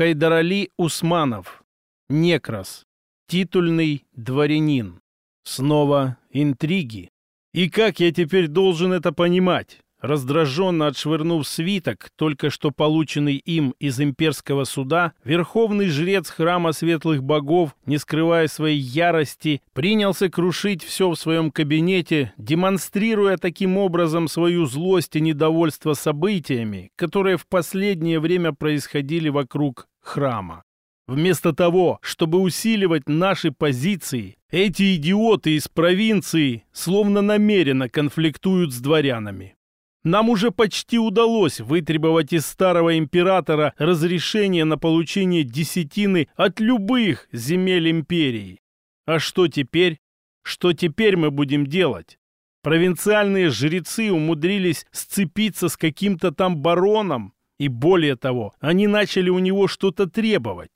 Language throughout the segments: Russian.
Хайдарали Усманов. Некрас. Титульный дворянин. Снова интриги. И как я теперь должен это понимать? Раздраженно отшвырнув свиток, только что полученный им из имперского суда, верховный жрец храма светлых богов, не скрывая своей ярости, принялся крушить все в своем кабинете, демонстрируя таким образом свою злость и недовольство событиями, которые в последнее время происходили вокруг храма. Вместо того, чтобы усиливать наши позиции, эти идиоты из провинции словно намеренно конфликтуют с дворянами. Нам уже почти удалось вытребовать из старого императора разрешение на получение десятины от любых земель империи. А что теперь? Что теперь мы будем делать? Провинциальные жрецы умудрились сцепиться с каким-то там бароном, и более того, они начали у него что-то требовать.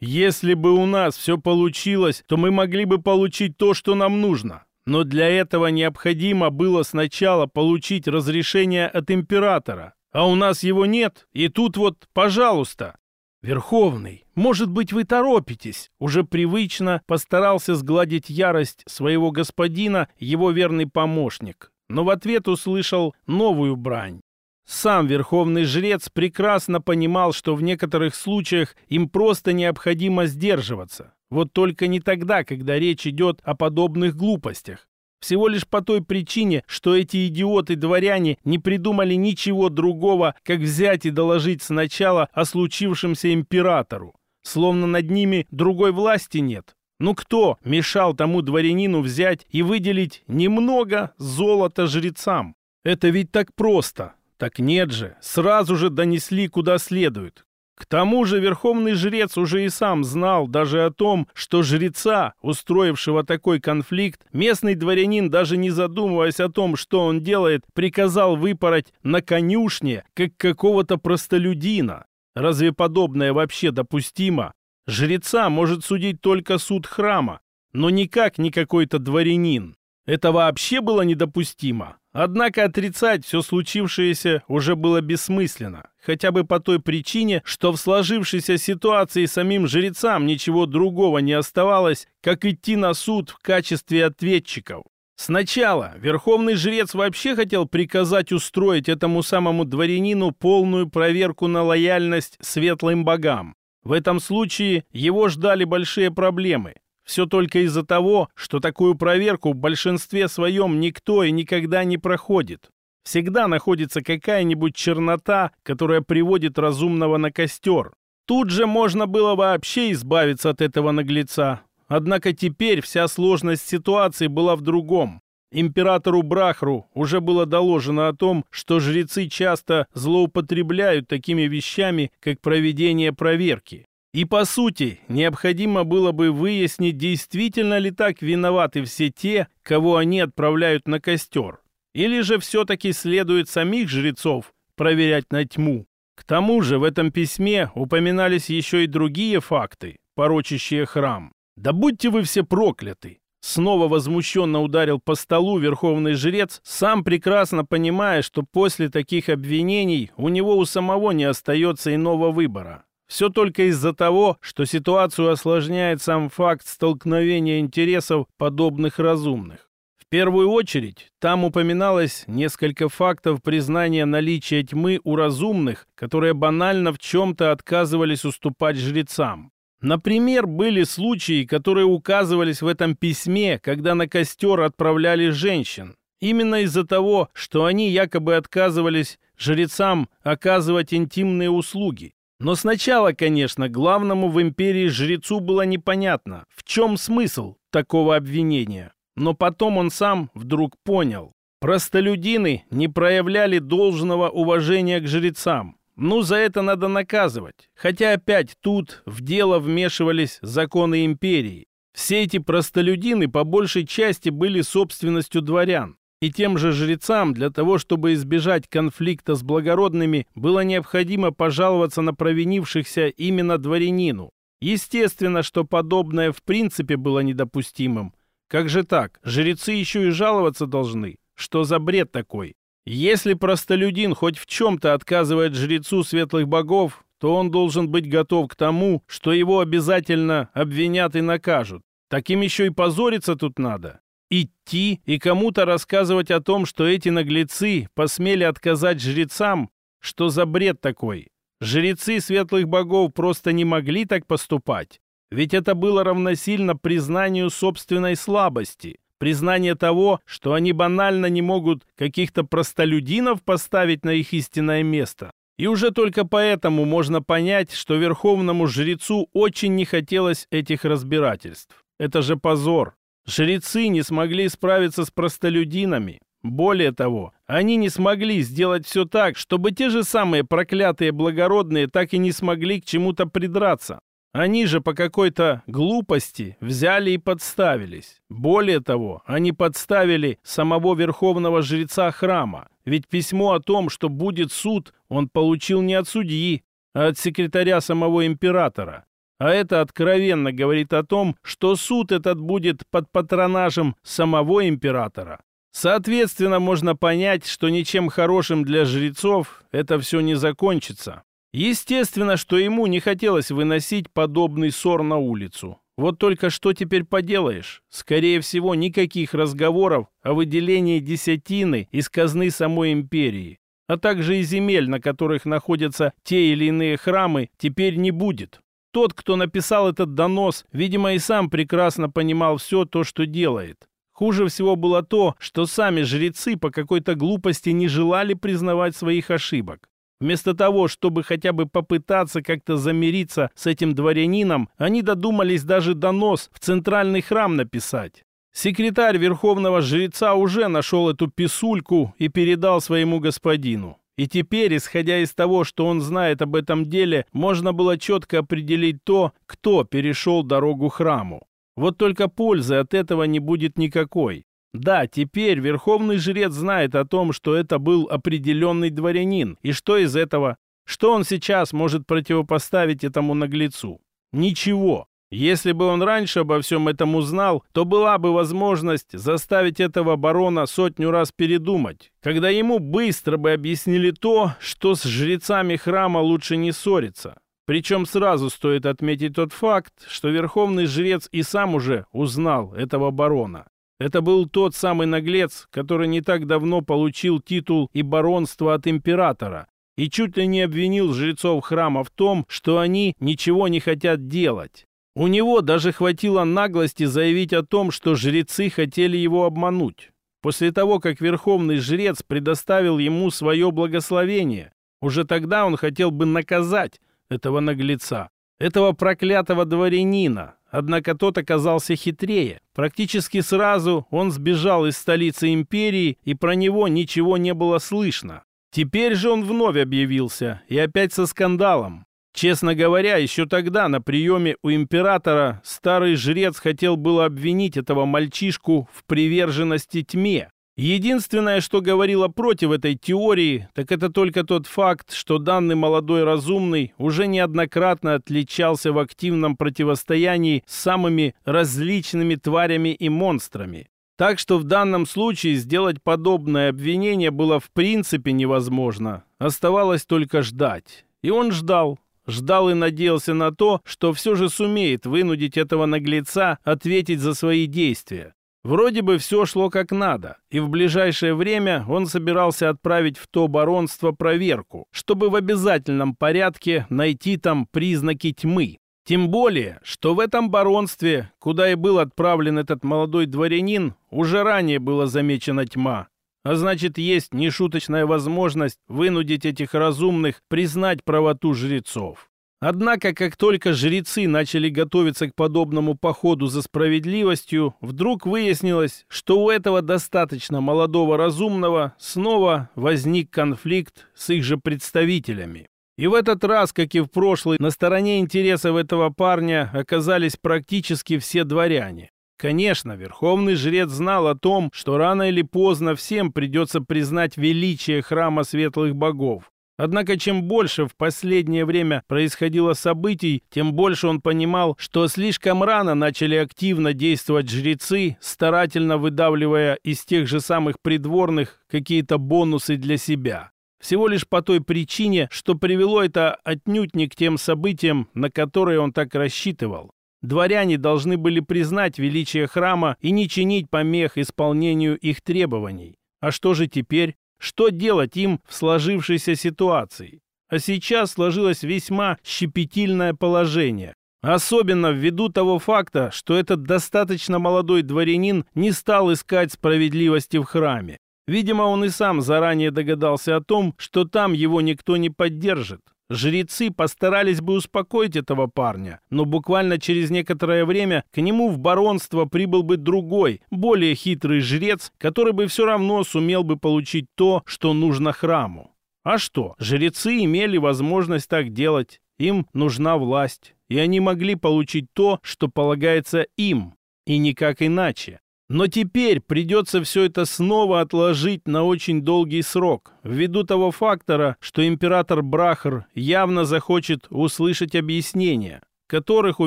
Если бы у нас все получилось, то мы могли бы получить то, что нам нужно. Но для этого необходимо было сначала получить разрешение от императора. А у нас его нет, и тут вот, пожалуйста. Верховный, может быть, вы торопитесь? Уже привычно постарался сгладить ярость своего господина его верный помощник. Но в ответ услышал новую брань. Сам верховный жрец прекрасно понимал, что в некоторых случаях им просто необходимо сдерживаться. Вот только не тогда, когда речь идет о подобных глупостях. Всего лишь по той причине, что эти идиоты-дворяне не придумали ничего другого, как взять и доложить сначала о случившемся императору. Словно над ними другой власти нет. Ну кто мешал тому дворянину взять и выделить немного золота жрецам? Это ведь так просто. Так нет же, сразу же донесли куда следует. К тому же верховный жрец уже и сам знал даже о том, что жреца, устроившего такой конфликт, местный дворянин, даже не задумываясь о том, что он делает, приказал выпороть на конюшне, как какого-то простолюдина. Разве подобное вообще допустимо? Жреца может судить только суд храма, но никак не какой-то дворянин. Это вообще было недопустимо. Однако отрицать все случившееся уже было бессмысленно, хотя бы по той причине, что в сложившейся ситуации самим жрецам ничего другого не оставалось, как идти на суд в качестве ответчиков. Сначала верховный жрец вообще хотел приказать устроить этому самому дворянину полную проверку на лояльность светлым богам. В этом случае его ждали большие проблемы, все только из-за того, что такую проверку в большинстве своем никто и никогда не проходит. Всегда находится какая-нибудь чернота, которая приводит разумного на костер. Тут же можно было вообще избавиться от этого наглеца. Однако теперь вся сложность ситуации была в другом. Императору Брахру уже было доложено о том, что жрецы часто злоупотребляют такими вещами, как проведение проверки. И по сути, необходимо было бы выяснить, действительно ли так виноваты все те, кого они отправляют на костер. Или же все-таки следует самих жрецов проверять на тьму. К тому же в этом письме упоминались еще и другие факты, порочащие храм. «Да будьте вы все прокляты!» Снова возмущенно ударил по столу верховный жрец, сам прекрасно понимая, что после таких обвинений у него у самого не остается иного выбора. Все только из-за того, что ситуацию осложняет сам факт столкновения интересов подобных разумных. В первую очередь, там упоминалось несколько фактов признания наличия тьмы у разумных, которые банально в чем-то отказывались уступать жрецам. Например, были случаи, которые указывались в этом письме, когда на костер отправляли женщин. Именно из-за того, что они якобы отказывались жрецам оказывать интимные услуги. Но сначала, конечно, главному в империи жрецу было непонятно, в чем смысл такого обвинения. Но потом он сам вдруг понял. Простолюдины не проявляли должного уважения к жрецам. Ну, за это надо наказывать. Хотя опять тут в дело вмешивались законы империи. Все эти простолюдины по большей части были собственностью дворян. И тем же жрецам для того, чтобы избежать конфликта с благородными, было необходимо пожаловаться на провинившихся именно дворянину. Естественно, что подобное в принципе было недопустимым. Как же так? Жрецы еще и жаловаться должны. Что за бред такой? Если простолюдин хоть в чем-то отказывает жрецу светлых богов, то он должен быть готов к тому, что его обязательно обвинят и накажут. Таким еще и позориться тут надо. Идти и кому-то рассказывать о том, что эти наглецы посмели отказать жрецам, что за бред такой? Жрецы светлых богов просто не могли так поступать. Ведь это было равносильно признанию собственной слабости, признание того, что они банально не могут каких-то простолюдинов поставить на их истинное место. И уже только поэтому можно понять, что верховному жрецу очень не хотелось этих разбирательств. Это же позор. Жрецы не смогли справиться с простолюдинами, более того, они не смогли сделать все так, чтобы те же самые проклятые благородные так и не смогли к чему-то придраться. Они же по какой-то глупости взяли и подставились. Более того, они подставили самого верховного жреца храма. Ведь письмо о том, что будет суд, он получил не от судьи, а от секретаря самого императора. А это откровенно говорит о том, что суд этот будет под патронажем самого императора. Соответственно, можно понять, что ничем хорошим для жрецов это все не закончится. Естественно, что ему не хотелось выносить подобный ссор на улицу. Вот только что теперь поделаешь? Скорее всего, никаких разговоров о выделении десятины из казны самой империи, а также и земель, на которых находятся те или иные храмы, теперь не будет. Тот, кто написал этот донос, видимо, и сам прекрасно понимал все то, что делает. Хуже всего было то, что сами жрецы по какой-то глупости не желали признавать своих ошибок. Вместо того, чтобы хотя бы попытаться как-то замириться с этим дворянином, они додумались даже донос в центральный храм написать. Секретарь верховного жреца уже нашел эту писульку и передал своему господину. И теперь, исходя из того, что он знает об этом деле, можно было четко определить то, кто перешел дорогу храму. Вот только пользы от этого не будет никакой. Да, теперь верховный жрец знает о том, что это был определенный дворянин. И что из этого? Что он сейчас может противопоставить этому наглецу? Ничего. Если бы он раньше обо всем этом узнал, то была бы возможность заставить этого барона сотню раз передумать, когда ему быстро бы объяснили то, что с жрецами храма лучше не ссориться. Причем сразу стоит отметить тот факт, что верховный жрец и сам уже узнал этого барона. Это был тот самый наглец, который не так давно получил титул и баронство от императора и чуть ли не обвинил жрецов храма в том, что они ничего не хотят делать. У него даже хватило наглости заявить о том, что жрецы хотели его обмануть. После того, как верховный жрец предоставил ему свое благословение, уже тогда он хотел бы наказать этого наглеца, этого проклятого дворянина. Однако тот оказался хитрее. Практически сразу он сбежал из столицы империи, и про него ничего не было слышно. Теперь же он вновь объявился, и опять со скандалом. Честно говоря, еще тогда на приеме у императора старый жрец хотел было обвинить этого мальчишку в приверженности тьме, Единственное, что говорило против этой теории, так это только тот факт, что данный молодой разумный уже неоднократно отличался в активном противостоянии с самыми различными тварями и монстрами. Так что в данном случае сделать подобное обвинение было в принципе невозможно. Оставалось только ждать. И он ждал. Ждал и надеялся на то, что все же сумеет вынудить этого наглеца ответить за свои действия. Вроде бы все шло как надо, и в ближайшее время он собирался отправить в то баронство проверку, чтобы в обязательном порядке найти там признаки тьмы. Тем более, что в этом баронстве, куда и был отправлен этот молодой дворянин, уже ранее была замечена тьма. А значит, есть нешуточная возможность вынудить этих разумных признать правоту жрецов. Однако, как только жрецы начали готовиться к подобному походу за справедливостью, вдруг выяснилось, что у этого достаточно молодого разумного снова возник конфликт с их же представителями. И в этот раз, как и в прошлый, на стороне интересов этого парня оказались практически все дворяне. Конечно, верховный жрец знал о том, что рано или поздно всем придется признать величие храма светлых богов, Однако чем больше в последнее время происходило событий, тем больше он понимал, что слишком рано начали активно действовать жрецы, старательно выдавливая из тех же самых придворных какие-то бонусы для себя. Всего лишь по той причине, что привело это отнюдь не к тем событиям, на которые он так рассчитывал. Дворяне должны были признать величие храма и не чинить помех исполнению их требований. А что же теперь? Что делать им в сложившейся ситуации? А сейчас сложилось весьма щепетильное положение. Особенно ввиду того факта, что этот достаточно молодой дворянин не стал искать справедливости в храме. Видимо, он и сам заранее догадался о том, что там его никто не поддержит. Жрецы постарались бы успокоить этого парня, но буквально через некоторое время к нему в баронство прибыл бы другой, более хитрый жрец, который бы все равно сумел бы получить то, что нужно храму. А что, жрецы имели возможность так делать, им нужна власть, и они могли получить то, что полагается им, и никак иначе. Но теперь придется все это снова отложить на очень долгий срок, ввиду того фактора, что император Брахар явно захочет услышать объяснения, которых у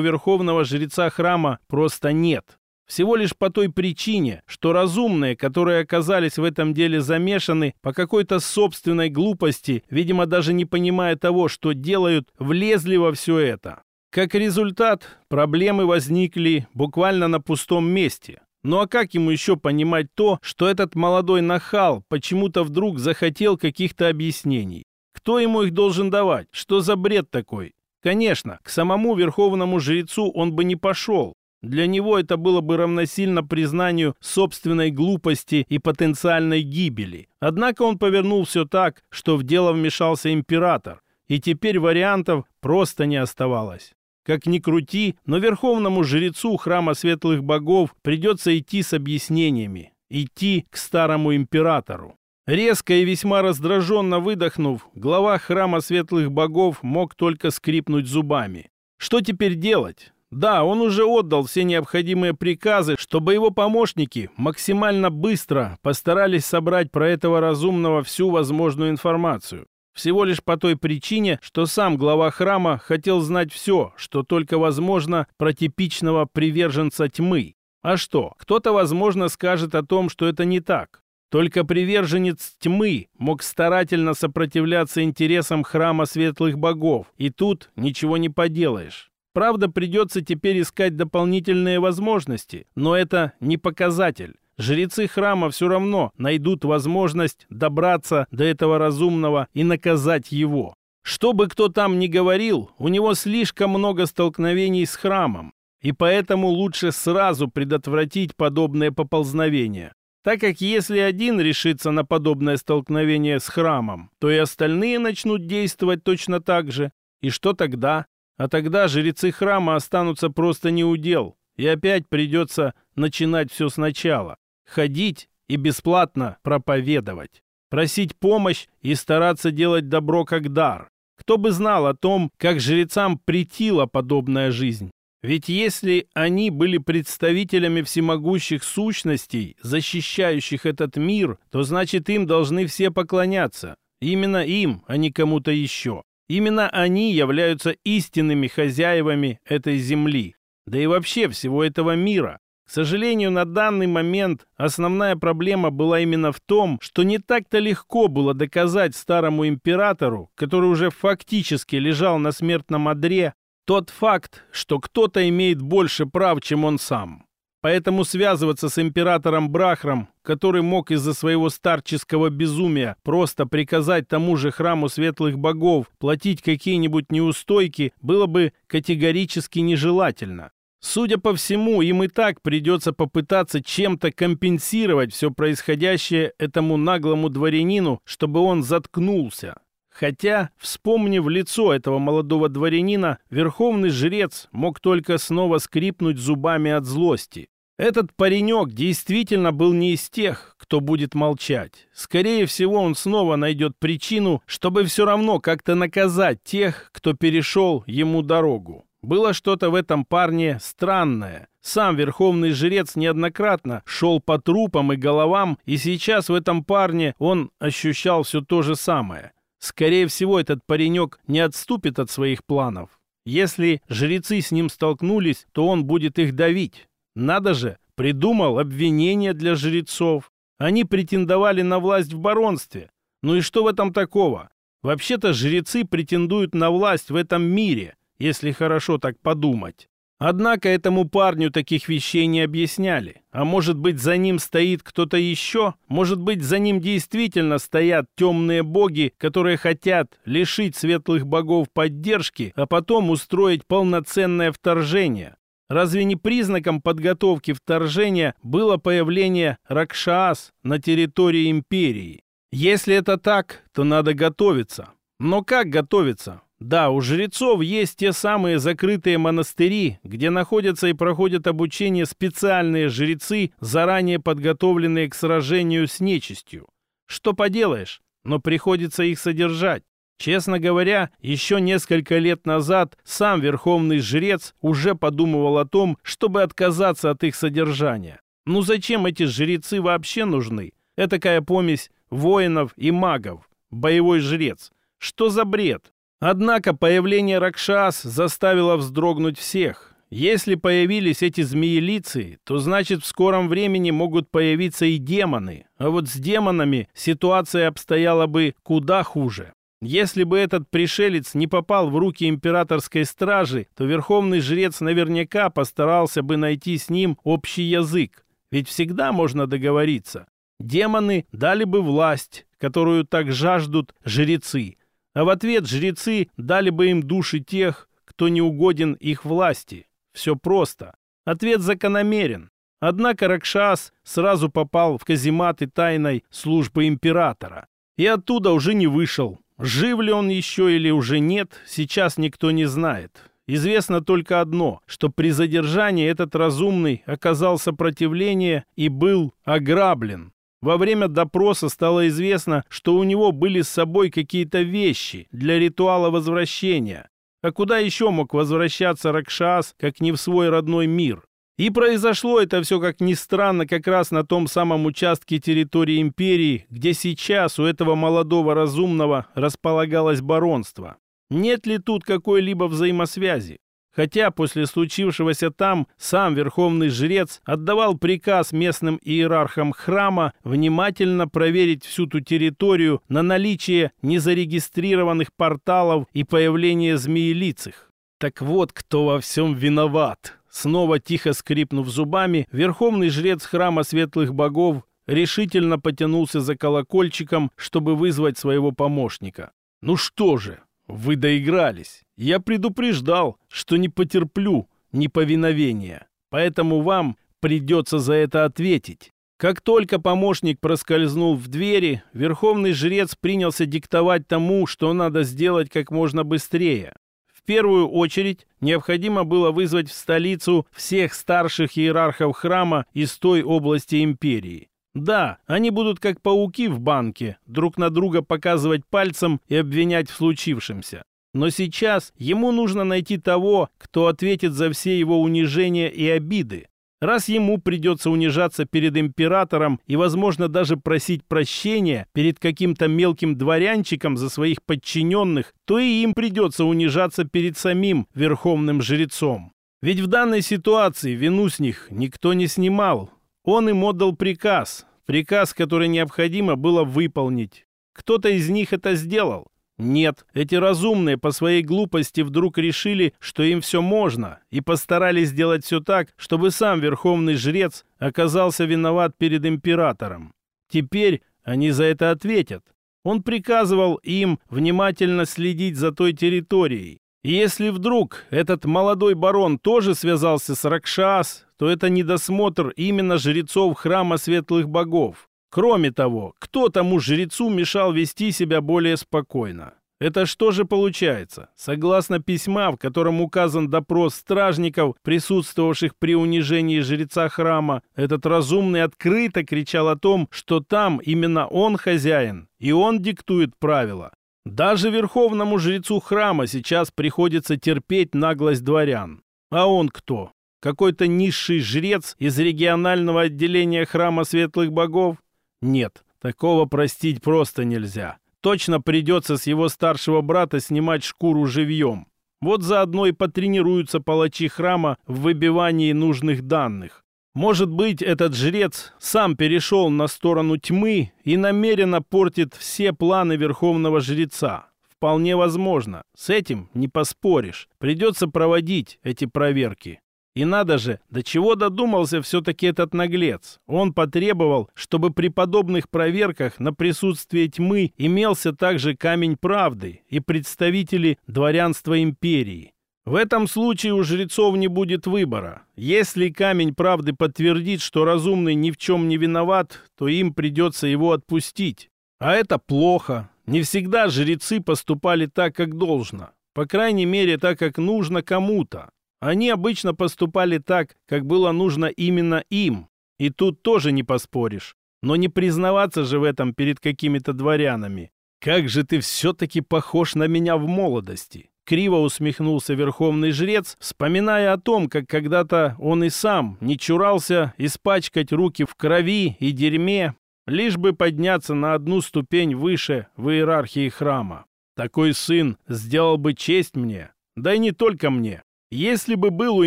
верховного жреца храма просто нет. Всего лишь по той причине, что разумные, которые оказались в этом деле замешаны по какой-то собственной глупости, видимо, даже не понимая того, что делают, влезли во все это. Как результат, проблемы возникли буквально на пустом месте. Ну а как ему еще понимать то, что этот молодой нахал почему-то вдруг захотел каких-то объяснений? Кто ему их должен давать? Что за бред такой? Конечно, к самому верховному жрецу он бы не пошел. Для него это было бы равносильно признанию собственной глупости и потенциальной гибели. Однако он повернул все так, что в дело вмешался император, и теперь вариантов просто не оставалось. Как ни крути, но верховному жрецу храма светлых богов придется идти с объяснениями, идти к старому императору. Резко и весьма раздраженно выдохнув, глава храма светлых богов мог только скрипнуть зубами. Что теперь делать? Да, он уже отдал все необходимые приказы, чтобы его помощники максимально быстро постарались собрать про этого разумного всю возможную информацию. Всего лишь по той причине, что сам глава храма хотел знать все, что только возможно про типичного приверженца тьмы. А что, кто-то, возможно, скажет о том, что это не так. Только приверженец тьмы мог старательно сопротивляться интересам храма светлых богов, и тут ничего не поделаешь. Правда, придется теперь искать дополнительные возможности, но это не показатель. Жрецы храма все равно найдут возможность добраться до этого разумного и наказать его. Что бы кто там ни говорил, у него слишком много столкновений с храмом, и поэтому лучше сразу предотвратить подобное поползновение. Так как если один решится на подобное столкновение с храмом, то и остальные начнут действовать точно так же. И что тогда? А тогда жрецы храма останутся просто неудел, и опять придется начинать все сначала ходить и бесплатно проповедовать, просить помощь и стараться делать добро как дар. Кто бы знал о том, как жрецам притила подобная жизнь. Ведь если они были представителями всемогущих сущностей, защищающих этот мир, то значит им должны все поклоняться. Именно им, а не кому-то еще. Именно они являются истинными хозяевами этой земли, да и вообще всего этого мира. К сожалению, на данный момент основная проблема была именно в том, что не так-то легко было доказать старому императору, который уже фактически лежал на смертном одре, тот факт, что кто-то имеет больше прав, чем он сам. Поэтому связываться с императором Брахром, который мог из-за своего старческого безумия просто приказать тому же храму светлых богов платить какие-нибудь неустойки, было бы категорически нежелательно. Судя по всему, им и так придется попытаться чем-то компенсировать все происходящее этому наглому дворянину, чтобы он заткнулся. Хотя, вспомнив лицо этого молодого дворянина, верховный жрец мог только снова скрипнуть зубами от злости. Этот паренек действительно был не из тех, кто будет молчать. Скорее всего, он снова найдет причину, чтобы все равно как-то наказать тех, кто перешел ему дорогу. Было что-то в этом парне странное. Сам верховный жрец неоднократно шел по трупам и головам, и сейчас в этом парне он ощущал все то же самое. Скорее всего, этот паренек не отступит от своих планов. Если жрецы с ним столкнулись, то он будет их давить. Надо же, придумал обвинение для жрецов. Они претендовали на власть в баронстве. Ну и что в этом такого? Вообще-то жрецы претендуют на власть в этом мире, если хорошо так подумать. Однако этому парню таких вещей не объясняли. А может быть, за ним стоит кто-то еще? Может быть, за ним действительно стоят темные боги, которые хотят лишить светлых богов поддержки, а потом устроить полноценное вторжение? Разве не признаком подготовки вторжения было появление Ракшас на территории империи? Если это так, то надо готовиться. Но как готовиться? Да, у жрецов есть те самые закрытые монастыри, где находятся и проходят обучение специальные жрецы, заранее подготовленные к сражению с нечистью. Что поделаешь, но приходится их содержать. Честно говоря, еще несколько лет назад сам верховный жрец уже подумывал о том, чтобы отказаться от их содержания. Ну зачем эти жрецы вообще нужны? Этакая помесь воинов и магов. Боевой жрец. Что за бред? Однако появление Ракшас заставило вздрогнуть всех. Если появились эти змеелицы, то значит в скором времени могут появиться и демоны. А вот с демонами ситуация обстояла бы куда хуже. Если бы этот пришелец не попал в руки императорской стражи, то верховный жрец наверняка постарался бы найти с ним общий язык. Ведь всегда можно договориться. Демоны дали бы власть, которую так жаждут жрецы, а в ответ жрецы дали бы им души тех, кто не угоден их власти. Все просто. Ответ закономерен. Однако Ракшас сразу попал в казематы тайной службы императора. И оттуда уже не вышел. Жив ли он еще или уже нет, сейчас никто не знает. Известно только одно, что при задержании этот разумный оказал сопротивление и был ограблен. Во время допроса стало известно, что у него были с собой какие-то вещи для ритуала возвращения. А куда еще мог возвращаться Ракшас, как не в свой родной мир? И произошло это все, как ни странно, как раз на том самом участке территории империи, где сейчас у этого молодого разумного располагалось баронство. Нет ли тут какой-либо взаимосвязи? Хотя после случившегося там сам верховный жрец отдавал приказ местным иерархам храма внимательно проверить всю ту территорию на наличие незарегистрированных порталов и появление змеелицых. Так вот, кто во всем виноват. Снова тихо скрипнув зубами, верховный жрец храма светлых богов решительно потянулся за колокольчиком, чтобы вызвать своего помощника. «Ну что же, вы доигрались. Я предупреждал, что не потерплю неповиновения, поэтому вам придется за это ответить. Как только помощник проскользнул в двери, верховный жрец принялся диктовать тому, что надо сделать как можно быстрее. В первую очередь необходимо было вызвать в столицу всех старших иерархов храма из той области империи. Да, они будут как пауки в банке, друг на друга показывать пальцем и обвинять в случившемся. Но сейчас ему нужно найти того, кто ответит за все его унижения и обиды. Раз ему придется унижаться перед императором и, возможно, даже просить прощения перед каким-то мелким дворянчиком за своих подчиненных, то и им придется унижаться перед самим верховным жрецом. Ведь в данной ситуации вину с них никто не снимал. Он им отдал приказ, приказ, который необходимо было выполнить. Кто-то из них это сделал. Нет, эти разумные по своей глупости вдруг решили, что им все можно, и постарались сделать все так, чтобы сам верховный жрец оказался виноват перед императором. Теперь они за это ответят. Он приказывал им внимательно следить за той территорией. И если вдруг этот молодой барон тоже связался с Ракшас, то это недосмотр именно жрецов храма светлых богов. Кроме того, кто тому жрецу мешал вести себя более спокойно? Это что же получается? Согласно письма, в котором указан допрос стражников, присутствовавших при унижении жреца храма, этот разумный открыто кричал о том, что там именно он хозяин, и он диктует правила. Даже верховному жрецу храма сейчас приходится терпеть наглость дворян. А он кто? Какой-то низший жрец из регионального отделения храма светлых богов? Нет, такого простить просто нельзя. Точно придется с его старшего брата снимать шкуру живьем. Вот заодно и потренируются палачи храма в выбивании нужных данных. Может быть, этот жрец сам перешел на сторону тьмы и намеренно портит все планы верховного жреца. Вполне возможно. С этим не поспоришь. Придется проводить эти проверки. И надо же, до чего додумался все-таки этот наглец. Он потребовал, чтобы при подобных проверках на присутствие тьмы имелся также камень правды и представители дворянства империи. В этом случае у жрецов не будет выбора. Если камень правды подтвердит, что разумный ни в чем не виноват, то им придется его отпустить. А это плохо. Не всегда жрецы поступали так, как должно. По крайней мере, так, как нужно кому-то. Они обычно поступали так, как было нужно именно им. И тут тоже не поспоришь. Но не признаваться же в этом перед какими-то дворянами. Как же ты все-таки похож на меня в молодости. Криво усмехнулся верховный жрец, вспоминая о том, как когда-то он и сам не чурался испачкать руки в крови и дерьме, лишь бы подняться на одну ступень выше в иерархии храма. Такой сын сделал бы честь мне, да и не только мне. Если бы был у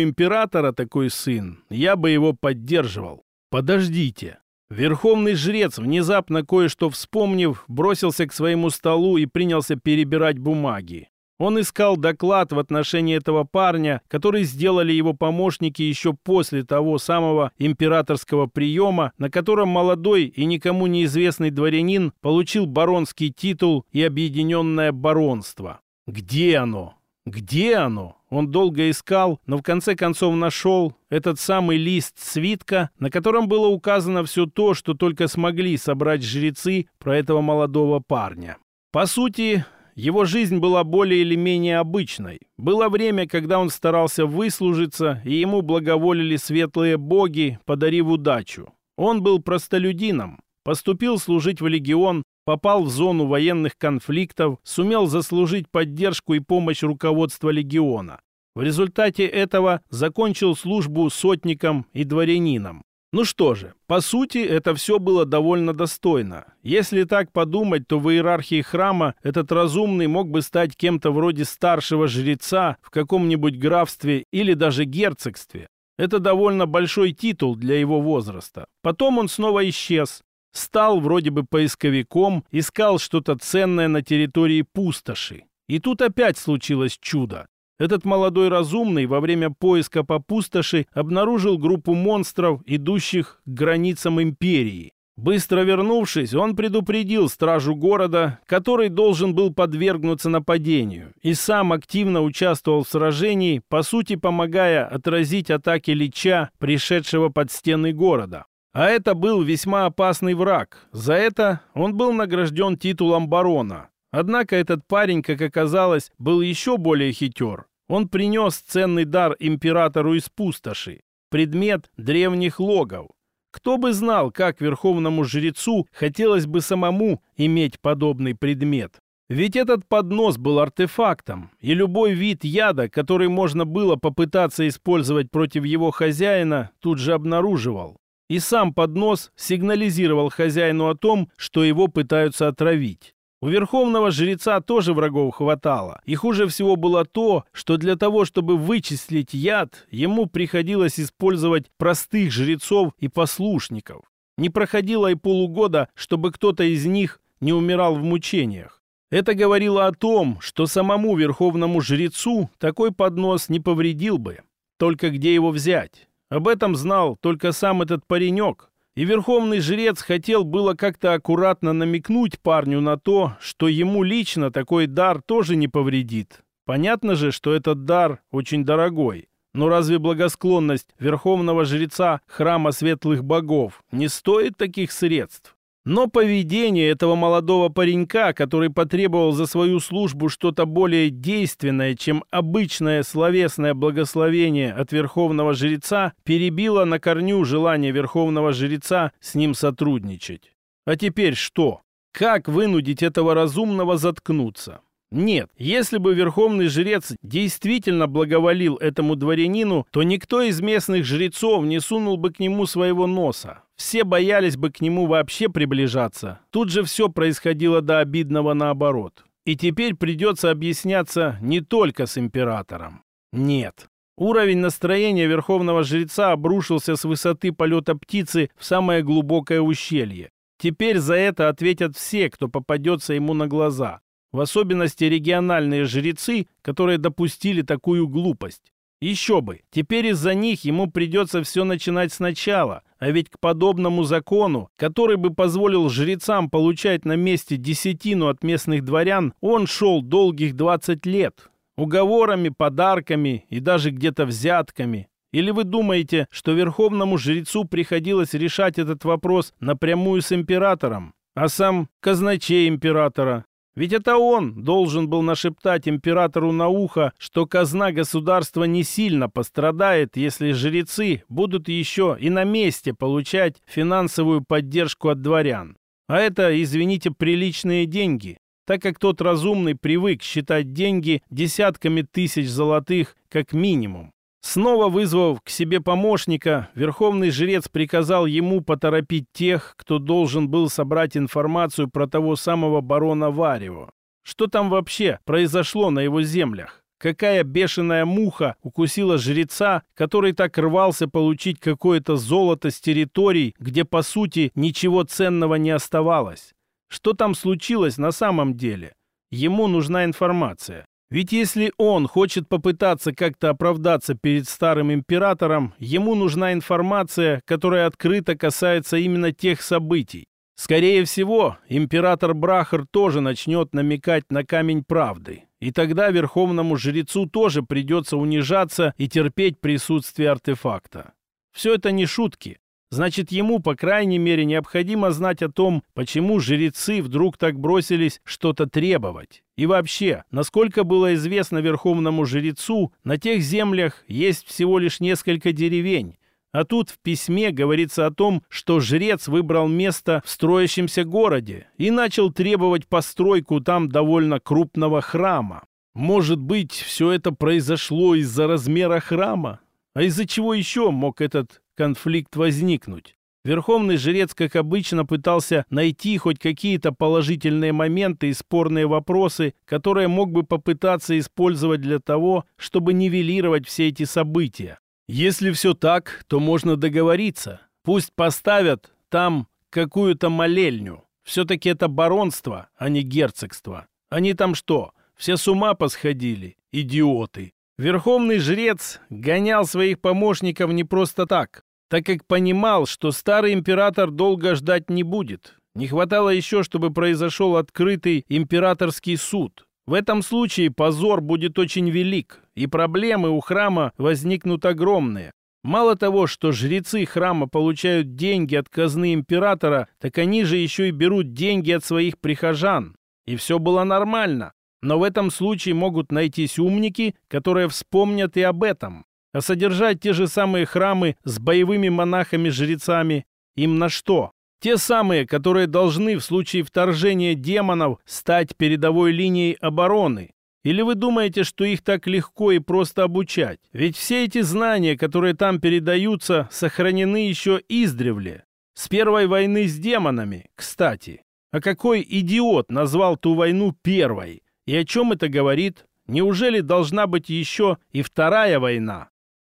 императора такой сын, я бы его поддерживал. Подождите. Верховный жрец, внезапно кое-что вспомнив, бросился к своему столу и принялся перебирать бумаги. Он искал доклад в отношении этого парня, который сделали его помощники еще после того самого императорского приема, на котором молодой и никому неизвестный дворянин получил баронский титул и объединенное баронство. Где оно? Где оно? Он долго искал, но в конце концов нашел этот самый лист свитка, на котором было указано все то, что только смогли собрать жрецы про этого молодого парня. По сути, его жизнь была более или менее обычной. Было время, когда он старался выслужиться, и ему благоволили светлые боги, подарив удачу. Он был простолюдином, поступил служить в легион, попал в зону военных конфликтов, сумел заслужить поддержку и помощь руководства легиона. В результате этого закончил службу сотником и дворянином. Ну что же, по сути, это все было довольно достойно. Если так подумать, то в иерархии храма этот разумный мог бы стать кем-то вроде старшего жреца в каком-нибудь графстве или даже герцогстве. Это довольно большой титул для его возраста. Потом он снова исчез, Стал вроде бы поисковиком, искал что-то ценное на территории пустоши. И тут опять случилось чудо. Этот молодой разумный во время поиска по пустоши обнаружил группу монстров, идущих к границам империи. Быстро вернувшись, он предупредил стражу города, который должен был подвергнуться нападению, и сам активно участвовал в сражении, по сути помогая отразить атаки Лича, пришедшего под стены города. А это был весьма опасный враг. За это он был награжден титулом барона. Однако этот парень, как оказалось, был еще более хитер. Он принес ценный дар императору из пустоши. Предмет древних логов. Кто бы знал, как верховному жрецу хотелось бы самому иметь подобный предмет. Ведь этот поднос был артефактом, и любой вид яда, который можно было попытаться использовать против его хозяина, тут же обнаруживал и сам поднос сигнализировал хозяину о том, что его пытаются отравить. У верховного жреца тоже врагов хватало, и хуже всего было то, что для того, чтобы вычислить яд, ему приходилось использовать простых жрецов и послушников. Не проходило и полугода, чтобы кто-то из них не умирал в мучениях. Это говорило о том, что самому верховному жрецу такой поднос не повредил бы. Только где его взять? Об этом знал только сам этот паренек, и верховный жрец хотел было как-то аккуратно намекнуть парню на то, что ему лично такой дар тоже не повредит. Понятно же, что этот дар очень дорогой. Но разве благосклонность верховного жреца храма светлых богов не стоит таких средств? Но поведение этого молодого паренька, который потребовал за свою службу что-то более действенное, чем обычное словесное благословение от верховного жреца, перебило на корню желание верховного жреца с ним сотрудничать. А теперь что? Как вынудить этого разумного заткнуться? Нет, если бы верховный жрец действительно благоволил этому дворянину, то никто из местных жрецов не сунул бы к нему своего носа. Все боялись бы к нему вообще приближаться. Тут же все происходило до обидного наоборот. И теперь придется объясняться не только с императором. Нет, Уровень настроения верховного жреца обрушился с высоты полета птицы в самое глубокое ущелье. Теперь за это ответят все, кто попадется ему на глаза. В особенности региональные жрецы, которые допустили такую глупость. Еще бы, теперь из-за них ему придется все начинать сначала, а ведь к подобному закону, который бы позволил жрецам получать на месте десятину от местных дворян, он шел долгих 20 лет. Уговорами, подарками и даже где-то взятками. Или вы думаете, что верховному жрецу приходилось решать этот вопрос напрямую с императором, а сам казначей императора? Ведь это он должен был нашептать императору на ухо, что казна государства не сильно пострадает, если жрецы будут еще и на месте получать финансовую поддержку от дворян. А это, извините, приличные деньги, так как тот разумный привык считать деньги десятками тысяч золотых как минимум. Снова вызвав к себе помощника, верховный жрец приказал ему поторопить тех, кто должен был собрать информацию про того самого барона Варио. Что там вообще произошло на его землях? Какая бешеная муха укусила жреца, который так рвался получить какое-то золото с территорий, где, по сути, ничего ценного не оставалось? Что там случилось на самом деле? Ему нужна информация. Ведь если он хочет попытаться как-то оправдаться перед старым императором, ему нужна информация, которая открыто касается именно тех событий. Скорее всего, император Брахар тоже начнет намекать на камень правды. И тогда верховному жрецу тоже придется унижаться и терпеть присутствие артефакта. Все это не шутки. Значит, ему, по крайней мере, необходимо знать о том, почему жрецы вдруг так бросились что-то требовать. И вообще, насколько было известно верховному жрецу, на тех землях есть всего лишь несколько деревень. А тут в письме говорится о том, что жрец выбрал место в строящемся городе и начал требовать постройку там довольно крупного храма. Может быть, все это произошло из-за размера храма? А из-за чего еще мог этот конфликт возникнуть. Верховный жрец, как обычно, пытался найти хоть какие-то положительные моменты и спорные вопросы, которые мог бы попытаться использовать для того, чтобы нивелировать все эти события. Если все так, то можно договориться. Пусть поставят там какую-то молельню. Все-таки это баронство, а не герцогство. Они там что, все с ума посходили? Идиоты. Верховный жрец гонял своих помощников не просто так так как понимал, что старый император долго ждать не будет. Не хватало еще, чтобы произошел открытый императорский суд. В этом случае позор будет очень велик, и проблемы у храма возникнут огромные. Мало того, что жрецы храма получают деньги от казны императора, так они же еще и берут деньги от своих прихожан. И все было нормально. Но в этом случае могут найтись умники, которые вспомнят и об этом. А содержать те же самые храмы с боевыми монахами-жрецами им на что? Те самые, которые должны в случае вторжения демонов стать передовой линией обороны. Или вы думаете, что их так легко и просто обучать? Ведь все эти знания, которые там передаются, сохранены еще издревле. С первой войны с демонами, кстати. А какой идиот назвал ту войну первой? И о чем это говорит? Неужели должна быть еще и вторая война?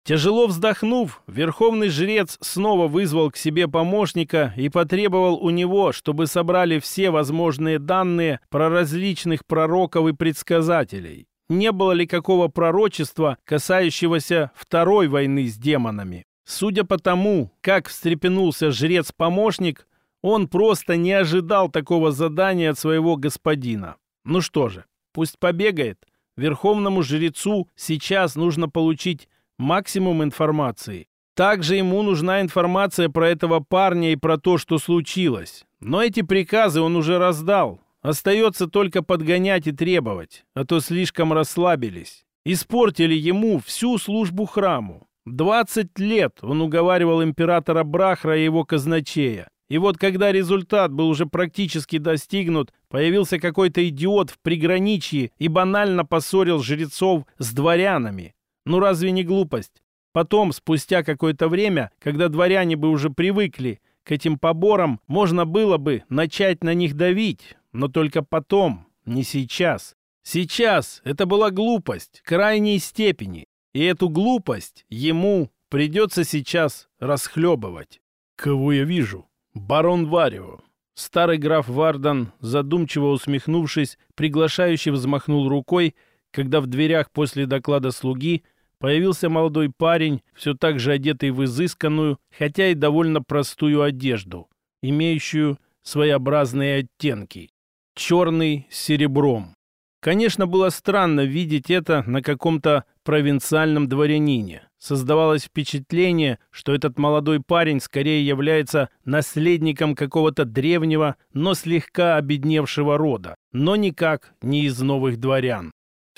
Тяжело вздохнув, верховный жрец снова вызвал к себе помощника и потребовал у него, чтобы собрали все возможные данные про различных пророков и предсказателей. Не было ли какого пророчества, касающегося второй войны с демонами? Судя по тому, как встрепенулся жрец-помощник, он просто не ожидал такого задания от своего господина. Ну что же, пусть побегает. Верховному жрецу сейчас нужно получить максимум информации. Также ему нужна информация про этого парня и про то, что случилось. Но эти приказы он уже раздал. Остается только подгонять и требовать, а то слишком расслабились. Испортили ему всю службу храму. 20 лет он уговаривал императора Брахра и его казначея. И вот когда результат был уже практически достигнут, появился какой-то идиот в приграничье и банально поссорил жрецов с дворянами. Ну разве не глупость? Потом, спустя какое-то время, когда дворяне бы уже привыкли к этим поборам, можно было бы начать на них давить, но только потом, не сейчас. Сейчас это была глупость крайней степени. И эту глупость ему придется сейчас расхлебывать. Кого я вижу? Барон Варио. Старый граф Вардан, задумчиво усмехнувшись, приглашающе взмахнул рукой, когда в дверях после доклада слуги появился молодой парень, все так же одетый в изысканную, хотя и довольно простую одежду, имеющую своеобразные оттенки. Черный с серебром. Конечно, было странно видеть это на каком-то провинциальном дворянине. Создавалось впечатление, что этот молодой парень скорее является наследником какого-то древнего, но слегка обедневшего рода, но никак не из новых дворян.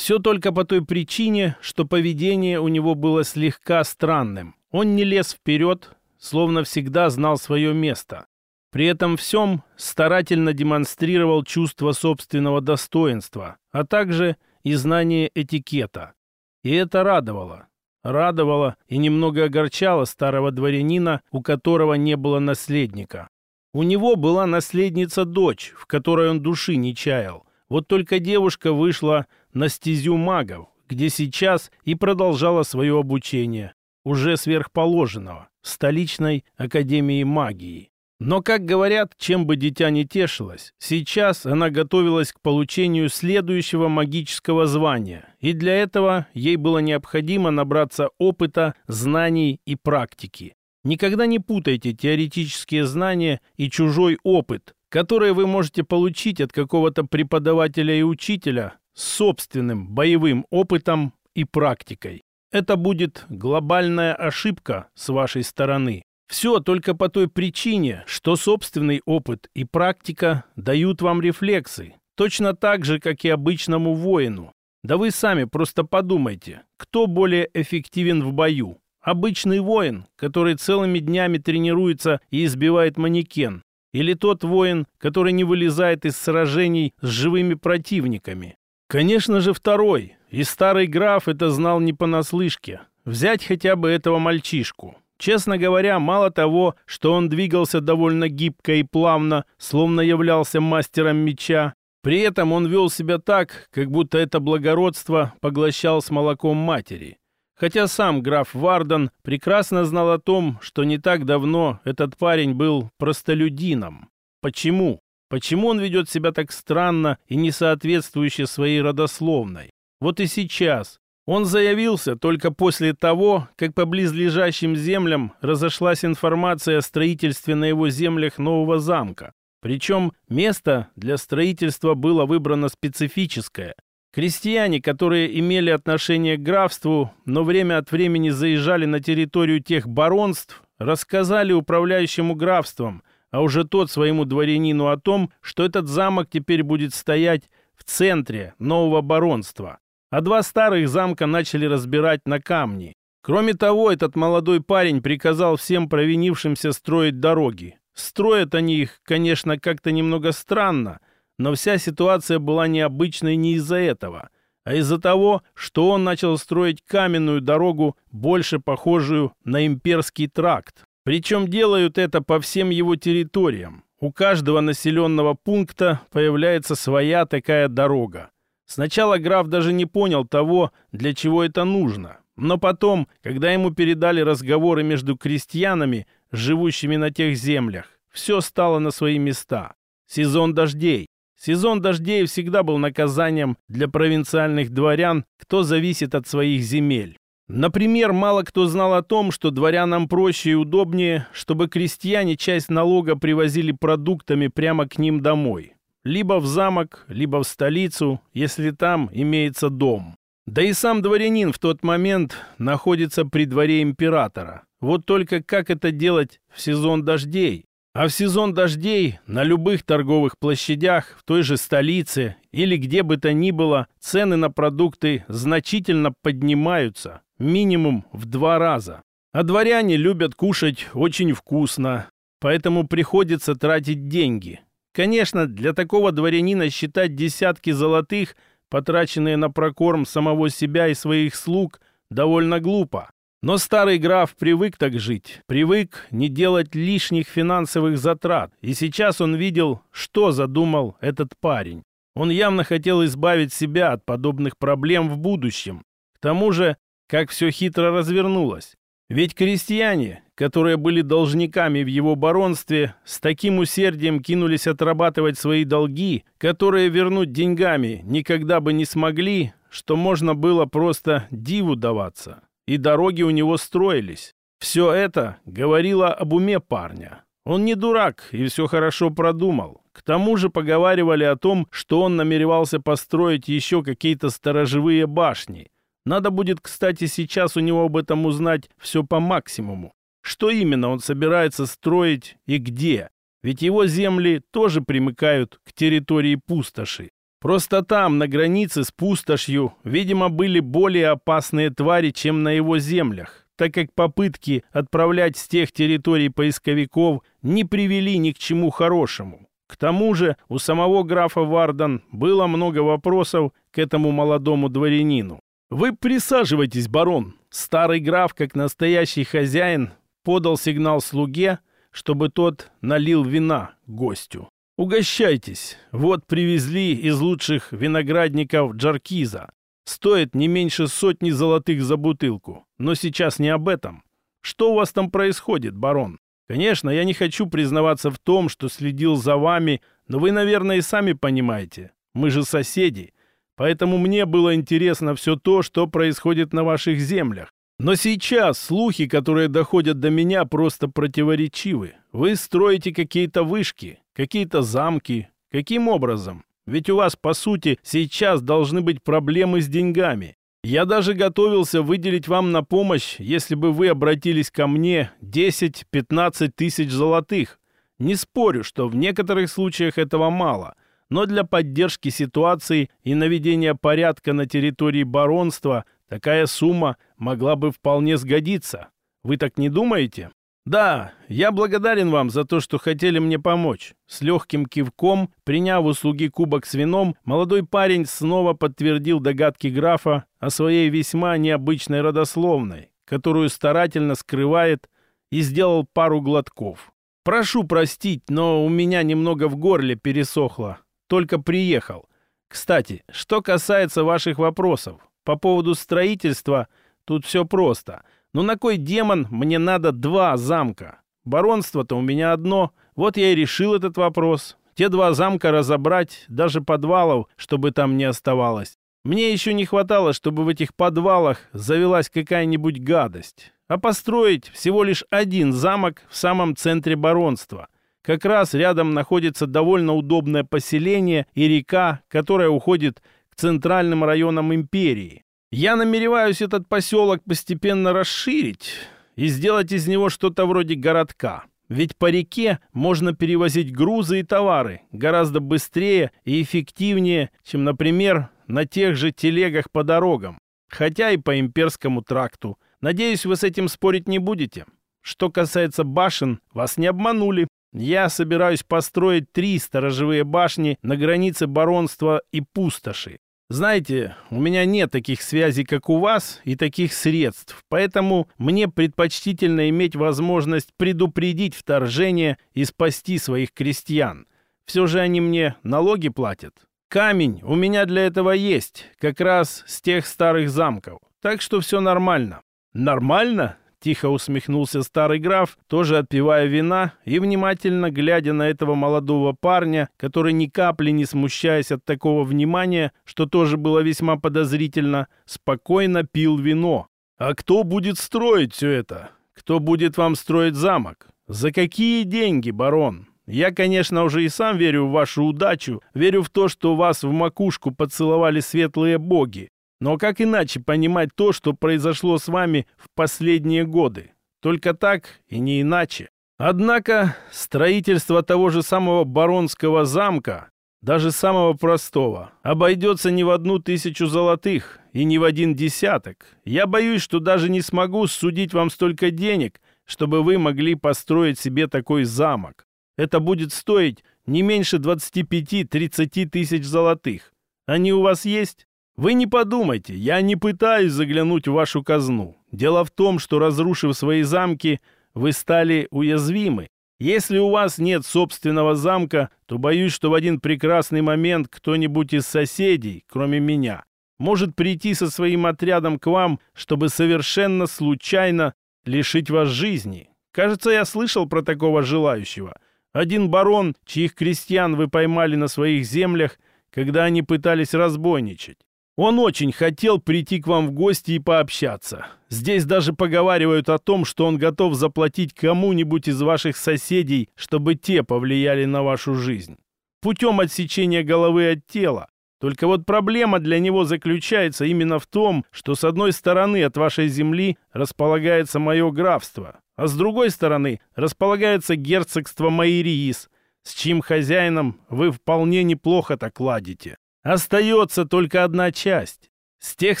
Все только по той причине, что поведение у него было слегка странным. Он не лез вперед, словно всегда знал свое место. При этом всем старательно демонстрировал чувство собственного достоинства, а также и знание этикета. И это радовало. Радовало и немного огорчало старого дворянина, у которого не было наследника. У него была наследница-дочь, в которой он души не чаял. Вот только девушка вышла на стезю магов, где сейчас и продолжала свое обучение, уже сверхположенного, столичной академии магии. Но, как говорят, чем бы дитя не тешилось, сейчас она готовилась к получению следующего магического звания, и для этого ей было необходимо набраться опыта, знаний и практики. Никогда не путайте теоретические знания и чужой опыт, которые вы можете получить от какого-то преподавателя и учителя с собственным боевым опытом и практикой. Это будет глобальная ошибка с вашей стороны. Все только по той причине, что собственный опыт и практика дают вам рефлексы, точно так же, как и обычному воину. Да вы сами просто подумайте, кто более эффективен в бою? Обычный воин, который целыми днями тренируется и избивает манекен, или тот воин, который не вылезает из сражений с живыми противниками? Конечно же, второй. И старый граф это знал не понаслышке. Взять хотя бы этого мальчишку. Честно говоря, мало того, что он двигался довольно гибко и плавно, словно являлся мастером меча, при этом он вел себя так, как будто это благородство поглощал с молоком матери. Хотя сам граф Вардан прекрасно знал о том, что не так давно этот парень был простолюдином. Почему? Почему он ведет себя так странно и не соответствующе своей родословной? Вот и сейчас, он заявился только после того, как по близлежащим землям разошлась информация о строительстве на его землях нового замка. Причем место для строительства было выбрано специфическое. Крестьяне, которые имели отношение к графству, но время от времени заезжали на территорию тех баронств, рассказали управляющему графством, а уже тот своему дворянину о том, что этот замок теперь будет стоять в центре нового баронства а два старых замка начали разбирать на камни. Кроме того, этот молодой парень приказал всем провинившимся строить дороги. Строят они их, конечно, как-то немного странно, но вся ситуация была необычной не из-за этого, а из-за того, что он начал строить каменную дорогу, больше похожую на имперский тракт. Причем делают это по всем его территориям. У каждого населенного пункта появляется своя такая дорога. Сначала граф даже не понял того, для чего это нужно. Но потом, когда ему передали разговоры между крестьянами, живущими на тех землях, все стало на свои места. Сезон дождей. Сезон дождей всегда был наказанием для провинциальных дворян, кто зависит от своих земель. Например, мало кто знал о том, что дворянам проще и удобнее, чтобы крестьяне часть налога привозили продуктами прямо к ним домой либо в замок, либо в столицу, если там имеется дом. Да и сам дворянин в тот момент находится при дворе императора. Вот только как это делать в сезон дождей? А в сезон дождей на любых торговых площадях, в той же столице или где бы то ни было, цены на продукты значительно поднимаются, минимум в два раза. А дворяне любят кушать очень вкусно, поэтому приходится тратить деньги. Конечно, для такого дворянина считать десятки золотых, потраченные на прокорм самого себя и своих слуг, довольно глупо. Но старый граф привык так жить, привык не делать лишних финансовых затрат, и сейчас он видел, что задумал этот парень. Он явно хотел избавить себя от подобных проблем в будущем. К тому же, как все хитро развернулось. Ведь крестьяне, которые были должниками в его баронстве, с таким усердием кинулись отрабатывать свои долги, которые вернуть деньгами никогда бы не смогли, что можно было просто диву даваться. И дороги у него строились. Все это говорило об уме парня. Он не дурак и все хорошо продумал. К тому же поговаривали о том, что он намеревался построить еще какие-то сторожевые башни – надо будет, кстати, сейчас у него об этом узнать все по максимуму. Что именно он собирается строить и где? Ведь его земли тоже примыкают к территории пустоши. Просто там, на границе с пустошью, видимо, были более опасные твари, чем на его землях, так как попытки отправлять с тех территорий поисковиков не привели ни к чему хорошему. К тому же у самого графа Вардан было много вопросов к этому молодому дворянину. «Вы присаживайтесь, барон!» Старый граф, как настоящий хозяин, подал сигнал слуге, чтобы тот налил вина гостю. «Угощайтесь! Вот привезли из лучших виноградников Джаркиза. Стоит не меньше сотни золотых за бутылку. Но сейчас не об этом. Что у вас там происходит, барон? Конечно, я не хочу признаваться в том, что следил за вами, но вы, наверное, и сами понимаете. Мы же соседи. Поэтому мне было интересно все то, что происходит на ваших землях. Но сейчас слухи, которые доходят до меня, просто противоречивы. Вы строите какие-то вышки, какие-то замки. Каким образом? Ведь у вас, по сути, сейчас должны быть проблемы с деньгами. Я даже готовился выделить вам на помощь, если бы вы обратились ко мне 10-15 тысяч золотых. Не спорю, что в некоторых случаях этого мало – но для поддержки ситуации и наведения порядка на территории баронства такая сумма могла бы вполне сгодиться. Вы так не думаете? Да, я благодарен вам за то, что хотели мне помочь. С легким кивком, приняв услуги кубок с вином, молодой парень снова подтвердил догадки графа о своей весьма необычной родословной, которую старательно скрывает, и сделал пару глотков. Прошу простить, но у меня немного в горле пересохло только приехал. Кстати, что касается ваших вопросов, по поводу строительства, тут все просто. Ну на кой демон мне надо два замка? Баронство-то у меня одно, вот я и решил этот вопрос. Те два замка разобрать, даже подвалов, чтобы там не оставалось. Мне еще не хватало, чтобы в этих подвалах завелась какая-нибудь гадость. А построить всего лишь один замок в самом центре баронства – как раз рядом находится довольно удобное поселение и река, которая уходит к центральным районам империи. Я намереваюсь этот поселок постепенно расширить и сделать из него что-то вроде городка. Ведь по реке можно перевозить грузы и товары гораздо быстрее и эффективнее, чем, например, на тех же телегах по дорогам, хотя и по имперскому тракту. Надеюсь, вы с этим спорить не будете. Что касается башен, вас не обманули. Я собираюсь построить три сторожевые башни на границе баронства и пустоши. Знаете, у меня нет таких связей, как у вас, и таких средств, поэтому мне предпочтительно иметь возможность предупредить вторжение и спасти своих крестьян. Все же они мне налоги платят. Камень у меня для этого есть, как раз с тех старых замков. Так что все нормально. Нормально? Тихо усмехнулся старый граф, тоже отпивая вина и внимательно глядя на этого молодого парня, который ни капли не смущаясь от такого внимания, что тоже было весьма подозрительно, спокойно пил вино. «А кто будет строить все это? Кто будет вам строить замок? За какие деньги, барон?» Я, конечно, уже и сам верю в вашу удачу, верю в то, что вас в макушку поцеловали светлые боги. Но как иначе понимать то, что произошло с вами в последние годы? Только так и не иначе. Однако строительство того же самого баронского замка, даже самого простого, обойдется не в одну тысячу золотых и не в один десяток. Я боюсь, что даже не смогу судить вам столько денег, чтобы вы могли построить себе такой замок. Это будет стоить не меньше 25-30 тысяч золотых. Они у вас есть? Вы не подумайте, я не пытаюсь заглянуть в вашу казну. Дело в том, что, разрушив свои замки, вы стали уязвимы. Если у вас нет собственного замка, то боюсь, что в один прекрасный момент кто-нибудь из соседей, кроме меня, может прийти со своим отрядом к вам, чтобы совершенно случайно лишить вас жизни. Кажется, я слышал про такого желающего. Один барон, чьих крестьян вы поймали на своих землях, когда они пытались разбойничать. Он очень хотел прийти к вам в гости и пообщаться. Здесь даже поговаривают о том, что он готов заплатить кому-нибудь из ваших соседей, чтобы те повлияли на вашу жизнь. Путем отсечения головы от тела. Только вот проблема для него заключается именно в том, что с одной стороны от вашей земли располагается мое графство, а с другой стороны располагается герцогство Майриис, с чьим хозяином вы вполне неплохо так ладите. Остается только одна часть. С тех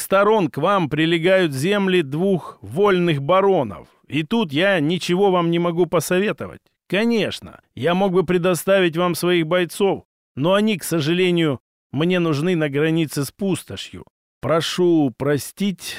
сторон к вам прилегают земли двух вольных баронов. И тут я ничего вам не могу посоветовать. Конечно, я мог бы предоставить вам своих бойцов, но они, к сожалению, мне нужны на границе с пустошью. Прошу простить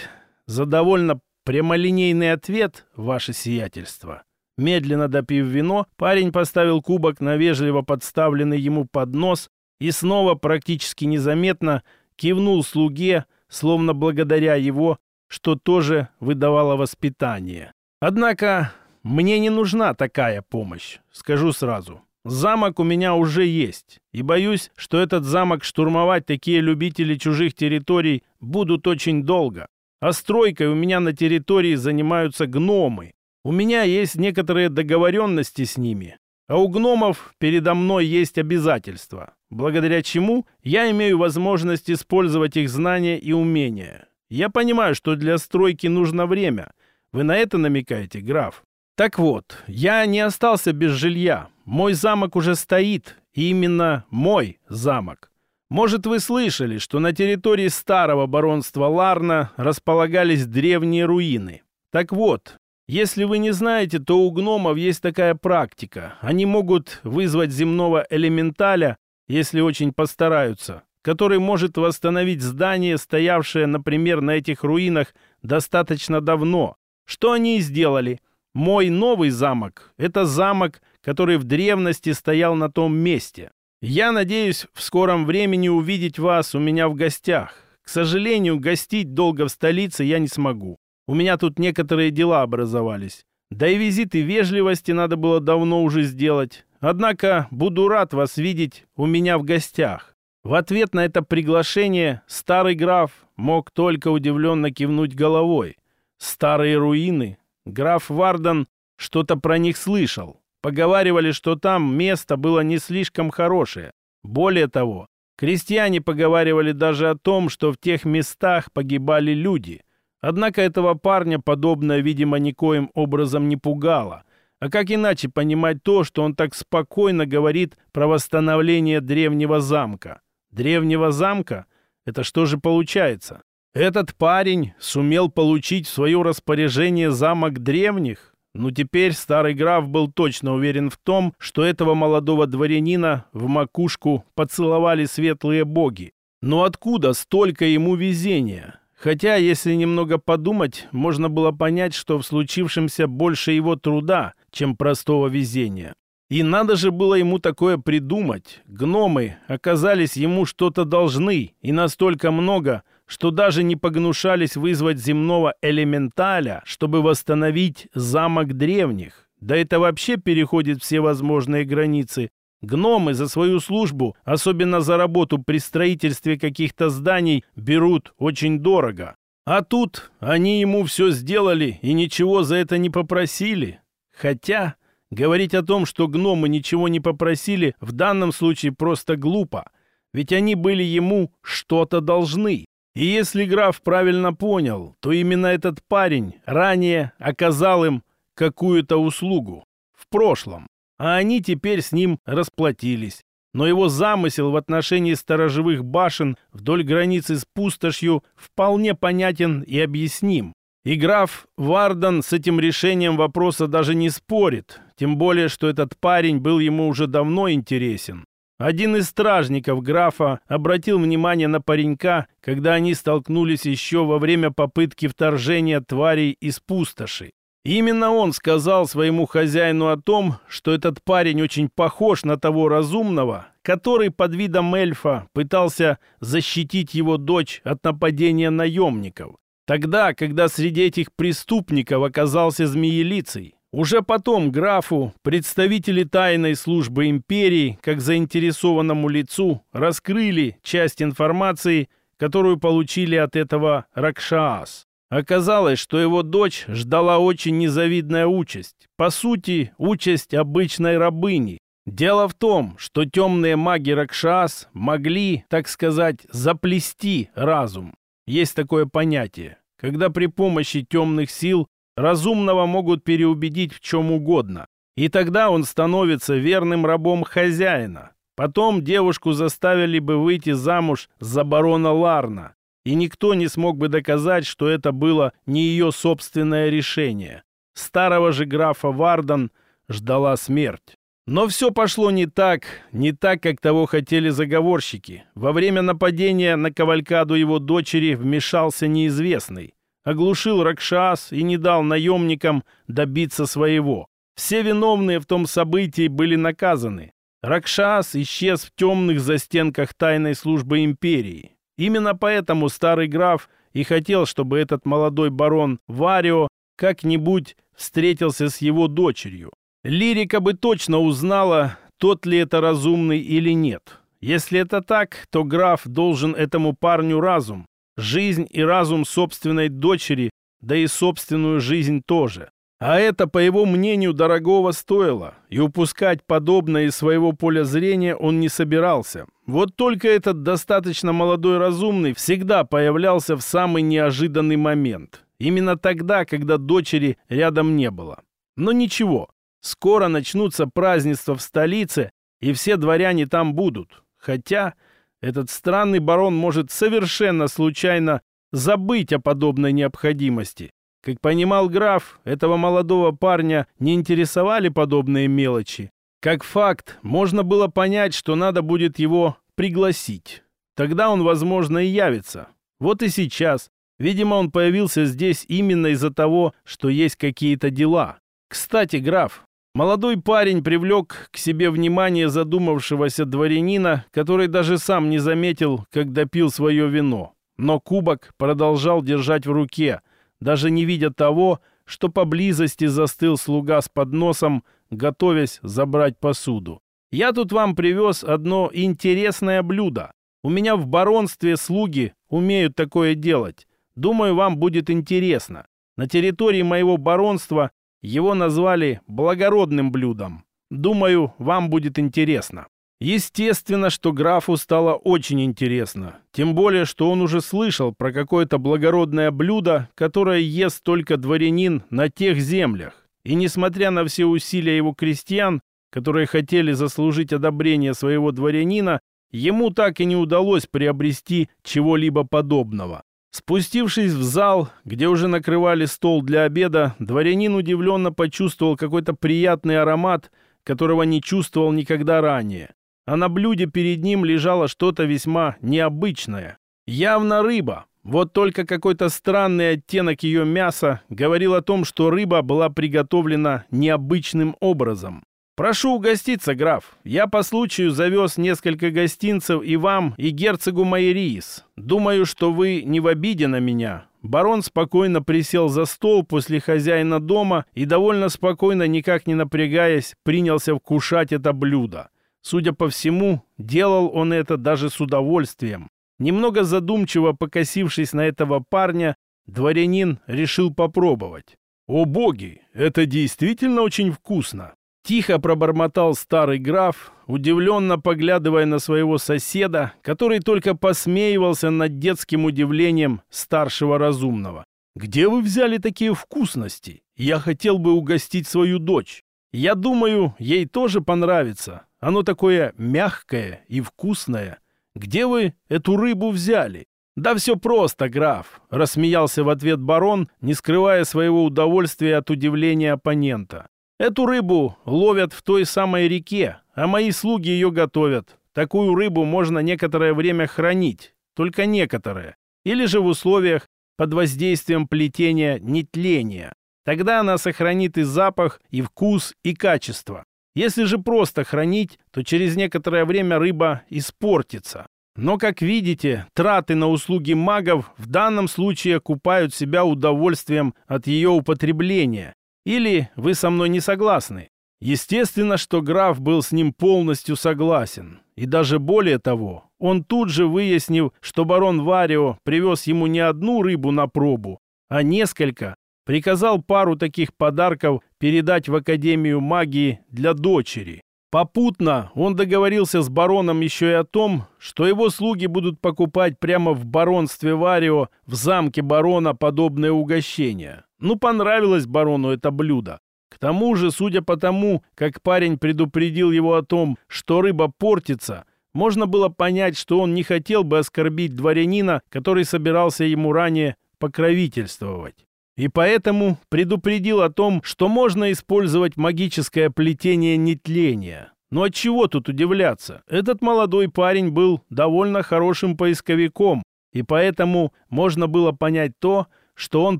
за довольно прямолинейный ответ, ваше сиятельство. Медленно допив вино, парень поставил кубок на вежливо подставленный ему поднос и снова практически незаметно кивнул слуге, словно благодаря его, что тоже выдавало воспитание. Однако мне не нужна такая помощь, скажу сразу. Замок у меня уже есть, и боюсь, что этот замок штурмовать такие любители чужих территорий будут очень долго. А стройкой у меня на территории занимаются гномы. У меня есть некоторые договоренности с ними, а у гномов передо мной есть обязательства благодаря чему я имею возможность использовать их знания и умения. Я понимаю, что для стройки нужно время. Вы на это намекаете, граф? Так вот, я не остался без жилья. Мой замок уже стоит, и именно мой замок. Может, вы слышали, что на территории старого баронства Ларна располагались древние руины. Так вот, если вы не знаете, то у гномов есть такая практика. Они могут вызвать земного элементаля если очень постараются, который может восстановить здание, стоявшее, например, на этих руинах достаточно давно. Что они и сделали. Мой новый замок – это замок, который в древности стоял на том месте. Я надеюсь в скором времени увидеть вас у меня в гостях. К сожалению, гостить долго в столице я не смогу. У меня тут некоторые дела образовались. Да и визиты вежливости надо было давно уже сделать. Однако буду рад вас видеть у меня в гостях». В ответ на это приглашение старый граф мог только удивленно кивнуть головой. Старые руины. Граф Вардан что-то про них слышал. Поговаривали, что там место было не слишком хорошее. Более того, крестьяне поговаривали даже о том, что в тех местах погибали люди. Однако этого парня подобное, видимо, никоим образом не пугало – а как иначе понимать то, что он так спокойно говорит про восстановление древнего замка? Древнего замка? Это что же получается? Этот парень сумел получить в свое распоряжение замок древних? Ну теперь старый граф был точно уверен в том, что этого молодого дворянина в макушку поцеловали светлые боги. Но откуда столько ему везения? Хотя, если немного подумать, можно было понять, что в случившемся больше его труда, чем простого везения. И надо же было ему такое придумать. Гномы оказались ему что-то должны, и настолько много, что даже не погнушались вызвать земного элементаля, чтобы восстановить замок древних. Да это вообще переходит все возможные границы. Гномы за свою службу, особенно за работу при строительстве каких-то зданий, берут очень дорого. А тут они ему все сделали и ничего за это не попросили. Хотя говорить о том, что гномы ничего не попросили, в данном случае просто глупо. Ведь они были ему что-то должны. И если граф правильно понял, то именно этот парень ранее оказал им какую-то услугу. В прошлом а они теперь с ним расплатились. Но его замысел в отношении сторожевых башен вдоль границы с пустошью вполне понятен и объясним. И граф Вардан с этим решением вопроса даже не спорит, тем более, что этот парень был ему уже давно интересен. Один из стражников графа обратил внимание на паренька, когда они столкнулись еще во время попытки вторжения тварей из пустоши. Именно он сказал своему хозяину о том, что этот парень очень похож на того разумного, который под видом эльфа пытался защитить его дочь от нападения наемников. Тогда, когда среди этих преступников оказался змеелицей, уже потом графу представители тайной службы империи, как заинтересованному лицу, раскрыли часть информации, которую получили от этого Ракшаас. Оказалось, что его дочь ждала очень незавидная участь. По сути, участь обычной рабыни. Дело в том, что темные маги Ракшас могли, так сказать, заплести разум. Есть такое понятие, когда при помощи темных сил разумного могут переубедить в чем угодно. И тогда он становится верным рабом хозяина. Потом девушку заставили бы выйти замуж за барона Ларна, и никто не смог бы доказать, что это было не ее собственное решение. Старого же графа Вардан ждала смерть. Но все пошло не так, не так, как того хотели заговорщики. Во время нападения на кавалькаду его дочери вмешался неизвестный. Оглушил Ракшас и не дал наемникам добиться своего. Все виновные в том событии были наказаны. Ракшас исчез в темных застенках тайной службы империи. Именно поэтому старый граф и хотел, чтобы этот молодой барон Варио как-нибудь встретился с его дочерью. Лирика бы точно узнала, тот ли это разумный или нет. Если это так, то граф должен этому парню разум, жизнь и разум собственной дочери, да и собственную жизнь тоже. А это, по его мнению, дорогого стоило, и упускать подобное из своего поля зрения он не собирался. Вот только этот достаточно молодой разумный всегда появлялся в самый неожиданный момент. Именно тогда, когда дочери рядом не было. Но ничего, скоро начнутся празднества в столице, и все дворяне там будут. Хотя этот странный барон может совершенно случайно забыть о подобной необходимости. Как понимал граф, этого молодого парня не интересовали подобные мелочи. Как факт, можно было понять, что надо будет его пригласить. Тогда он, возможно, и явится. Вот и сейчас. Видимо, он появился здесь именно из-за того, что есть какие-то дела. Кстати, граф, молодой парень привлек к себе внимание задумавшегося дворянина, который даже сам не заметил, как допил свое вино. Но кубок продолжал держать в руке – даже не видя того, что поблизости застыл слуга с подносом, готовясь забрать посуду. «Я тут вам привез одно интересное блюдо. У меня в баронстве слуги умеют такое делать. Думаю, вам будет интересно. На территории моего баронства его назвали благородным блюдом. Думаю, вам будет интересно». Естественно, что графу стало очень интересно. Тем более, что он уже слышал про какое-то благородное блюдо, которое ест только дворянин на тех землях. И несмотря на все усилия его крестьян, которые хотели заслужить одобрение своего дворянина, ему так и не удалось приобрести чего-либо подобного. Спустившись в зал, где уже накрывали стол для обеда, дворянин удивленно почувствовал какой-то приятный аромат, которого не чувствовал никогда ранее а на блюде перед ним лежало что-то весьма необычное. Явно рыба. Вот только какой-то странный оттенок ее мяса говорил о том, что рыба была приготовлена необычным образом. «Прошу угоститься, граф. Я по случаю завез несколько гостинцев и вам, и герцогу Майриис. Думаю, что вы не в обиде на меня». Барон спокойно присел за стол после хозяина дома и довольно спокойно, никак не напрягаясь, принялся вкушать это блюдо. Судя по всему, делал он это даже с удовольствием. Немного задумчиво покосившись на этого парня, дворянин решил попробовать. «О боги, это действительно очень вкусно!» Тихо пробормотал старый граф, удивленно поглядывая на своего соседа, который только посмеивался над детским удивлением старшего разумного. «Где вы взяли такие вкусности? Я хотел бы угостить свою дочь. Я думаю, ей тоже понравится. Оно такое мягкое и вкусное. Где вы эту рыбу взяли? Да все просто, граф, рассмеялся в ответ барон, не скрывая своего удовольствия от удивления оппонента. Эту рыбу ловят в той самой реке, а мои слуги ее готовят. Такую рыбу можно некоторое время хранить, только некоторое. Или же в условиях под воздействием плетения нетления. Тогда она сохранит и запах, и вкус, и качество. Если же просто хранить, то через некоторое время рыба испортится. Но, как видите, траты на услуги магов в данном случае окупают себя удовольствием от ее употребления. Или вы со мной не согласны? Естественно, что граф был с ним полностью согласен. И даже более того, он тут же выяснил, что барон Варио привез ему не одну рыбу на пробу, а несколько, приказал пару таких подарков передать в Академию магии для дочери. Попутно он договорился с бароном еще и о том, что его слуги будут покупать прямо в баронстве Варио в замке барона подобное угощение. Ну, понравилось барону это блюдо. К тому же, судя по тому, как парень предупредил его о том, что рыба портится, можно было понять, что он не хотел бы оскорбить дворянина, который собирался ему ранее покровительствовать и поэтому предупредил о том, что можно использовать магическое плетение нетления. Но от чего тут удивляться? Этот молодой парень был довольно хорошим поисковиком, и поэтому можно было понять то, что он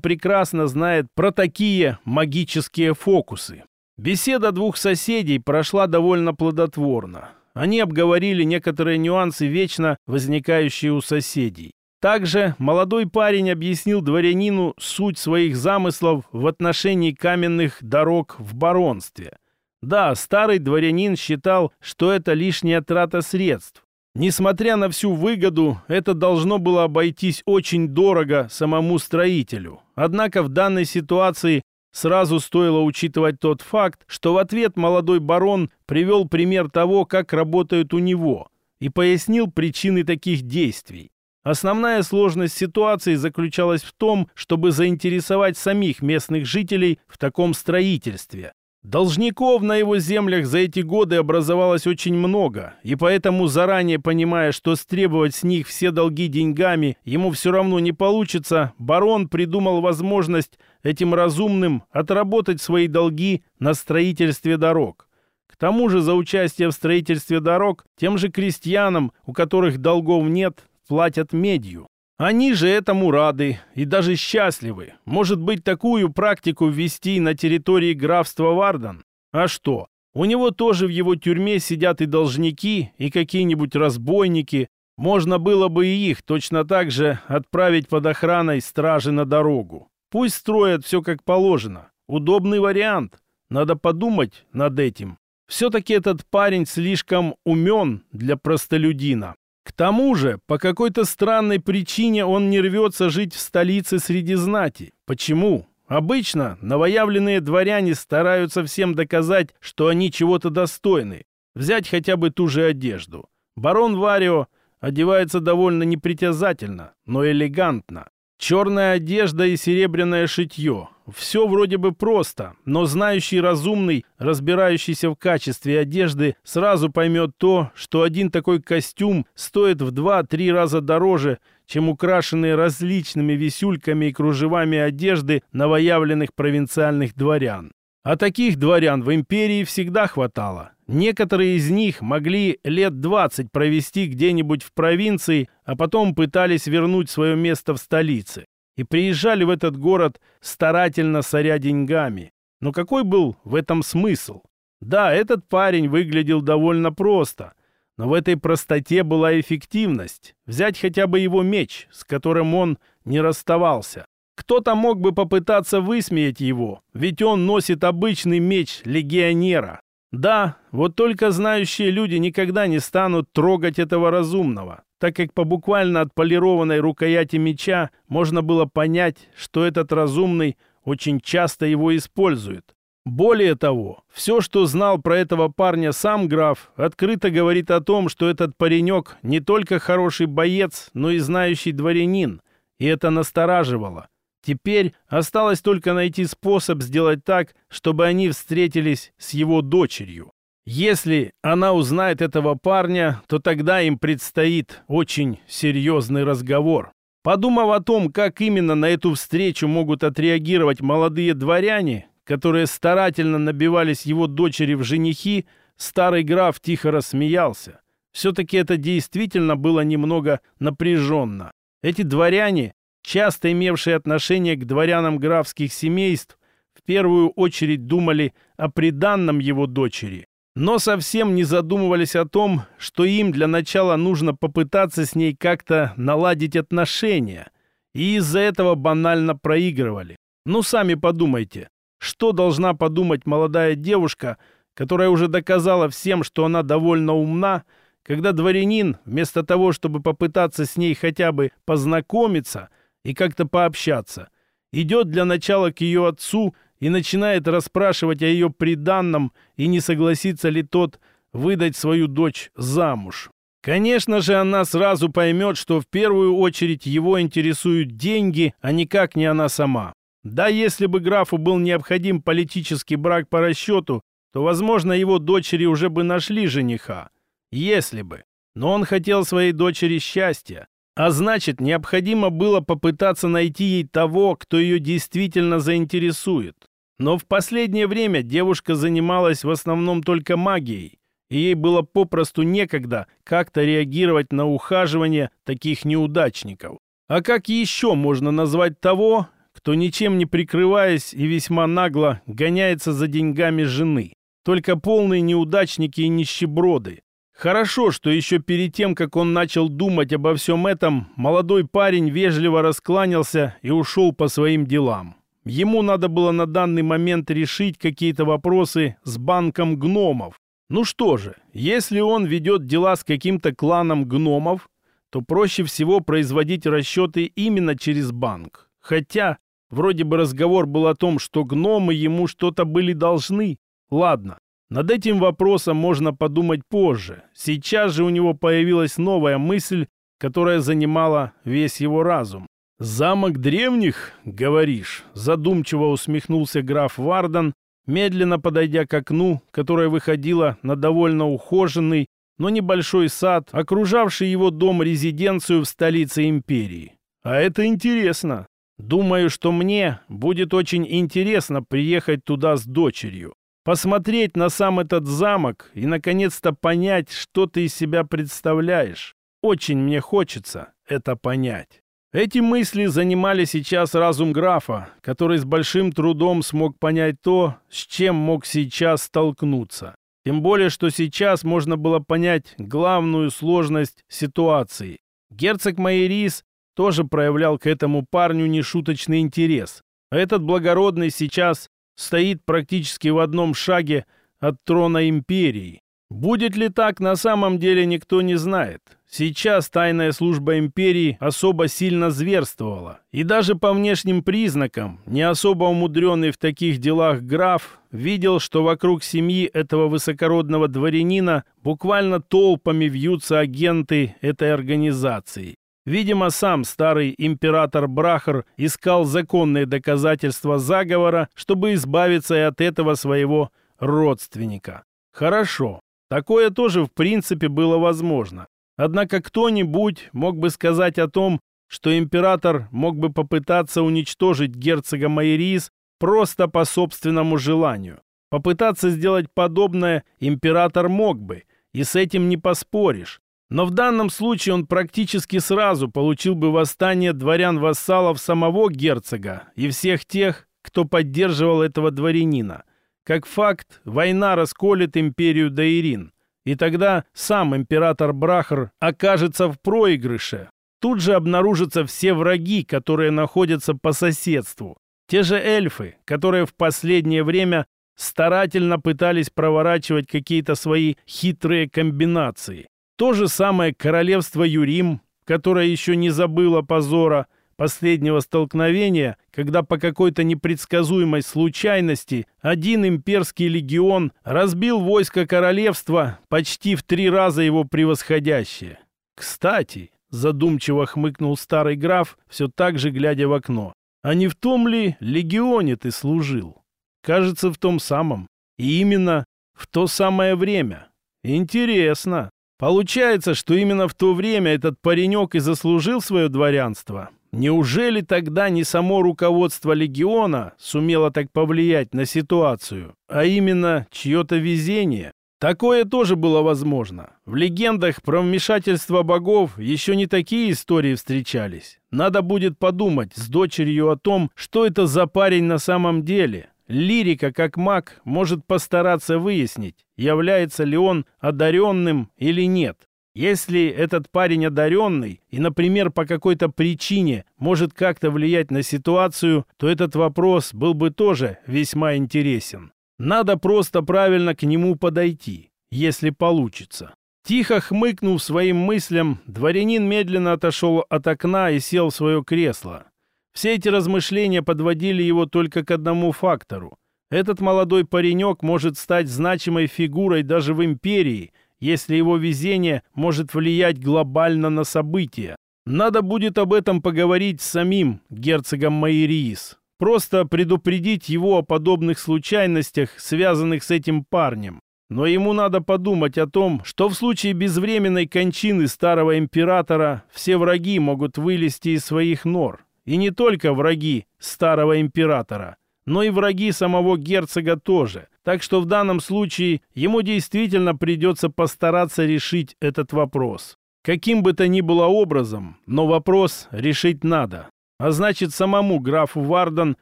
прекрасно знает про такие магические фокусы. Беседа двух соседей прошла довольно плодотворно. Они обговорили некоторые нюансы вечно возникающие у соседей. Также молодой парень объяснил дворянину суть своих замыслов в отношении каменных дорог в баронстве. Да, старый дворянин считал, что это лишняя трата средств. Несмотря на всю выгоду, это должно было обойтись очень дорого самому строителю. Однако в данной ситуации сразу стоило учитывать тот факт, что в ответ молодой барон привел пример того, как работают у него, и пояснил причины таких действий. Основная сложность ситуации заключалась в том, чтобы заинтересовать самих местных жителей в таком строительстве. Должников на его землях за эти годы образовалось очень много, и поэтому, заранее понимая, что стребовать с них все долги деньгами ему все равно не получится, барон придумал возможность этим разумным отработать свои долги на строительстве дорог. К тому же за участие в строительстве дорог тем же крестьянам, у которых долгов нет, платят медью. Они же этому рады и даже счастливы. Может быть, такую практику ввести на территории графства Вардан? А что? У него тоже в его тюрьме сидят и должники, и какие-нибудь разбойники. Можно было бы и их точно так же отправить под охраной стражи на дорогу. Пусть строят все как положено. Удобный вариант. Надо подумать над этим. Все-таки этот парень слишком умен для простолюдина. К тому же, по какой-то странной причине он не рвется жить в столице среди знати. Почему? Обычно новоявленные дворяне стараются всем доказать, что они чего-то достойны. Взять хотя бы ту же одежду. Барон Варио одевается довольно непритязательно, но элегантно. Черная одежда и серебряное шитье. Все вроде бы просто, но знающий разумный, разбирающийся в качестве одежды, сразу поймет то, что один такой костюм стоит в 2-3 раза дороже, чем украшенные различными висюльками и кружевами одежды новоявленных провинциальных дворян. А таких дворян в империи всегда хватало. Некоторые из них могли лет 20 провести где-нибудь в провинции, а потом пытались вернуть свое место в столице. И приезжали в этот город старательно соря деньгами. Но какой был в этом смысл? Да, этот парень выглядел довольно просто, но в этой простоте была эффективность. Взять хотя бы его меч, с которым он не расставался. Кто-то мог бы попытаться высмеять его, ведь он носит обычный меч легионера. Да, вот только знающие люди никогда не станут трогать этого разумного, так как по буквально отполированной рукояти меча можно было понять, что этот разумный очень часто его использует. Более того, все, что знал про этого парня сам граф, открыто говорит о том, что этот паренек не только хороший боец, но и знающий дворянин, и это настораживало. Теперь осталось только найти способ сделать так, чтобы они встретились с его дочерью. Если она узнает этого парня, то тогда им предстоит очень серьезный разговор. Подумав о том, как именно на эту встречу могут отреагировать молодые дворяне, которые старательно набивались его дочери в женихи, старый граф тихо рассмеялся. Все-таки это действительно было немного напряженно. Эти дворяне часто имевшие отношение к дворянам графских семейств, в первую очередь думали о приданном его дочери, но совсем не задумывались о том, что им для начала нужно попытаться с ней как-то наладить отношения, и из-за этого банально проигрывали. Ну, сами подумайте, что должна подумать молодая девушка, которая уже доказала всем, что она довольно умна, когда дворянин, вместо того, чтобы попытаться с ней хотя бы познакомиться и как-то пообщаться, идет для начала к ее отцу и начинает расспрашивать о ее приданном и не согласится ли тот выдать свою дочь замуж. Конечно же, она сразу поймет, что в первую очередь его интересуют деньги, а никак не она сама. Да, если бы графу был необходим политический брак по расчету, то, возможно, его дочери уже бы нашли жениха. Если бы. Но он хотел своей дочери счастья. А значит, необходимо было попытаться найти ей того, кто ее действительно заинтересует. Но в последнее время девушка занималась в основном только магией, и ей было попросту некогда как-то реагировать на ухаживание таких неудачников. А как еще можно назвать того, кто ничем не прикрываясь и весьма нагло гоняется за деньгами жены? Только полные неудачники и нищеброды. Хорошо, что еще перед тем, как он начал думать обо всем этом, молодой парень вежливо раскланялся и ушел по своим делам. Ему надо было на данный момент решить какие-то вопросы с банком гномов. Ну что же, если он ведет дела с каким-то кланом гномов, то проще всего производить расчеты именно через банк. Хотя, вроде бы разговор был о том, что гномы ему что-то были должны. Ладно, над этим вопросом можно подумать позже. Сейчас же у него появилась новая мысль, которая занимала весь его разум. «Замок древних, говоришь?» Задумчиво усмехнулся граф Вардан, медленно подойдя к окну, которое выходило на довольно ухоженный, но небольшой сад, окружавший его дом-резиденцию в столице империи. «А это интересно. Думаю, что мне будет очень интересно приехать туда с дочерью, посмотреть на сам этот замок и, наконец-то, понять, что ты из себя представляешь. Очень мне хочется это понять». Эти мысли занимали сейчас разум графа, который с большим трудом смог понять то, с чем мог сейчас столкнуться. Тем более, что сейчас можно было понять главную сложность ситуации. Герцог Майерис тоже проявлял к этому парню нешуточный интерес. Этот благородный сейчас стоит практически в одном шаге от трона империи. Будет ли так на самом деле никто не знает. Сейчас тайная служба империи особо сильно зверствовала. И даже по внешним признакам, не особо умудренный в таких делах граф, видел, что вокруг семьи этого высокородного дворянина буквально толпами вьются агенты этой организации. Видимо, сам старый император Брахар искал законные доказательства заговора, чтобы избавиться и от этого своего родственника. Хорошо. Такое тоже в принципе было возможно. Однако кто-нибудь мог бы сказать о том, что император мог бы попытаться уничтожить герцога Майрис просто по собственному желанию. Попытаться сделать подобное император мог бы, и с этим не поспоришь. Но в данном случае он практически сразу получил бы восстание дворян-вассалов самого герцога и всех тех, кто поддерживал этого дворянина – как факт, война расколет империю Даирин, и тогда сам император Брахар окажется в проигрыше. Тут же обнаружатся все враги, которые находятся по соседству. Те же эльфы, которые в последнее время старательно пытались проворачивать какие-то свои хитрые комбинации. То же самое королевство Юрим, которое еще не забыло позора – последнего столкновения, когда по какой-то непредсказуемой случайности один имперский легион разбил войско королевства почти в три раза его превосходящее. Кстати, задумчиво хмыкнул старый граф, все так же глядя в окно, а не в том ли легионе ты служил? Кажется, в том самом. И именно в то самое время. Интересно. Получается, что именно в то время этот паренек и заслужил свое дворянство? Неужели тогда не само руководство легиона сумело так повлиять на ситуацию, а именно чье-то везение? Такое тоже было возможно. В легендах про вмешательство богов еще не такие истории встречались. Надо будет подумать с дочерью о том, что это за парень на самом деле. Лирика, как маг, может постараться выяснить, является ли он одаренным или нет. Если этот парень одаренный и, например, по какой-то причине может как-то влиять на ситуацию, то этот вопрос был бы тоже весьма интересен. Надо просто правильно к нему подойти, если получится. Тихо хмыкнув своим мыслям, дворянин медленно отошел от окна и сел в свое кресло. Все эти размышления подводили его только к одному фактору. Этот молодой паренек может стать значимой фигурой даже в империи, если его везение может влиять глобально на события. Надо будет об этом поговорить с самим герцогом Майериис. Просто предупредить его о подобных случайностях, связанных с этим парнем. Но ему надо подумать о том, что в случае безвременной кончины старого императора все враги могут вылезти из своих нор. И не только враги старого императора, но и враги самого герцога тоже. Так что в данном случае ему действительно придется постараться решить этот вопрос. Каким бы то ни было образом, но вопрос решить надо. А значит, самому графу Вардан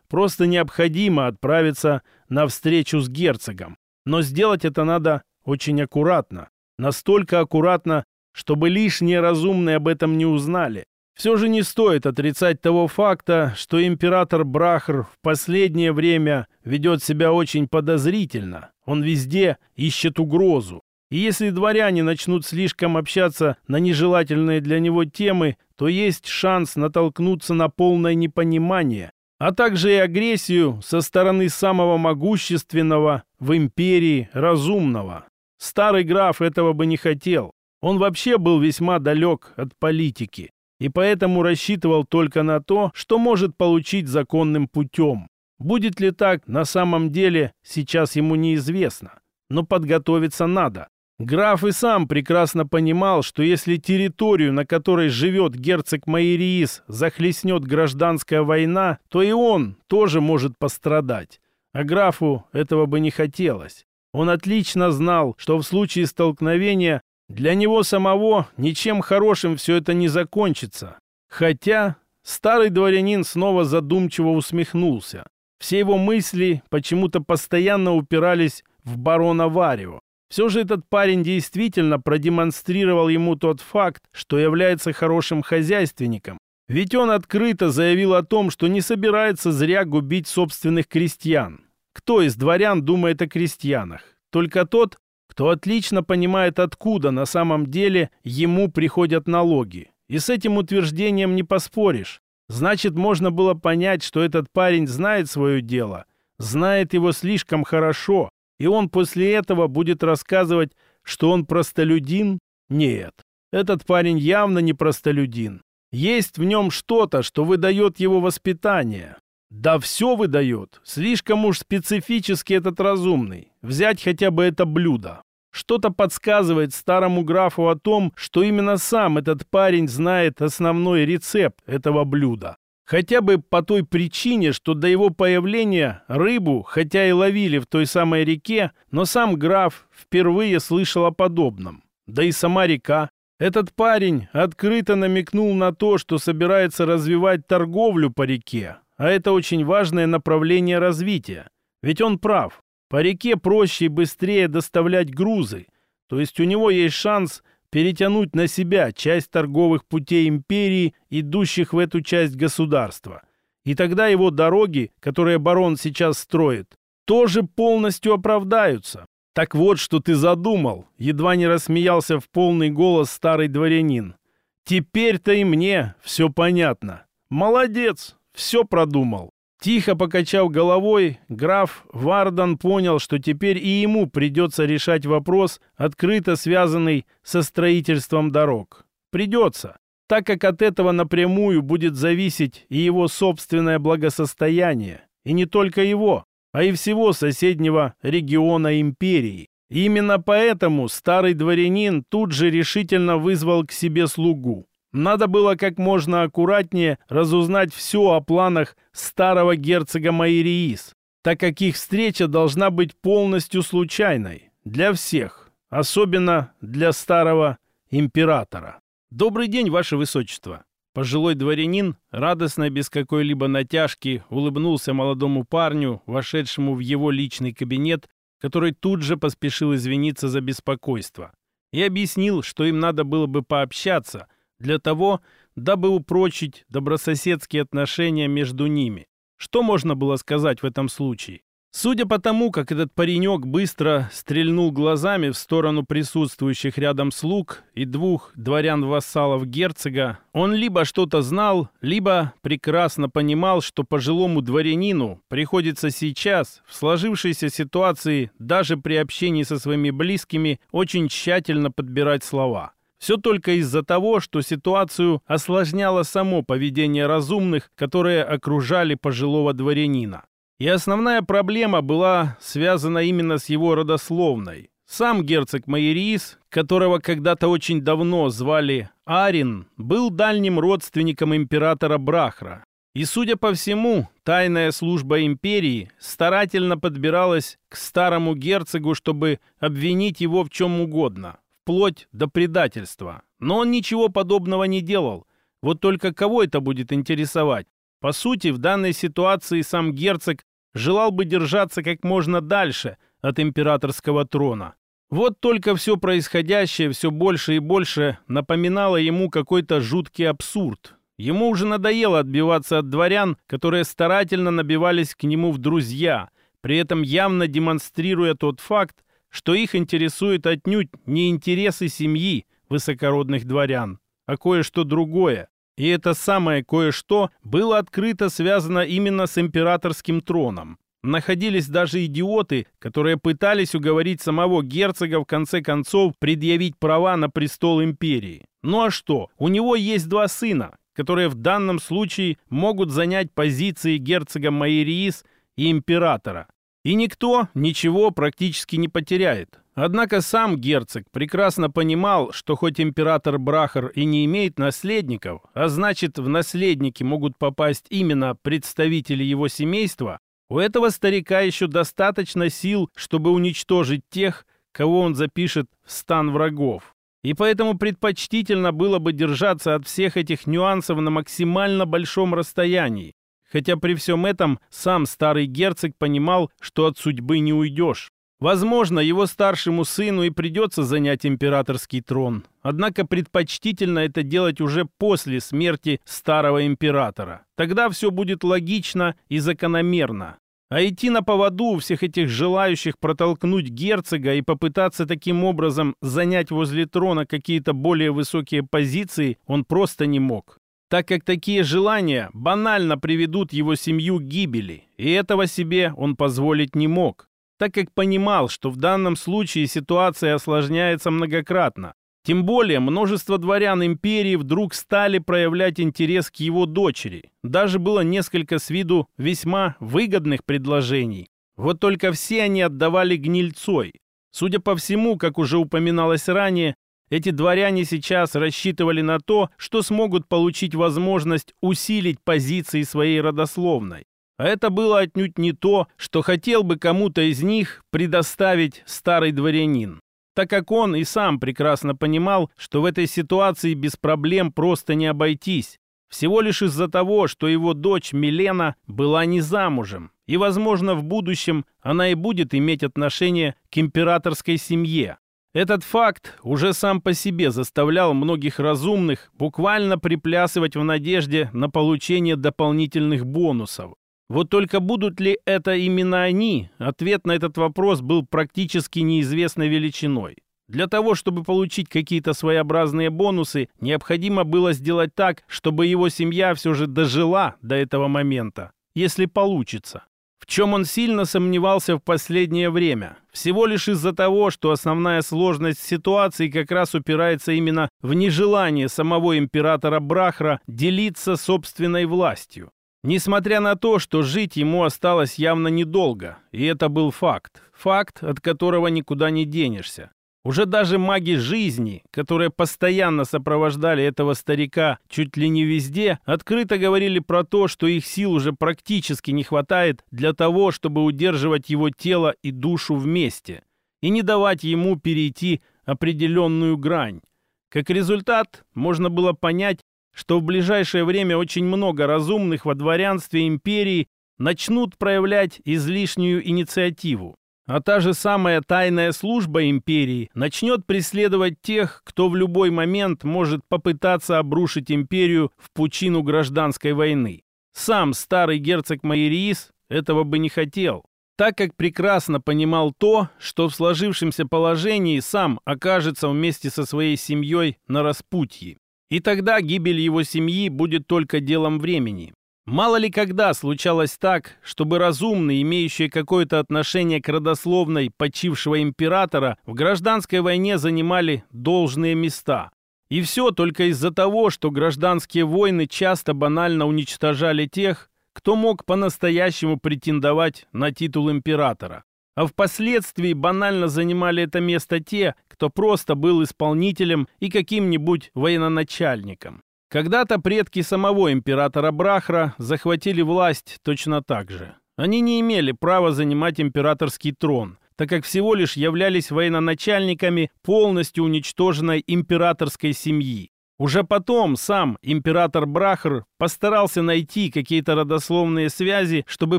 просто необходимо отправиться на встречу с герцогом. Но сделать это надо очень аккуратно. Настолько аккуратно, чтобы лишние разумные об этом не узнали. Все же не стоит отрицать того факта, что император Брахр в последнее время ведет себя очень подозрительно. Он везде ищет угрозу. И если дворяне начнут слишком общаться на нежелательные для него темы, то есть шанс натолкнуться на полное непонимание, а также и агрессию со стороны самого могущественного в империи разумного. Старый граф этого бы не хотел. Он вообще был весьма далек от политики и поэтому рассчитывал только на то, что может получить законным путем. Будет ли так на самом деле, сейчас ему неизвестно, но подготовиться надо. Граф и сам прекрасно понимал, что если территорию, на которой живет герцог Майериис, захлестнет гражданская война, то и он тоже может пострадать. А графу этого бы не хотелось. Он отлично знал, что в случае столкновения для него самого ничем хорошим все это не закончится. Хотя старый дворянин снова задумчиво усмехнулся. Все его мысли почему-то постоянно упирались в барона Варио. Все же этот парень действительно продемонстрировал ему тот факт, что является хорошим хозяйственником. Ведь он открыто заявил о том, что не собирается зря губить собственных крестьян. Кто из дворян думает о крестьянах? Только тот, кто отлично понимает, откуда на самом деле ему приходят налоги. И с этим утверждением не поспоришь. Значит, можно было понять, что этот парень знает свое дело, знает его слишком хорошо, и он после этого будет рассказывать, что он простолюдин? Нет, этот парень явно не простолюдин. Есть в нем что-то, что выдает его воспитание. Да все выдает. Слишком уж специфически этот разумный. Взять хотя бы это блюдо. Что-то подсказывает старому графу о том, что именно сам этот парень знает основной рецепт этого блюда. Хотя бы по той причине, что до его появления рыбу, хотя и ловили в той самой реке, но сам граф впервые слышал о подобном. Да и сама река. Этот парень открыто намекнул на то, что собирается развивать торговлю по реке, а это очень важное направление развития. Ведь он прав. По реке проще и быстрее доставлять грузы, то есть у него есть шанс перетянуть на себя часть торговых путей империи, идущих в эту часть государства. И тогда его дороги, которые барон сейчас строит, тоже полностью оправдаются. Так вот, что ты задумал, едва не рассмеялся в полный голос старый дворянин. Теперь-то и мне все понятно. Молодец, все продумал. Тихо покачав головой, граф Вардан понял, что теперь и ему придется решать вопрос, открыто связанный со строительством дорог. Придется, так как от этого напрямую будет зависеть и его собственное благосостояние. И не только его, а и всего соседнего региона империи. именно поэтому старый дворянин тут же решительно вызвал к себе слугу. Надо было как можно аккуратнее разузнать все о планах старого герцога Майриис, так как их встреча должна быть полностью случайной для всех, особенно для старого императора. «Добрый день, Ваше Высочество!» Пожилой дворянин, радостно, без какой-либо натяжки, улыбнулся молодому парню, вошедшему в его личный кабинет, который тут же поспешил извиниться за беспокойство, и объяснил, что им надо было бы пообщаться для того, дабы упрочить добрососедские отношения между ними. Что можно было сказать в этом случае? Судя по тому, как этот паренек быстро стрельнул глазами в сторону присутствующих рядом слуг и двух дворян-вассалов герцога, он либо что-то знал, либо прекрасно понимал, что пожилому дворянину приходится сейчас, в сложившейся ситуации, даже при общении со своими близкими, очень тщательно подбирать слова. Все только из-за того, что ситуацию осложняло само поведение разумных, которые окружали пожилого дворянина. И основная проблема была связана именно с его родословной. Сам герцог Майерис, которого когда-то очень давно звали Арин, был дальним родственником императора Брахра. И, судя по всему, тайная служба империи старательно подбиралась к старому герцогу, чтобы обвинить его в чем угодно, вплоть до предательства. Но он ничего подобного не делал. Вот только кого это будет интересовать? По сути, в данной ситуации сам герцог желал бы держаться как можно дальше от императорского трона. Вот только все происходящее все больше и больше напоминало ему какой-то жуткий абсурд. Ему уже надоело отбиваться от дворян, которые старательно набивались к нему в друзья, при этом явно демонстрируя тот факт, что их интересует отнюдь не интересы семьи высокородных дворян, а кое-что другое. И это самое кое-что было открыто связано именно с императорским троном. Находились даже идиоты, которые пытались уговорить самого герцога в конце концов предъявить права на престол империи. Ну а что? У него есть два сына, которые в данном случае могут занять позиции герцога Майериис и императора. И никто ничего практически не потеряет. Однако сам герцог прекрасно понимал, что хоть император Брахар и не имеет наследников, а значит в наследники могут попасть именно представители его семейства, у этого старика еще достаточно сил, чтобы уничтожить тех, кого он запишет в стан врагов. И поэтому предпочтительно было бы держаться от всех этих нюансов на максимально большом расстоянии. Хотя при всем этом сам старый герцог понимал, что от судьбы не уйдешь. Возможно, его старшему сыну и придется занять императорский трон. Однако предпочтительно это делать уже после смерти старого императора. Тогда все будет логично и закономерно. А идти на поводу у всех этих желающих протолкнуть герцога и попытаться таким образом занять возле трона какие-то более высокие позиции он просто не мог. Так как такие желания банально приведут его семью к гибели, и этого себе он позволить не мог так как понимал, что в данном случае ситуация осложняется многократно. Тем более множество дворян империи вдруг стали проявлять интерес к его дочери. Даже было несколько с виду весьма выгодных предложений. Вот только все они отдавали гнильцой. Судя по всему, как уже упоминалось ранее, эти дворяне сейчас рассчитывали на то, что смогут получить возможность усилить позиции своей родословной. А это было отнюдь не то, что хотел бы кому-то из них предоставить старый дворянин. Так как он и сам прекрасно понимал, что в этой ситуации без проблем просто не обойтись. Всего лишь из-за того, что его дочь Милена была не замужем. И, возможно, в будущем она и будет иметь отношение к императорской семье. Этот факт уже сам по себе заставлял многих разумных буквально приплясывать в надежде на получение дополнительных бонусов. Вот только будут ли это именно они, ответ на этот вопрос был практически неизвестной величиной. Для того, чтобы получить какие-то своеобразные бонусы, необходимо было сделать так, чтобы его семья все же дожила до этого момента, если получится. В чем он сильно сомневался в последнее время. Всего лишь из-за того, что основная сложность ситуации как раз упирается именно в нежелание самого императора Брахра делиться собственной властью. Несмотря на то, что жить ему осталось явно недолго, и это был факт. Факт, от которого никуда не денешься. Уже даже маги жизни, которые постоянно сопровождали этого старика чуть ли не везде, открыто говорили про то, что их сил уже практически не хватает для того, чтобы удерживать его тело и душу вместе и не давать ему перейти определенную грань. Как результат, можно было понять, что в ближайшее время очень много разумных во дворянстве империи начнут проявлять излишнюю инициативу. А та же самая тайная служба империи начнет преследовать тех, кто в любой момент может попытаться обрушить империю в пучину гражданской войны. Сам старый герцог Майериис этого бы не хотел, так как прекрасно понимал то, что в сложившемся положении сам окажется вместе со своей семьей на распутье. И тогда гибель его семьи будет только делом времени. Мало ли когда случалось так, чтобы разумные, имеющие какое-то отношение к родословной почившего императора, в гражданской войне занимали должные места. И все только из-за того, что гражданские войны часто банально уничтожали тех, кто мог по-настоящему претендовать на титул императора. А впоследствии банально занимали это место те, кто просто был исполнителем и каким-нибудь военачальником. Когда-то предки самого императора Брахра захватили власть точно так же. Они не имели права занимать императорский трон, так как всего лишь являлись военачальниками полностью уничтоженной императорской семьи. Уже потом сам император Брахр постарался найти какие-то родословные связи, чтобы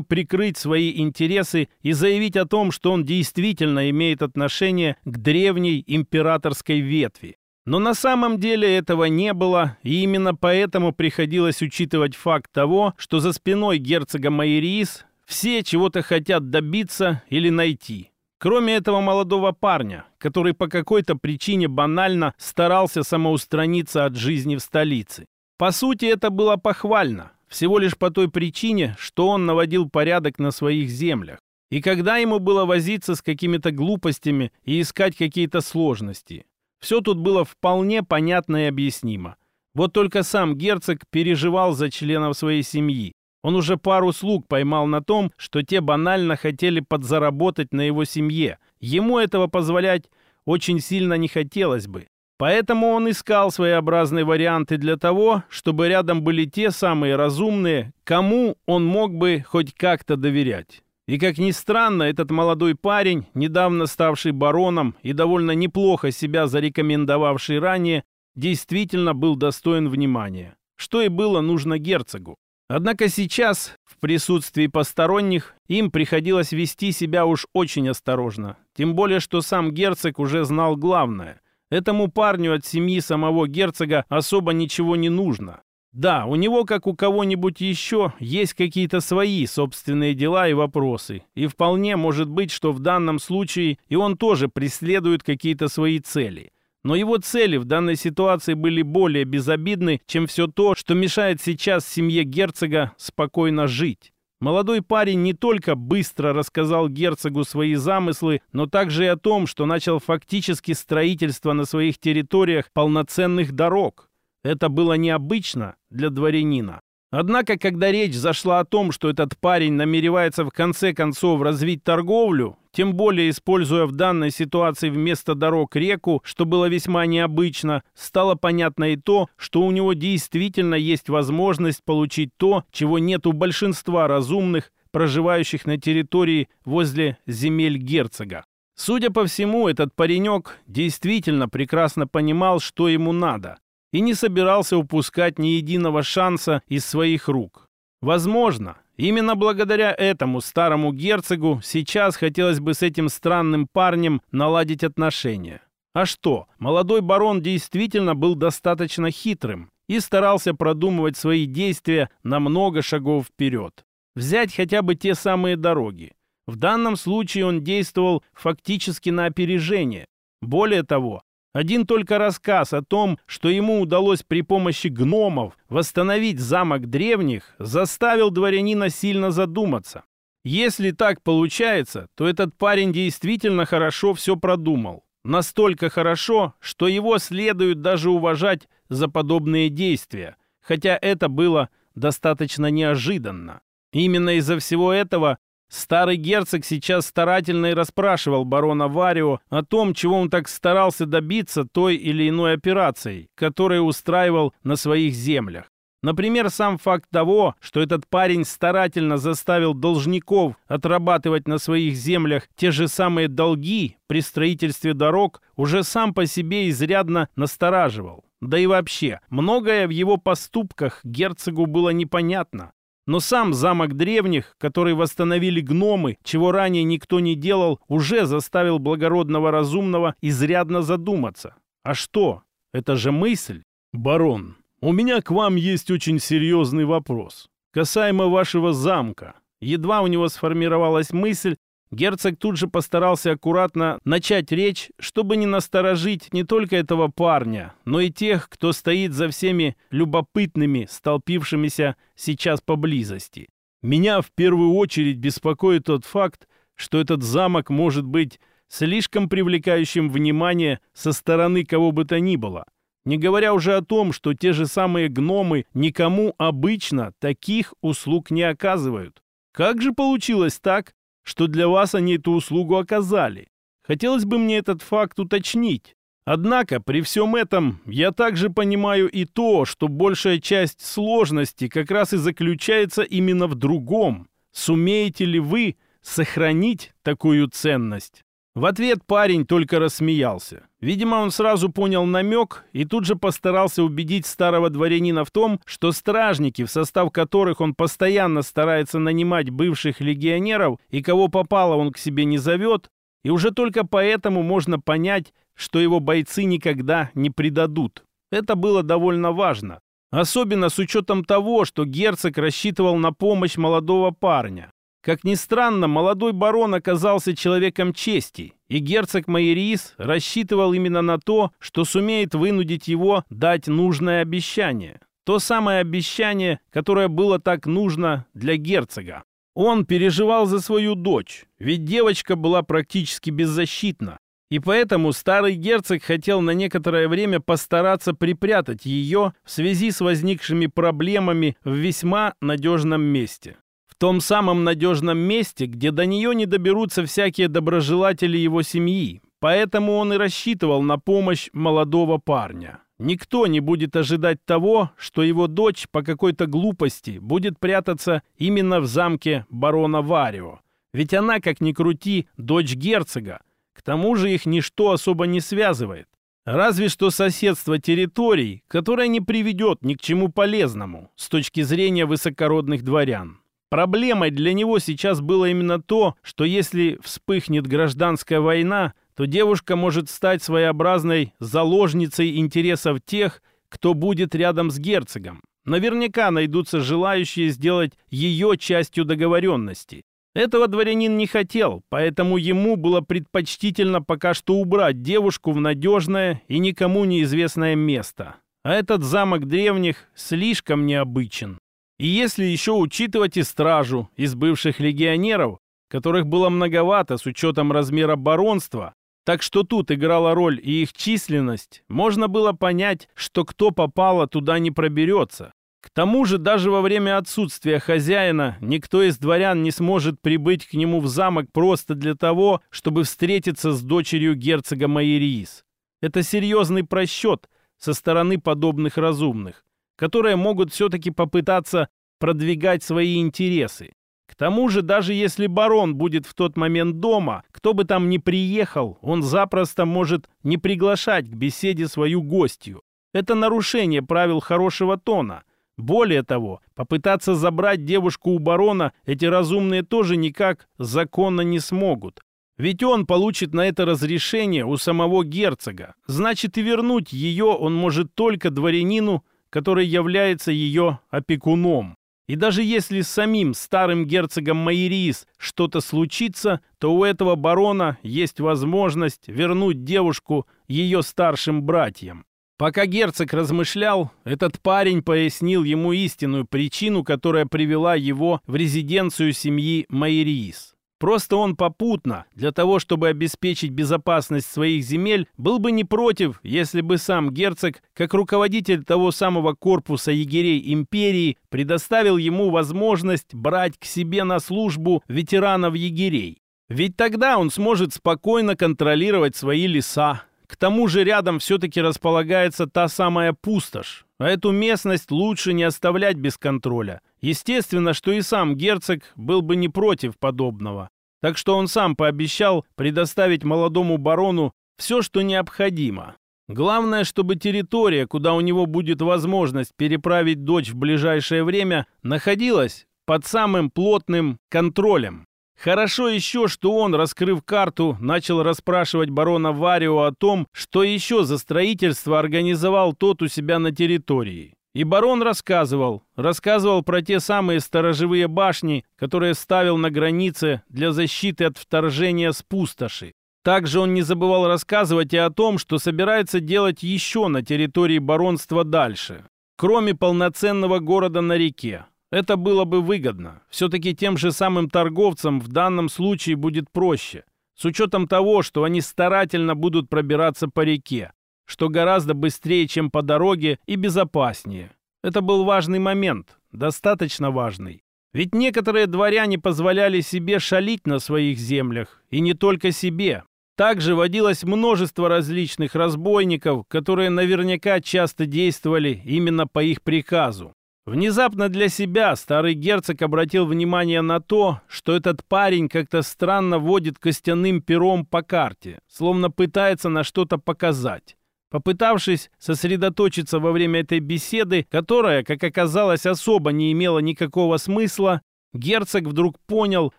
прикрыть свои интересы и заявить о том, что он действительно имеет отношение к древней императорской ветви. Но на самом деле этого не было, и именно поэтому приходилось учитывать факт того, что за спиной герцога Майериис все чего-то хотят добиться или найти. Кроме этого молодого парня, который по какой-то причине банально старался самоустраниться от жизни в столице. По сути, это было похвально, всего лишь по той причине, что он наводил порядок на своих землях. И когда ему было возиться с какими-то глупостями и искать какие-то сложности, все тут было вполне понятно и объяснимо. Вот только сам герцог переживал за членов своей семьи. Он уже пару слуг поймал на том, что те банально хотели подзаработать на его семье. Ему этого позволять очень сильно не хотелось бы. Поэтому он искал своеобразные варианты для того, чтобы рядом были те самые разумные, кому он мог бы хоть как-то доверять. И как ни странно, этот молодой парень, недавно ставший бароном и довольно неплохо себя зарекомендовавший ранее, действительно был достоин внимания, что и было нужно герцогу. Однако сейчас, в присутствии посторонних, им приходилось вести себя уж очень осторожно. Тем более, что сам герцог уже знал главное. Этому парню от семьи самого герцога особо ничего не нужно. Да, у него, как у кого-нибудь еще, есть какие-то свои собственные дела и вопросы. И вполне может быть, что в данном случае и он тоже преследует какие-то свои цели. Но его цели в данной ситуации были более безобидны, чем все то, что мешает сейчас семье герцога спокойно жить. Молодой парень не только быстро рассказал герцогу свои замыслы, но также и о том, что начал фактически строительство на своих территориях полноценных дорог. Это было необычно для дворянина. Однако, когда речь зашла о том, что этот парень намеревается в конце концов развить торговлю, тем более используя в данной ситуации вместо дорог реку, что было весьма необычно, стало понятно и то, что у него действительно есть возможность получить то, чего нет у большинства разумных, проживающих на территории возле земель герцога. Судя по всему, этот паренек действительно прекрасно понимал, что ему надо и не собирался упускать ни единого шанса из своих рук. Возможно, именно благодаря этому старому герцогу сейчас хотелось бы с этим странным парнем наладить отношения. А что, молодой барон действительно был достаточно хитрым и старался продумывать свои действия на много шагов вперед. Взять хотя бы те самые дороги. В данном случае он действовал фактически на опережение. Более того, один только рассказ о том, что ему удалось при помощи гномов восстановить замок древних, заставил дворянина сильно задуматься. Если так получается, то этот парень действительно хорошо все продумал. Настолько хорошо, что его следует даже уважать за подобные действия, хотя это было достаточно неожиданно. Именно из-за всего этого Старый герцог сейчас старательно и расспрашивал барона Варио о том, чего он так старался добиться той или иной операцией, которую устраивал на своих землях. Например, сам факт того, что этот парень старательно заставил должников отрабатывать на своих землях те же самые долги при строительстве дорог, уже сам по себе изрядно настораживал. Да и вообще, многое в его поступках герцогу было непонятно. Но сам замок древних, который восстановили гномы, чего ранее никто не делал, уже заставил благородного разумного изрядно задуматься. А что? Это же мысль. Барон, у меня к вам есть очень серьезный вопрос. Касаемо вашего замка. Едва у него сформировалась мысль, герцог тут же постарался аккуратно начать речь, чтобы не насторожить не только этого парня, но и тех, кто стоит за всеми любопытными, столпившимися сейчас поблизости. Меня в первую очередь беспокоит тот факт, что этот замок может быть слишком привлекающим внимание со стороны кого бы то ни было. Не говоря уже о том, что те же самые гномы никому обычно таких услуг не оказывают. Как же получилось так, что для вас они эту услугу оказали? Хотелось бы мне этот факт уточнить. Однако при всем этом я также понимаю и то, что большая часть сложности как раз и заключается именно в другом. Сумеете ли вы сохранить такую ценность? В ответ парень только рассмеялся. Видимо, он сразу понял намек и тут же постарался убедить старого дворянина в том, что стражники, в состав которых он постоянно старается нанимать бывших легионеров и кого попало он к себе не зовет, и уже только поэтому можно понять, что его бойцы никогда не предадут. Это было довольно важно. Особенно с учетом того, что герцог рассчитывал на помощь молодого парня. Как ни странно, молодой барон оказался человеком чести, и герцог Майерис рассчитывал именно на то, что сумеет вынудить его дать нужное обещание. То самое обещание, которое было так нужно для герцога. Он переживал за свою дочь, ведь девочка была практически беззащитна, и поэтому старый герцог хотел на некоторое время постараться припрятать ее в связи с возникшими проблемами в весьма надежном месте том самом надежном месте, где до нее не доберутся всякие доброжелатели его семьи. Поэтому он и рассчитывал на помощь молодого парня. Никто не будет ожидать того, что его дочь по какой-то глупости будет прятаться именно в замке барона Варио. Ведь она, как ни крути, дочь герцога. К тому же их ничто особо не связывает. Разве что соседство территорий, которое не приведет ни к чему полезному с точки зрения высокородных дворян. Проблемой для него сейчас было именно то, что если вспыхнет гражданская война, то девушка может стать своеобразной заложницей интересов тех, кто будет рядом с герцогом. Наверняка найдутся желающие сделать ее частью договоренности. Этого дворянин не хотел, поэтому ему было предпочтительно пока что убрать девушку в надежное и никому неизвестное место. А этот замок древних слишком необычен. И если еще учитывать и стражу из бывших легионеров, которых было многовато с учетом размера баронства, так что тут играла роль и их численность, можно было понять, что кто попало, туда не проберется. К тому же даже во время отсутствия хозяина никто из дворян не сможет прибыть к нему в замок просто для того, чтобы встретиться с дочерью герцога Майериис. Это серьезный просчет со стороны подобных разумных которые могут все-таки попытаться продвигать свои интересы. К тому же, даже если барон будет в тот момент дома, кто бы там ни приехал, он запросто может не приглашать к беседе свою гостью. Это нарушение правил хорошего тона. Более того, попытаться забрать девушку у барона эти разумные тоже никак законно не смогут. Ведь он получит на это разрешение у самого герцога. Значит, и вернуть ее он может только дворянину, который является ее опекуном. И даже если с самим старым герцогом Майерис что-то случится, то у этого барона есть возможность вернуть девушку ее старшим братьям. Пока герцог размышлял, этот парень пояснил ему истинную причину, которая привела его в резиденцию семьи Майерис. Просто он попутно, для того, чтобы обеспечить безопасность своих земель, был бы не против, если бы сам герцог, как руководитель того самого корпуса егерей империи, предоставил ему возможность брать к себе на службу ветеранов-егерей. Ведь тогда он сможет спокойно контролировать свои леса. К тому же рядом все-таки располагается та самая пустошь, а эту местность лучше не оставлять без контроля. Естественно, что и сам герцог был бы не против подобного. Так что он сам пообещал предоставить молодому барону все, что необходимо. Главное, чтобы территория, куда у него будет возможность переправить дочь в ближайшее время, находилась под самым плотным контролем. Хорошо еще, что он, раскрыв карту, начал расспрашивать барона Варио о том, что еще за строительство организовал тот у себя на территории. И барон рассказывал, рассказывал про те самые сторожевые башни, которые ставил на границе для защиты от вторжения с пустоши. Также он не забывал рассказывать и о том, что собирается делать еще на территории баронства дальше, кроме полноценного города на реке. Это было бы выгодно. Все-таки тем же самым торговцам в данном случае будет проще, с учетом того, что они старательно будут пробираться по реке, что гораздо быстрее, чем по дороге и безопаснее. Это был важный момент, достаточно важный. Ведь некоторые дворяне позволяли себе шалить на своих землях, и не только себе, также водилось множество различных разбойников, которые наверняка часто действовали именно по их приказу. Внезапно для себя старый герцог обратил внимание на то, что этот парень как-то странно водит костяным пером по карте, словно пытается на что-то показать. Попытавшись сосредоточиться во время этой беседы, которая, как оказалось, особо не имела никакого смысла, Герцог вдруг понял,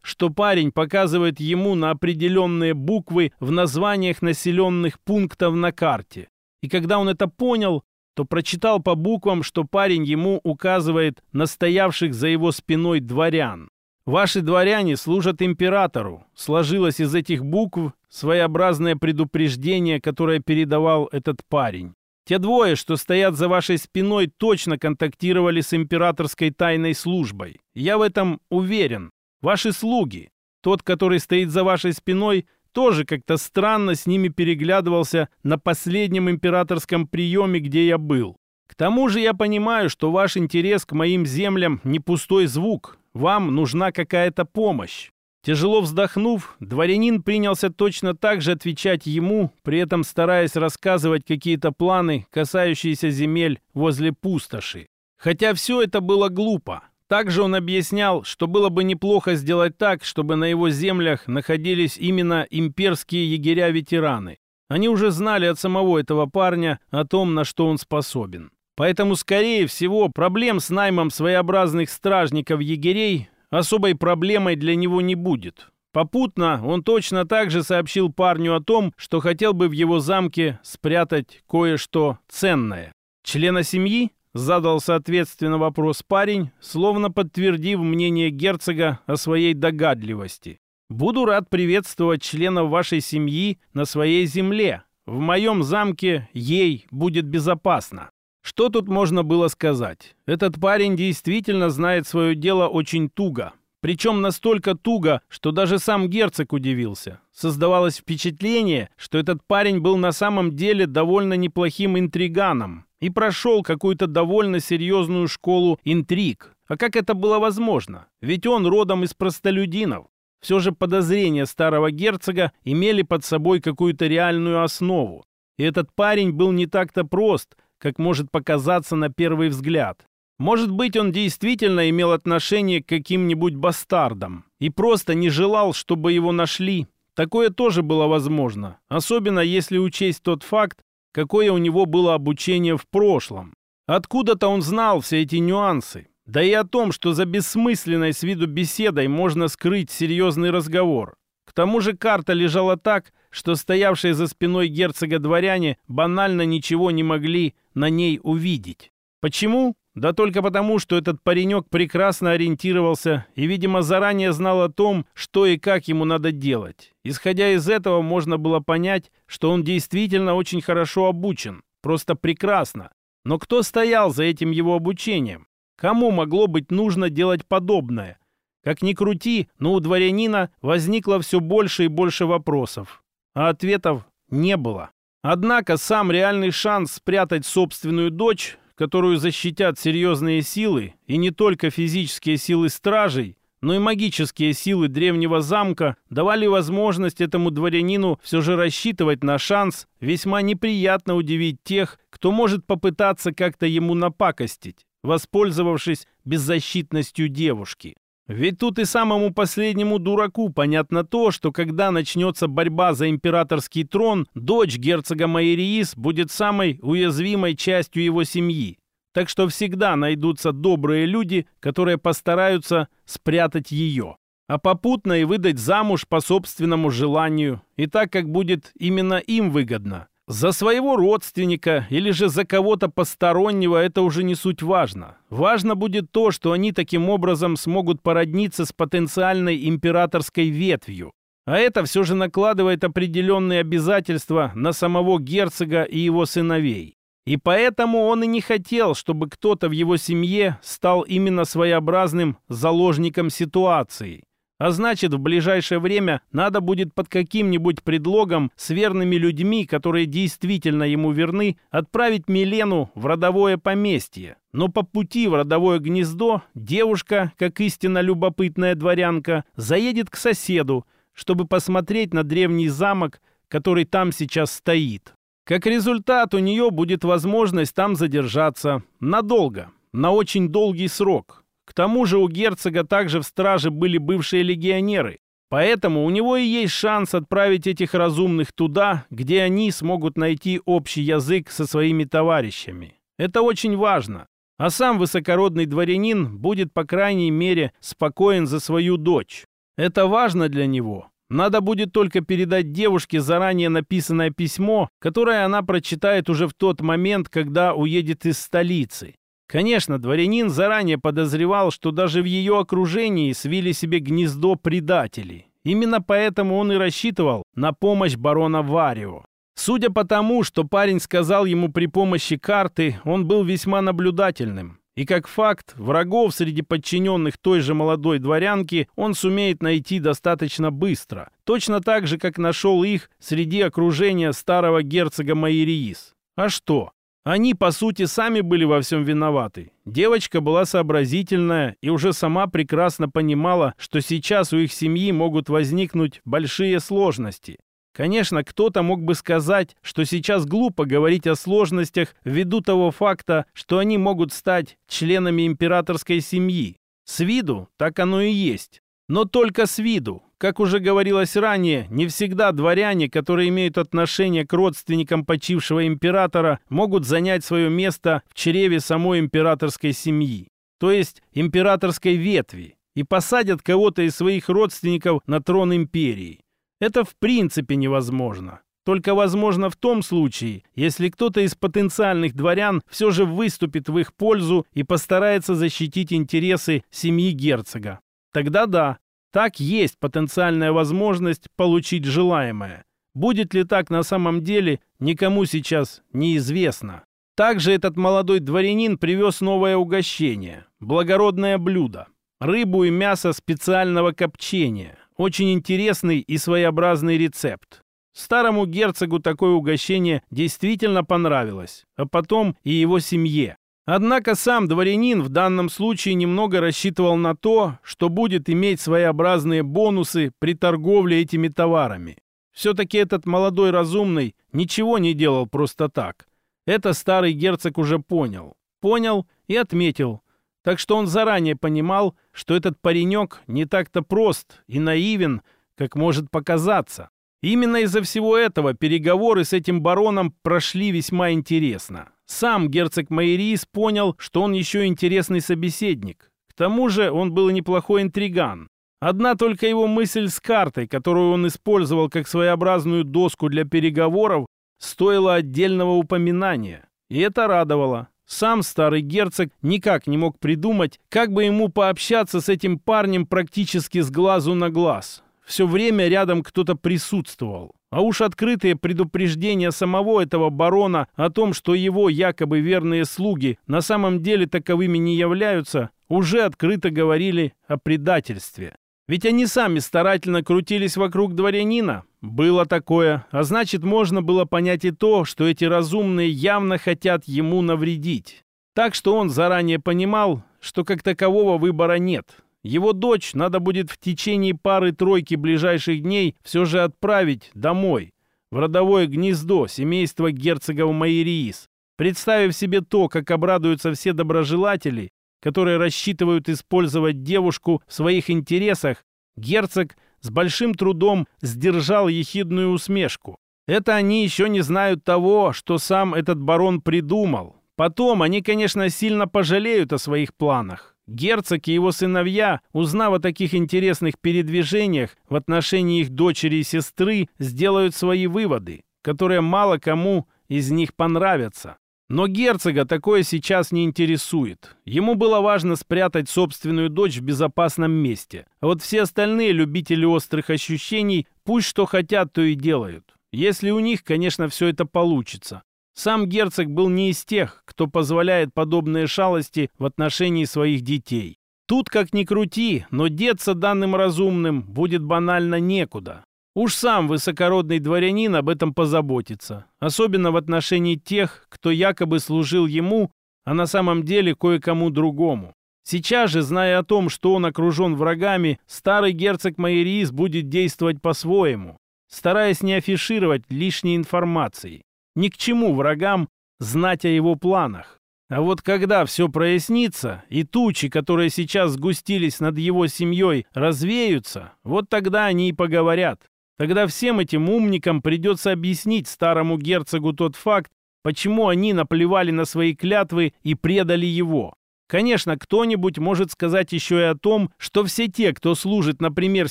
что парень показывает ему на определенные буквы в названиях населенных пунктов на карте. И когда он это понял, то прочитал по буквам, что парень ему указывает на стоявших за его спиной дворян. «Ваши дворяне служат императору», сложилось из этих букв своеобразное предупреждение, которое передавал этот парень. Те двое, что стоят за вашей спиной, точно контактировали с императорской тайной службой. Я в этом уверен. Ваши слуги. Тот, который стоит за вашей спиной, тоже как-то странно с ними переглядывался на последнем императорском приеме, где я был. К тому же я понимаю, что ваш интерес к моим землям не пустой звук. Вам нужна какая-то помощь. Тяжело вздохнув, дворянин принялся точно так же отвечать ему, при этом стараясь рассказывать какие-то планы, касающиеся земель возле пустоши. Хотя все это было глупо. Также он объяснял, что было бы неплохо сделать так, чтобы на его землях находились именно имперские егеря-ветераны. Они уже знали от самого этого парня о том, на что он способен. Поэтому, скорее всего, проблем с наймом своеобразных стражников-егерей особой проблемой для него не будет. Попутно он точно так же сообщил парню о том, что хотел бы в его замке спрятать кое-что ценное. Члена семьи? Задал соответственно вопрос парень, словно подтвердив мнение герцога о своей догадливости. «Буду рад приветствовать членов вашей семьи на своей земле. В моем замке ей будет безопасно». Что тут можно было сказать? Этот парень действительно знает свое дело очень туго. Причем настолько туго, что даже сам герцог удивился. Создавалось впечатление, что этот парень был на самом деле довольно неплохим интриганом и прошел какую-то довольно серьезную школу интриг. А как это было возможно? Ведь он родом из простолюдинов. Все же подозрения старого герцога имели под собой какую-то реальную основу. И этот парень был не так-то прост, как может показаться на первый взгляд. Может быть, он действительно имел отношение к каким-нибудь бастардам и просто не желал, чтобы его нашли. Такое тоже было возможно, особенно если учесть тот факт, какое у него было обучение в прошлом. Откуда-то он знал все эти нюансы. Да и о том, что за бессмысленной с виду беседой можно скрыть серьезный разговор. К тому же карта лежала так, что стоявшие за спиной герцога дворяне банально ничего не могли на ней увидеть. Почему? Да только потому, что этот паренек прекрасно ориентировался и, видимо, заранее знал о том, что и как ему надо делать. Исходя из этого, можно было понять, что он действительно очень хорошо обучен. Просто прекрасно. Но кто стоял за этим его обучением? Кому могло быть нужно делать подобное? Как ни крути, но у дворянина возникло все больше и больше вопросов а ответов не было. Однако сам реальный шанс спрятать собственную дочь, которую защитят серьезные силы, и не только физические силы стражей, но и магические силы древнего замка давали возможность этому дворянину все же рассчитывать на шанс весьма неприятно удивить тех, кто может попытаться как-то ему напакостить, воспользовавшись беззащитностью девушки. Ведь тут и самому последнему дураку понятно то, что когда начнется борьба за императорский трон, дочь герцога Майериис будет самой уязвимой частью его семьи. Так что всегда найдутся добрые люди, которые постараются спрятать ее. А попутно и выдать замуж по собственному желанию, и так, как будет именно им выгодно. За своего родственника или же за кого-то постороннего это уже не суть важно. Важно будет то, что они таким образом смогут породниться с потенциальной императорской ветвью. А это все же накладывает определенные обязательства на самого герцога и его сыновей. И поэтому он и не хотел, чтобы кто-то в его семье стал именно своеобразным заложником ситуации. А значит, в ближайшее время надо будет под каким-нибудь предлогом с верными людьми, которые действительно ему верны, отправить Милену в родовое поместье. Но по пути в родовое гнездо девушка, как истинно любопытная дворянка, заедет к соседу, чтобы посмотреть на древний замок, который там сейчас стоит. Как результат, у нее будет возможность там задержаться надолго, на очень долгий срок, к тому же у герцога также в страже были бывшие легионеры, поэтому у него и есть шанс отправить этих разумных туда, где они смогут найти общий язык со своими товарищами. Это очень важно. А сам высокородный дворянин будет, по крайней мере, спокоен за свою дочь. Это важно для него. Надо будет только передать девушке заранее написанное письмо, которое она прочитает уже в тот момент, когда уедет из столицы. Конечно, дворянин заранее подозревал, что даже в ее окружении свили себе гнездо предатели. Именно поэтому он и рассчитывал на помощь барона Варио. Судя по тому, что парень сказал ему при помощи карты, он был весьма наблюдательным. И как факт, врагов среди подчиненных той же молодой дворянки он сумеет найти достаточно быстро. Точно так же, как нашел их среди окружения старого герцога Майериис. А что? Они, по сути, сами были во всем виноваты. Девочка была сообразительная и уже сама прекрасно понимала, что сейчас у их семьи могут возникнуть большие сложности. Конечно, кто-то мог бы сказать, что сейчас глупо говорить о сложностях ввиду того факта, что они могут стать членами императорской семьи. С виду так оно и есть. Но только с виду. Как уже говорилось ранее, не всегда дворяне, которые имеют отношение к родственникам почившего императора, могут занять свое место в чреве самой императорской семьи, то есть императорской ветви, и посадят кого-то из своих родственников на трон империи. Это в принципе невозможно. Только возможно в том случае, если кто-то из потенциальных дворян все же выступит в их пользу и постарается защитить интересы семьи герцога. Тогда да, так есть потенциальная возможность получить желаемое. Будет ли так на самом деле, никому сейчас неизвестно. Также этот молодой дворянин привез новое угощение – благородное блюдо. Рыбу и мясо специального копчения. Очень интересный и своеобразный рецепт. Старому герцогу такое угощение действительно понравилось, а потом и его семье. Однако сам дворянин в данном случае немного рассчитывал на то, что будет иметь своеобразные бонусы при торговле этими товарами. Все-таки этот молодой разумный ничего не делал просто так. Это старый герцог уже понял. Понял и отметил. Так что он заранее понимал, что этот паренек не так-то прост и наивен, как может показаться. Именно из-за всего этого переговоры с этим бароном прошли весьма интересно. Сам герцог Майрис понял, что он еще интересный собеседник. К тому же он был неплохой интриган. Одна только его мысль с картой, которую он использовал как своеобразную доску для переговоров, стоила отдельного упоминания. И это радовало. Сам старый герцог никак не мог придумать, как бы ему пообщаться с этим парнем практически с глазу на глаз. Все время рядом кто-то присутствовал. А уж открытые предупреждения самого этого барона о том, что его якобы верные слуги на самом деле таковыми не являются, уже открыто говорили о предательстве. Ведь они сами старательно крутились вокруг дворянина. Было такое, а значит, можно было понять и то, что эти разумные явно хотят ему навредить. Так что он заранее понимал, что как такового выбора нет. Его дочь надо будет в течение пары-тройки ближайших дней все же отправить домой, в родовое гнездо семейства герцогов Майериис. Представив себе то, как обрадуются все доброжелатели, которые рассчитывают использовать девушку в своих интересах, герцог с большим трудом сдержал ехидную усмешку. Это они еще не знают того, что сам этот барон придумал. Потом они, конечно, сильно пожалеют о своих планах. Герцог и его сыновья, узнав о таких интересных передвижениях в отношении их дочери и сестры, сделают свои выводы, которые мало кому из них понравятся. Но герцога такое сейчас не интересует. Ему было важно спрятать собственную дочь в безопасном месте. А вот все остальные любители острых ощущений пусть что хотят, то и делают. Если у них, конечно, все это получится. Сам герцог был не из тех, кто позволяет подобные шалости в отношении своих детей. Тут, как ни крути, но деться данным разумным будет банально некуда. Уж сам высокородный дворянин об этом позаботится, особенно в отношении тех, кто якобы служил ему, а на самом деле кое-кому другому. Сейчас же, зная о том, что он окружен врагами, старый герцог Майерис будет действовать по-своему, стараясь не афишировать лишней информации. Ни к чему врагам знать о его планах. А вот когда все прояснится, и тучи, которые сейчас сгустились над его семьей, развеются, вот тогда они и поговорят. Тогда всем этим умникам придется объяснить старому герцогу тот факт, почему они наплевали на свои клятвы и предали его. Конечно, кто-нибудь может сказать еще и о том, что все те, кто служит, например,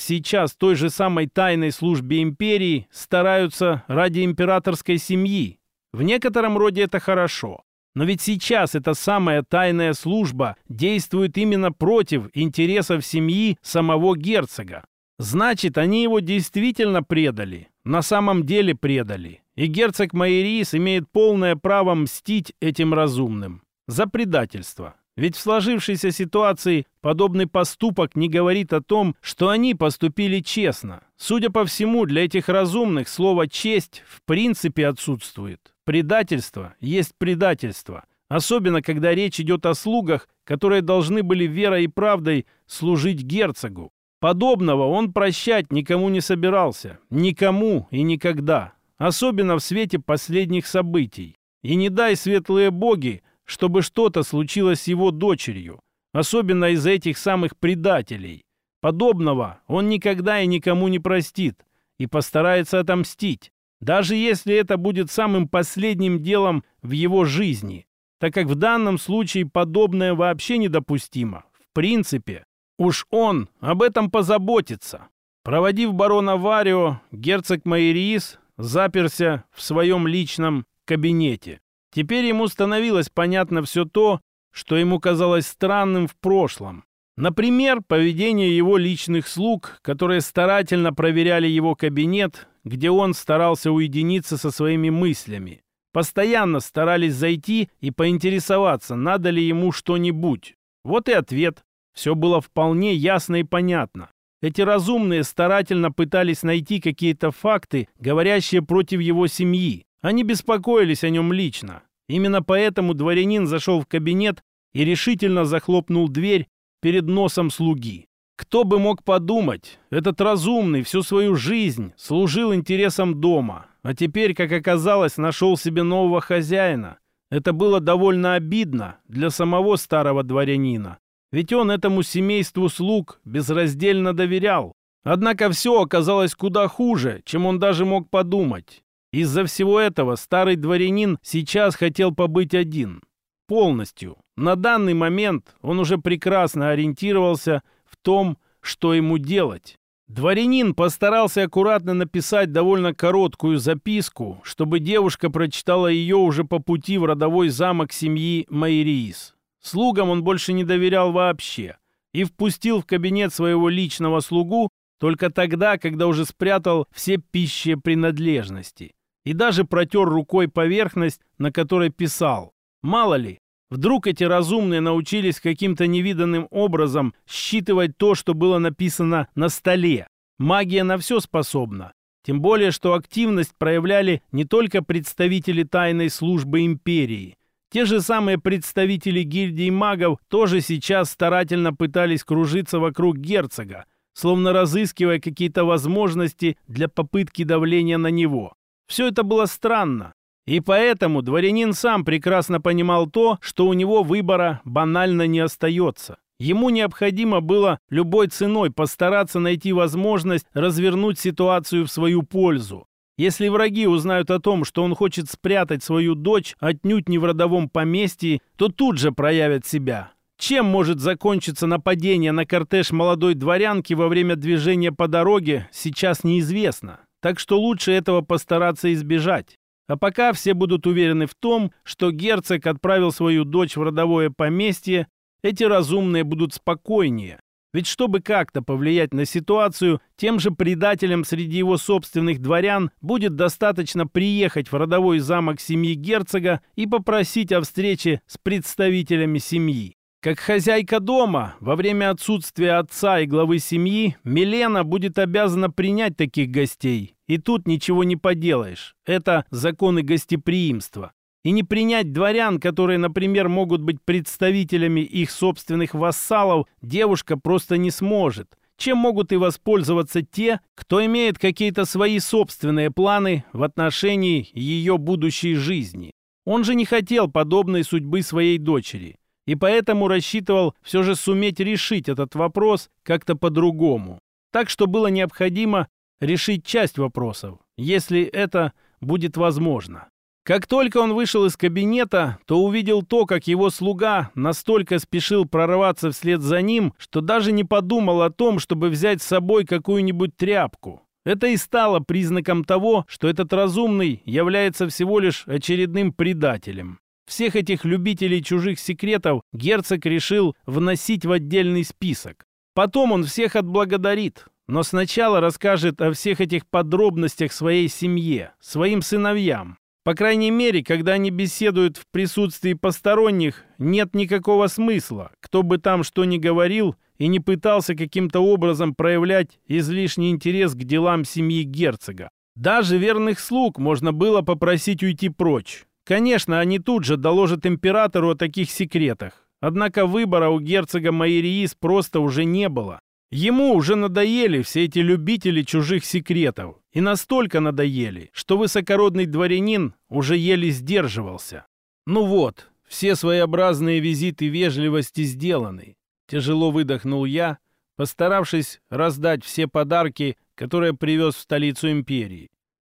сейчас той же самой тайной службе империи, стараются ради императорской семьи. В некотором роде это хорошо. Но ведь сейчас эта самая тайная служба действует именно против интересов семьи самого герцога. Значит, они его действительно предали. На самом деле предали. И герцог Майерис имеет полное право мстить этим разумным. За предательство. Ведь в сложившейся ситуации подобный поступок не говорит о том, что они поступили честно. Судя по всему, для этих разумных слово «честь» в принципе отсутствует. Предательство есть предательство. Особенно, когда речь идет о слугах, которые должны были верой и правдой служить герцогу. Подобного он прощать никому не собирался. Никому и никогда. Особенно в свете последних событий. И не дай светлые боги, чтобы что-то случилось с его дочерью. Особенно из-за этих самых предателей. Подобного он никогда и никому не простит. И постарается отомстить. Даже если это будет самым последним делом в его жизни. Так как в данном случае подобное вообще недопустимо. В принципе, Уж он об этом позаботится. Проводив барона Варио, герцог Майриис заперся в своем личном кабинете. Теперь ему становилось понятно все то, что ему казалось странным в прошлом. Например, поведение его личных слуг, которые старательно проверяли его кабинет, где он старался уединиться со своими мыслями. Постоянно старались зайти и поинтересоваться, надо ли ему что-нибудь. Вот и ответ. Все было вполне ясно и понятно. Эти разумные старательно пытались найти какие-то факты, говорящие против его семьи. Они беспокоились о нем лично. Именно поэтому дворянин зашел в кабинет и решительно захлопнул дверь перед носом слуги. Кто бы мог подумать, этот разумный всю свою жизнь служил интересам дома, а теперь, как оказалось, нашел себе нового хозяина. Это было довольно обидно для самого старого дворянина. Ведь он этому семейству слуг безраздельно доверял. Однако все оказалось куда хуже, чем он даже мог подумать. Из-за всего этого старый дворянин сейчас хотел побыть один. Полностью. На данный момент он уже прекрасно ориентировался в том, что ему делать. Дворянин постарался аккуратно написать довольно короткую записку, чтобы девушка прочитала ее уже по пути в родовой замок семьи Майриис. Слугам он больше не доверял вообще и впустил в кабинет своего личного слугу только тогда, когда уже спрятал все пищие принадлежности и даже протер рукой поверхность, на которой писал. Мало ли, вдруг эти разумные научились каким-то невиданным образом считывать то, что было написано на столе. Магия на все способна. Тем более, что активность проявляли не только представители тайной службы империи, те же самые представители гильдии магов тоже сейчас старательно пытались кружиться вокруг герцога, словно разыскивая какие-то возможности для попытки давления на него. Все это было странно. И поэтому дворянин сам прекрасно понимал то, что у него выбора банально не остается. Ему необходимо было любой ценой постараться найти возможность развернуть ситуацию в свою пользу. Если враги узнают о том, что он хочет спрятать свою дочь отнюдь не в родовом поместье, то тут же проявят себя. Чем может закончиться нападение на кортеж молодой дворянки во время движения по дороге, сейчас неизвестно. Так что лучше этого постараться избежать. А пока все будут уверены в том, что герцог отправил свою дочь в родовое поместье, эти разумные будут спокойнее. Ведь чтобы как-то повлиять на ситуацию, тем же предателям среди его собственных дворян будет достаточно приехать в родовой замок семьи герцога и попросить о встрече с представителями семьи. Как хозяйка дома, во время отсутствия отца и главы семьи, Милена будет обязана принять таких гостей. И тут ничего не поделаешь. Это законы гостеприимства и не принять дворян, которые, например, могут быть представителями их собственных вассалов, девушка просто не сможет. Чем могут и воспользоваться те, кто имеет какие-то свои собственные планы в отношении ее будущей жизни. Он же не хотел подобной судьбы своей дочери, и поэтому рассчитывал все же суметь решить этот вопрос как-то по-другому. Так что было необходимо решить часть вопросов, если это будет возможно. Как только он вышел из кабинета, то увидел то, как его слуга настолько спешил прорваться вслед за ним, что даже не подумал о том, чтобы взять с собой какую-нибудь тряпку. Это и стало признаком того, что этот разумный является всего лишь очередным предателем. Всех этих любителей чужих секретов герцог решил вносить в отдельный список. Потом он всех отблагодарит, но сначала расскажет о всех этих подробностях своей семье, своим сыновьям, по крайней мере, когда они беседуют в присутствии посторонних, нет никакого смысла, кто бы там что ни говорил и не пытался каким-то образом проявлять излишний интерес к делам семьи герцога. Даже верных слуг можно было попросить уйти прочь. Конечно, они тут же доложат императору о таких секретах. Однако выбора у герцога Майериис просто уже не было. Ему уже надоели все эти любители чужих секретов. И настолько надоели, что высокородный дворянин уже еле сдерживался. Ну вот, все своеобразные визиты вежливости сделаны. Тяжело выдохнул я, постаравшись раздать все подарки, которые привез в столицу империи.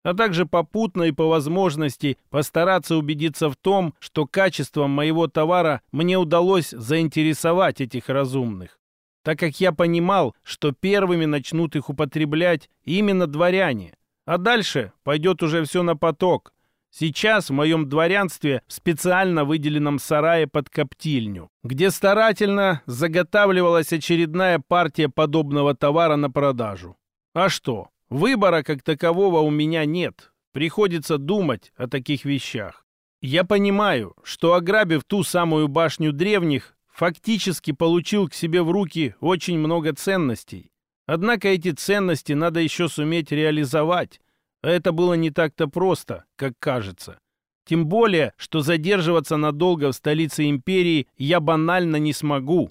А также попутно и по возможности постараться убедиться в том, что качеством моего товара мне удалось заинтересовать этих разумных так как я понимал, что первыми начнут их употреблять именно дворяне. А дальше пойдет уже все на поток. Сейчас в моем дворянстве в специально выделенном сарае под коптильню, где старательно заготавливалась очередная партия подобного товара на продажу. А что? Выбора как такового у меня нет. Приходится думать о таких вещах. Я понимаю, что ограбив ту самую башню древних, фактически получил к себе в руки очень много ценностей. Однако эти ценности надо еще суметь реализовать, а это было не так-то просто, как кажется. Тем более, что задерживаться надолго в столице империи я банально не смогу.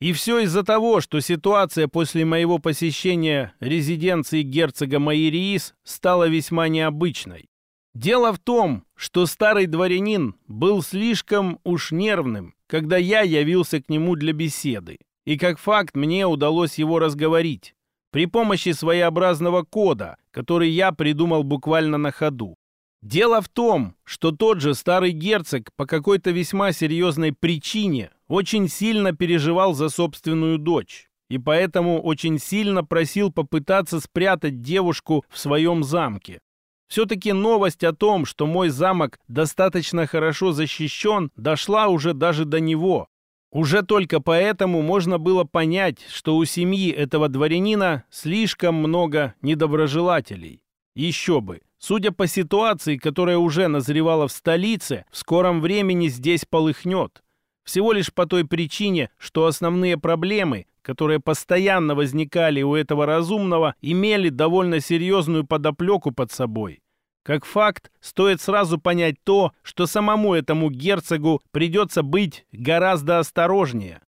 И все из-за того, что ситуация после моего посещения резиденции герцога Майериис стала весьма необычной. Дело в том, что старый дворянин был слишком уж нервным когда я явился к нему для беседы. И как факт мне удалось его разговорить при помощи своеобразного кода, который я придумал буквально на ходу. Дело в том, что тот же старый герцог по какой-то весьма серьезной причине очень сильно переживал за собственную дочь и поэтому очень сильно просил попытаться спрятать девушку в своем замке. Все-таки новость о том, что мой замок достаточно хорошо защищен, дошла уже даже до него. Уже только поэтому можно было понять, что у семьи этого дворянина слишком много недоброжелателей. Еще бы. Судя по ситуации, которая уже назревала в столице, в скором времени здесь полыхнет. Всего лишь по той причине, что основные проблемы, которые постоянно возникали у этого разумного, имели довольно серьезную подоплеку под собой. Как факт, стоит сразу понять то, что самому этому герцогу придется быть гораздо осторожнее.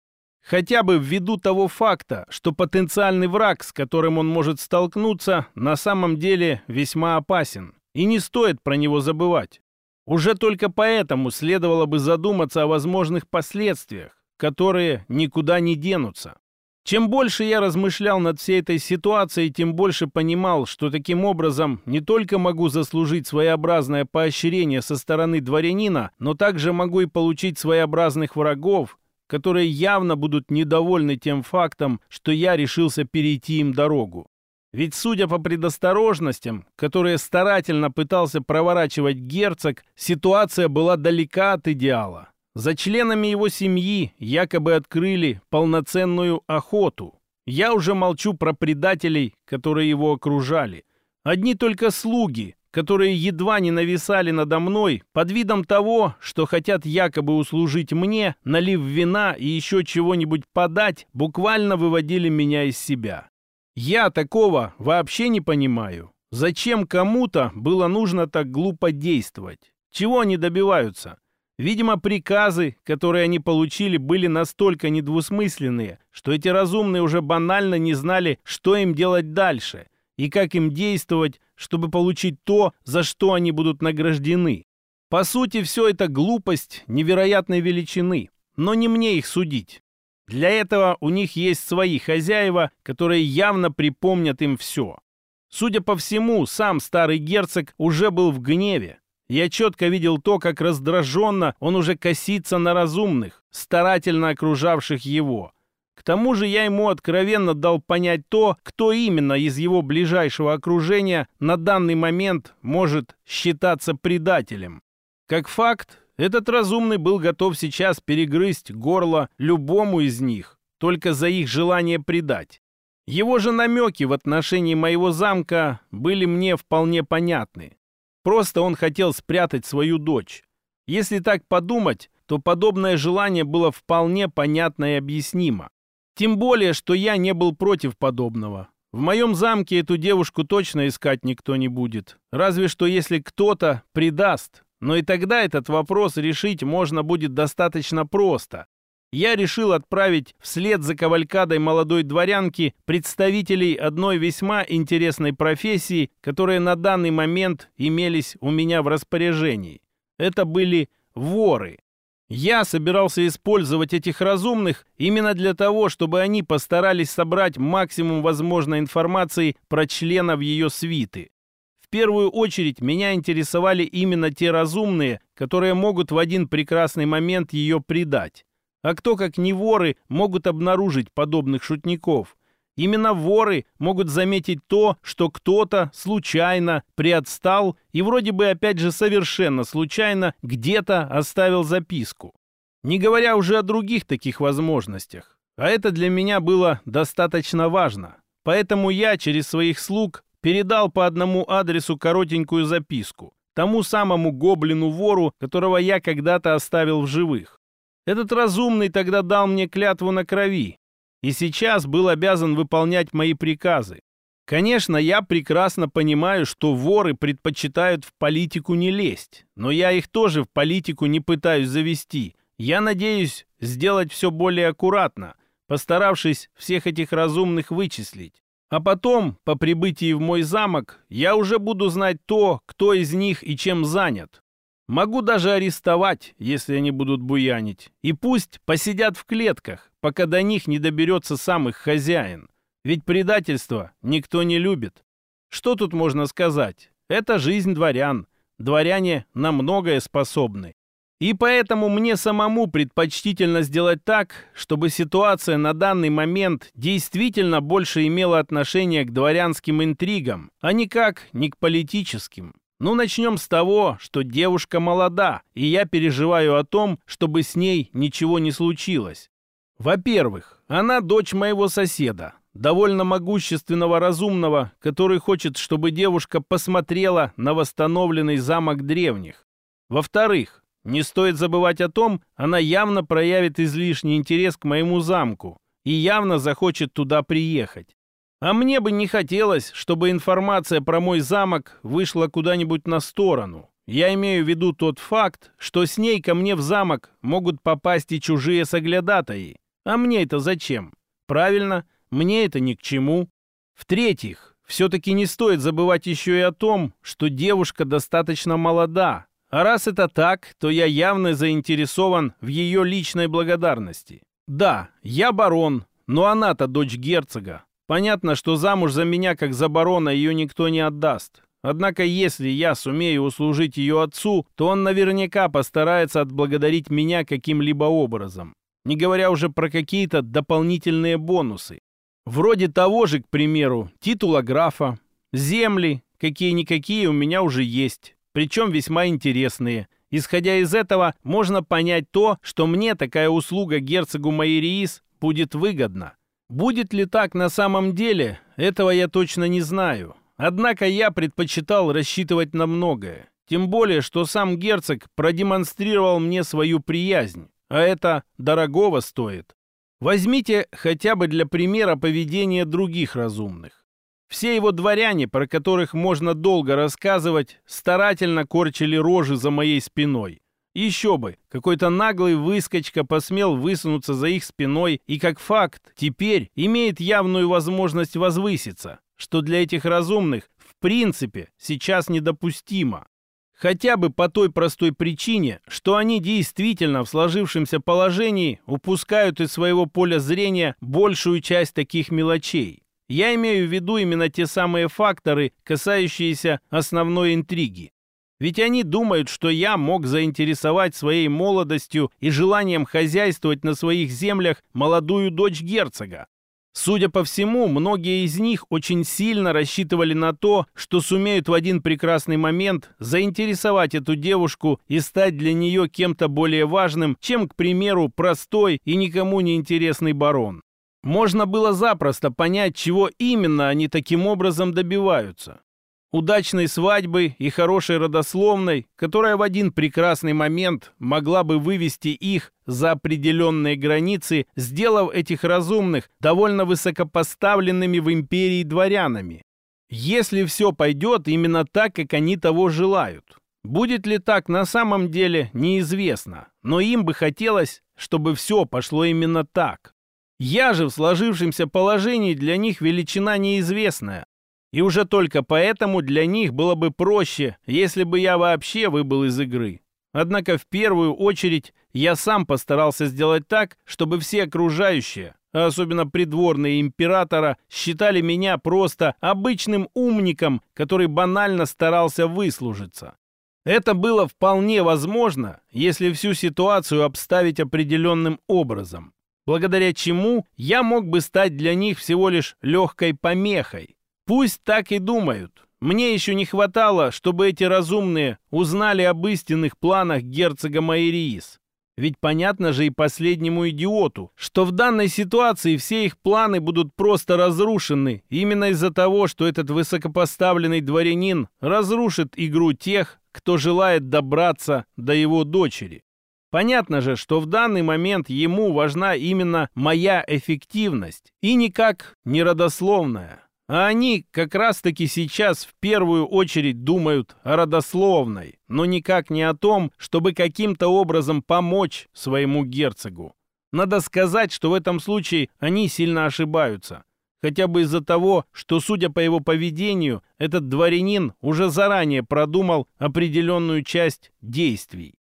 Хотя бы ввиду того факта, что потенциальный враг, с которым он может столкнуться, на самом деле весьма опасен. И не стоит про него забывать. Уже только поэтому следовало бы задуматься о возможных последствиях, которые никуда не денутся. Чем больше я размышлял над всей этой ситуацией, тем больше понимал, что таким образом не только могу заслужить своеобразное поощрение со стороны дворянина, но также могу и получить своеобразных врагов, которые явно будут недовольны тем фактом, что я решился перейти им дорогу. Ведь, судя по предосторожностям, которые старательно пытался проворачивать герцог, ситуация была далека от идеала. За членами его семьи якобы открыли полноценную охоту. Я уже молчу про предателей, которые его окружали. Одни только слуги, которые едва не нависали надо мной под видом того, что хотят якобы услужить мне, налив вина и еще чего-нибудь подать, буквально выводили меня из себя. Я такого вообще не понимаю. Зачем кому-то было нужно так глупо действовать? Чего они добиваются? Видимо, приказы, которые они получили, были настолько недвусмысленные, что эти разумные уже банально не знали, что им делать дальше и как им действовать, чтобы получить то, за что они будут награждены. По сути, все это глупость невероятной величины, но не мне их судить. Для этого у них есть свои хозяева, которые явно припомнят им все. Судя по всему, сам старый герцог уже был в гневе, я четко видел то, как раздраженно он уже косится на разумных, старательно окружавших его. К тому же я ему откровенно дал понять то, кто именно из его ближайшего окружения на данный момент может считаться предателем. Как факт, этот разумный был готов сейчас перегрызть горло любому из них, только за их желание предать. Его же намеки в отношении моего замка были мне вполне понятны. Просто он хотел спрятать свою дочь. Если так подумать, то подобное желание было вполне понятно и объяснимо. Тем более, что я не был против подобного. В моем замке эту девушку точно искать никто не будет. Разве что если кто-то предаст. Но и тогда этот вопрос решить можно будет достаточно просто я решил отправить вслед за кавалькадой молодой дворянки представителей одной весьма интересной профессии, которые на данный момент имелись у меня в распоряжении. Это были воры. Я собирался использовать этих разумных именно для того, чтобы они постарались собрать максимум возможной информации про членов ее свиты. Первую очередь меня интересовали именно те разумные, которые могут в один прекрасный момент ее предать. А кто, как не воры, могут обнаружить подобных шутников? Именно воры могут заметить то, что кто-то случайно приотстал и вроде бы опять же совершенно случайно где-то оставил записку. Не говоря уже о других таких возможностях. А это для меня было достаточно важно. Поэтому я через своих слуг передал по одному адресу коротенькую записку. Тому самому гоблину-вору, которого я когда-то оставил в живых. Этот разумный тогда дал мне клятву на крови, и сейчас был обязан выполнять мои приказы. Конечно, я прекрасно понимаю, что воры предпочитают в политику не лезть, но я их тоже в политику не пытаюсь завести. Я надеюсь сделать все более аккуратно, постаравшись всех этих разумных вычислить. А потом, по прибытии в мой замок, я уже буду знать то, кто из них и чем занят. Могу даже арестовать, если они будут буянить. И пусть посидят в клетках, пока до них не доберется сам их хозяин. Ведь предательство никто не любит. Что тут можно сказать? Это жизнь дворян. Дворяне на многое способны. И поэтому мне самому предпочтительно сделать так, чтобы ситуация на данный момент действительно больше имела отношение к дворянским интригам, а никак не к политическим. Ну, начнем с того, что девушка молода, и я переживаю о том, чтобы с ней ничего не случилось. Во-первых, она дочь моего соседа, довольно могущественного разумного, который хочет, чтобы девушка посмотрела на восстановленный замок древних. Во-вторых, не стоит забывать о том, она явно проявит излишний интерес к моему замку и явно захочет туда приехать. А мне бы не хотелось, чтобы информация про мой замок вышла куда-нибудь на сторону. Я имею в виду тот факт, что с ней ко мне в замок могут попасть и чужие соглядатаи. А мне это зачем? Правильно, мне это ни к чему. В-третьих, все-таки не стоит забывать еще и о том, что девушка достаточно молода, А раз это так, то я явно заинтересован в ее личной благодарности. Да, я барон, но она-то дочь герцога. Понятно, что замуж за меня, как за барона, ее никто не отдаст. Однако, если я сумею услужить ее отцу, то он наверняка постарается отблагодарить меня каким-либо образом. Не говоря уже про какие-то дополнительные бонусы. Вроде того же, к примеру, титула графа, земли, какие-никакие у меня уже есть, причем весьма интересные. Исходя из этого, можно понять то, что мне такая услуга герцогу Майериис будет выгодна. Будет ли так на самом деле, этого я точно не знаю. Однако я предпочитал рассчитывать на многое. Тем более, что сам герцог продемонстрировал мне свою приязнь, а это дорогого стоит. Возьмите хотя бы для примера поведение других разумных. Все его дворяне, про которых можно долго рассказывать, старательно корчили рожи за моей спиной. Еще бы, какой-то наглый выскочка посмел высунуться за их спиной и, как факт, теперь имеет явную возможность возвыситься, что для этих разумных в принципе сейчас недопустимо. Хотя бы по той простой причине, что они действительно в сложившемся положении упускают из своего поля зрения большую часть таких мелочей. Я имею в виду именно те самые факторы, касающиеся основной интриги. Ведь они думают, что я мог заинтересовать своей молодостью и желанием хозяйствовать на своих землях молодую дочь герцога. Судя по всему, многие из них очень сильно рассчитывали на то, что сумеют в один прекрасный момент заинтересовать эту девушку и стать для нее кем-то более важным, чем, к примеру, простой и никому не интересный барон. Можно было запросто понять, чего именно они таким образом добиваются удачной свадьбы и хорошей родословной, которая в один прекрасный момент могла бы вывести их за определенные границы, сделав этих разумных довольно высокопоставленными в империи дворянами. Если все пойдет именно так, как они того желают. Будет ли так на самом деле, неизвестно, но им бы хотелось, чтобы все пошло именно так. Я же в сложившемся положении для них величина неизвестная, и уже только поэтому для них было бы проще, если бы я вообще выбыл из игры. Однако в первую очередь я сам постарался сделать так, чтобы все окружающие, а особенно придворные императора, считали меня просто обычным умником, который банально старался выслужиться. Это было вполне возможно, если всю ситуацию обставить определенным образом, благодаря чему я мог бы стать для них всего лишь легкой помехой, Пусть так и думают. Мне еще не хватало, чтобы эти разумные узнали об истинных планах герцога Майриис. Ведь понятно же и последнему идиоту, что в данной ситуации все их планы будут просто разрушены именно из-за того, что этот высокопоставленный дворянин разрушит игру тех, кто желает добраться до его дочери. Понятно же, что в данный момент ему важна именно моя эффективность и никак не родословная. А они как раз-таки сейчас в первую очередь думают о родословной, но никак не о том, чтобы каким-то образом помочь своему герцогу. Надо сказать, что в этом случае они сильно ошибаются. Хотя бы из-за того, что, судя по его поведению, этот дворянин уже заранее продумал определенную часть действий,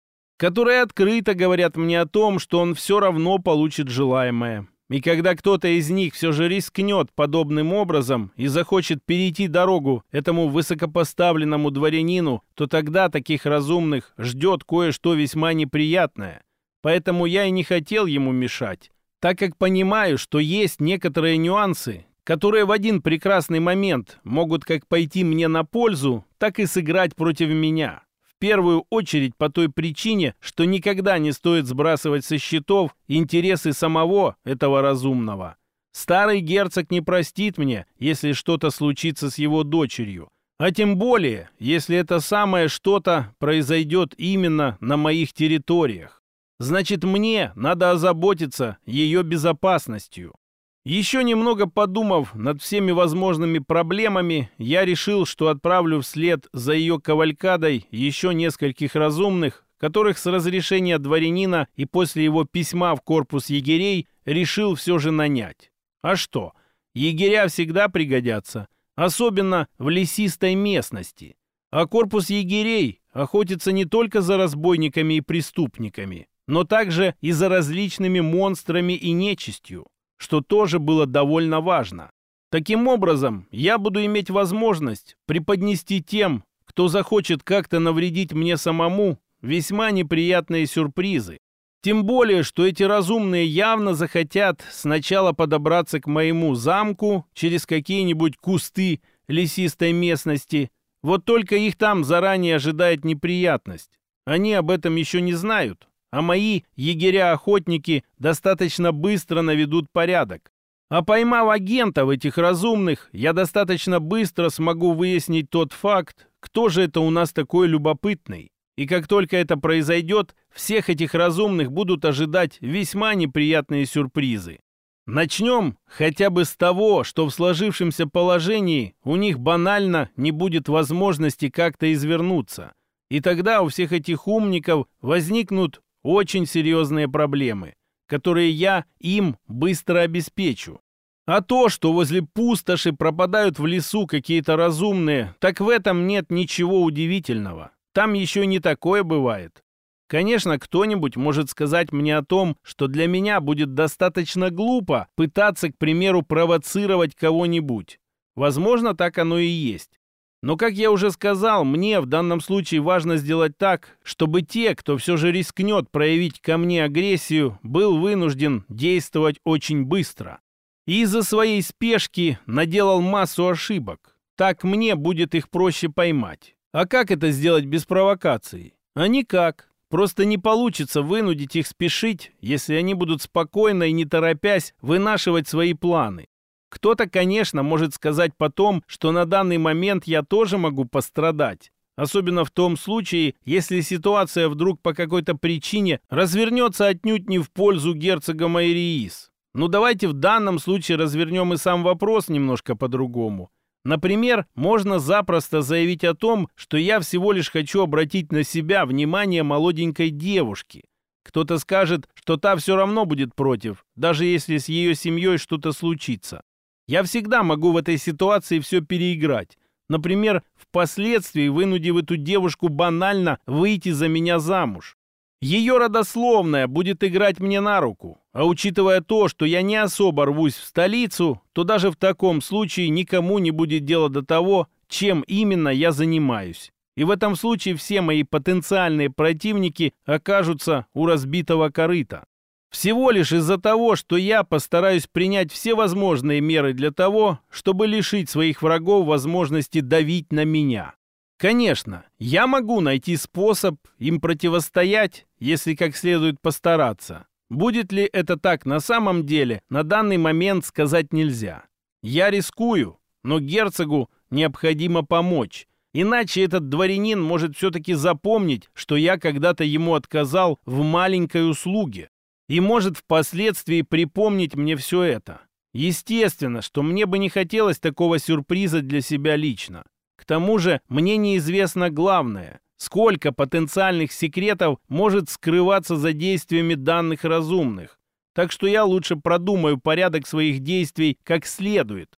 которые открыто говорят мне о том, что он все равно получит желаемое. И когда кто-то из них все же рискнет подобным образом и захочет перейти дорогу этому высокопоставленному дворянину, то тогда таких разумных ждет кое-что весьма неприятное. Поэтому я и не хотел ему мешать, так как понимаю, что есть некоторые нюансы, которые в один прекрасный момент могут как пойти мне на пользу, так и сыграть против меня первую очередь по той причине, что никогда не стоит сбрасывать со счетов интересы самого этого разумного. Старый герцог не простит мне, если что-то случится с его дочерью. А тем более, если это самое что-то произойдет именно на моих территориях. Значит, мне надо озаботиться ее безопасностью. Еще немного подумав над всеми возможными проблемами, я решил, что отправлю вслед за ее кавалькадой еще нескольких разумных, которых с разрешения дворянина и после его письма в корпус егерей решил все же нанять. А что, егеря всегда пригодятся, особенно в лесистой местности. А корпус егерей охотится не только за разбойниками и преступниками, но также и за различными монстрами и нечистью, что тоже было довольно важно. Таким образом, я буду иметь возможность преподнести тем, кто захочет как-то навредить мне самому, весьма неприятные сюрпризы. Тем более, что эти разумные явно захотят сначала подобраться к моему замку через какие-нибудь кусты лесистой местности. Вот только их там заранее ожидает неприятность. Они об этом еще не знают, а мои егеря-охотники достаточно быстро наведут порядок. А поймав агентов этих разумных, я достаточно быстро смогу выяснить тот факт, кто же это у нас такой любопытный. И как только это произойдет, всех этих разумных будут ожидать весьма неприятные сюрпризы. Начнем хотя бы с того, что в сложившемся положении у них банально не будет возможности как-то извернуться. И тогда у всех этих умников возникнут очень серьезные проблемы, которые я им быстро обеспечу. А то, что возле пустоши пропадают в лесу какие-то разумные, так в этом нет ничего удивительного. Там еще не такое бывает. Конечно, кто-нибудь может сказать мне о том, что для меня будет достаточно глупо пытаться, к примеру, провоцировать кого-нибудь. Возможно, так оно и есть. Но, как я уже сказал, мне в данном случае важно сделать так, чтобы те, кто все же рискнет проявить ко мне агрессию, был вынужден действовать очень быстро. Из-за своей спешки наделал массу ошибок. Так мне будет их проще поймать. А как это сделать без провокации? А никак. Просто не получится вынудить их спешить, если они будут спокойно и не торопясь вынашивать свои планы. Кто-то, конечно, может сказать потом, что на данный момент я тоже могу пострадать. Особенно в том случае, если ситуация вдруг по какой-то причине развернется отнюдь не в пользу герцога Майриис. Ну давайте в данном случае развернем и сам вопрос немножко по-другому. Например, можно запросто заявить о том, что я всего лишь хочу обратить на себя внимание молоденькой девушки. Кто-то скажет, что та все равно будет против, даже если с ее семьей что-то случится. Я всегда могу в этой ситуации все переиграть. Например, впоследствии вынудив эту девушку банально выйти за меня замуж. Ее родословная будет играть мне на руку. А учитывая то, что я не особо рвусь в столицу, то даже в таком случае никому не будет дела до того, чем именно я занимаюсь. И в этом случае все мои потенциальные противники окажутся у разбитого корыта. Всего лишь из-за того, что я постараюсь принять все возможные меры для того, чтобы лишить своих врагов возможности давить на меня. Конечно, я могу найти способ им противостоять, если как следует постараться. Будет ли это так на самом деле, на данный момент сказать нельзя. Я рискую, но герцогу необходимо помочь. Иначе этот дворянин может все-таки запомнить, что я когда-то ему отказал в маленькой услуге. И может впоследствии припомнить мне все это. Естественно, что мне бы не хотелось такого сюрприза для себя лично. К тому же мне неизвестно главное, сколько потенциальных секретов может скрываться за действиями данных разумных. Так что я лучше продумаю порядок своих действий как следует.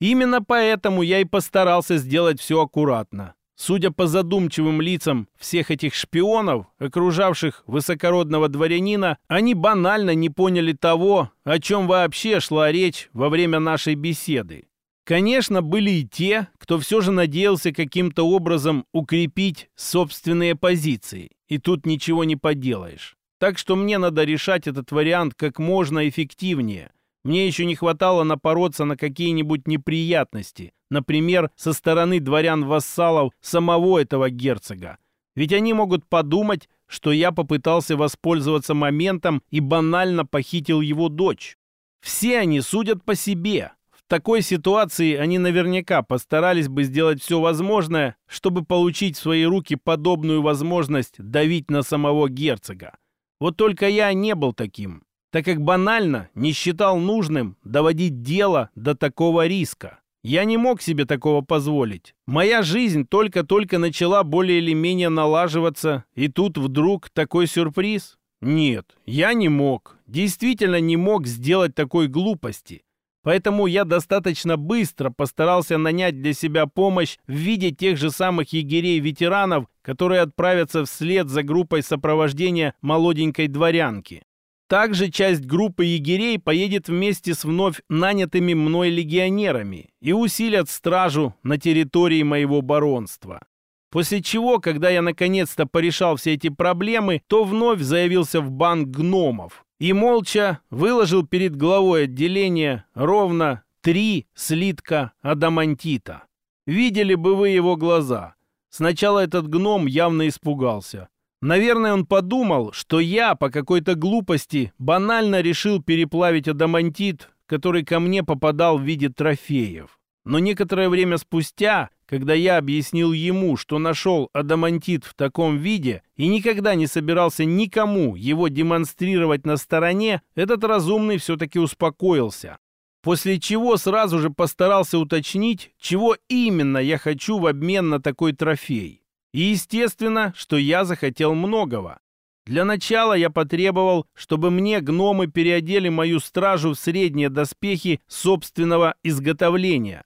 Именно поэтому я и постарался сделать все аккуратно. Судя по задумчивым лицам всех этих шпионов, окружавших высокородного дворянина, они банально не поняли того, о чем вообще шла речь во время нашей беседы. Конечно, были и те, кто все же надеялся каким-то образом укрепить собственные позиции. И тут ничего не поделаешь. Так что мне надо решать этот вариант как можно эффективнее. Мне еще не хватало напороться на какие-нибудь неприятности, например, со стороны дворян-вассалов самого этого герцога. Ведь они могут подумать, что я попытался воспользоваться моментом и банально похитил его дочь. Все они судят по себе, такой ситуации они наверняка постарались бы сделать все возможное, чтобы получить в свои руки подобную возможность давить на самого герцога. Вот только я не был таким, так как банально не считал нужным доводить дело до такого риска. Я не мог себе такого позволить. Моя жизнь только-только начала более или менее налаживаться, и тут вдруг такой сюрприз? Нет, я не мог. Действительно не мог сделать такой глупости. Поэтому я достаточно быстро постарался нанять для себя помощь в виде тех же самых егерей-ветеранов, которые отправятся вслед за группой сопровождения молоденькой дворянки. Также часть группы егерей поедет вместе с вновь нанятыми мной легионерами и усилят стражу на территории моего баронства. После чего, когда я наконец-то порешал все эти проблемы, то вновь заявился в банк гномов, и молча выложил перед главой отделения ровно три слитка адамантита. Видели бы вы его глаза. Сначала этот гном явно испугался. Наверное, он подумал, что я по какой-то глупости банально решил переплавить адамантит, который ко мне попадал в виде трофеев. Но некоторое время спустя, когда я объяснил ему, что нашел адамантит в таком виде и никогда не собирался никому его демонстрировать на стороне, этот разумный все-таки успокоился. После чего сразу же постарался уточнить, чего именно я хочу в обмен на такой трофей. И естественно, что я захотел многого. Для начала я потребовал, чтобы мне гномы переодели мою стражу в средние доспехи собственного изготовления,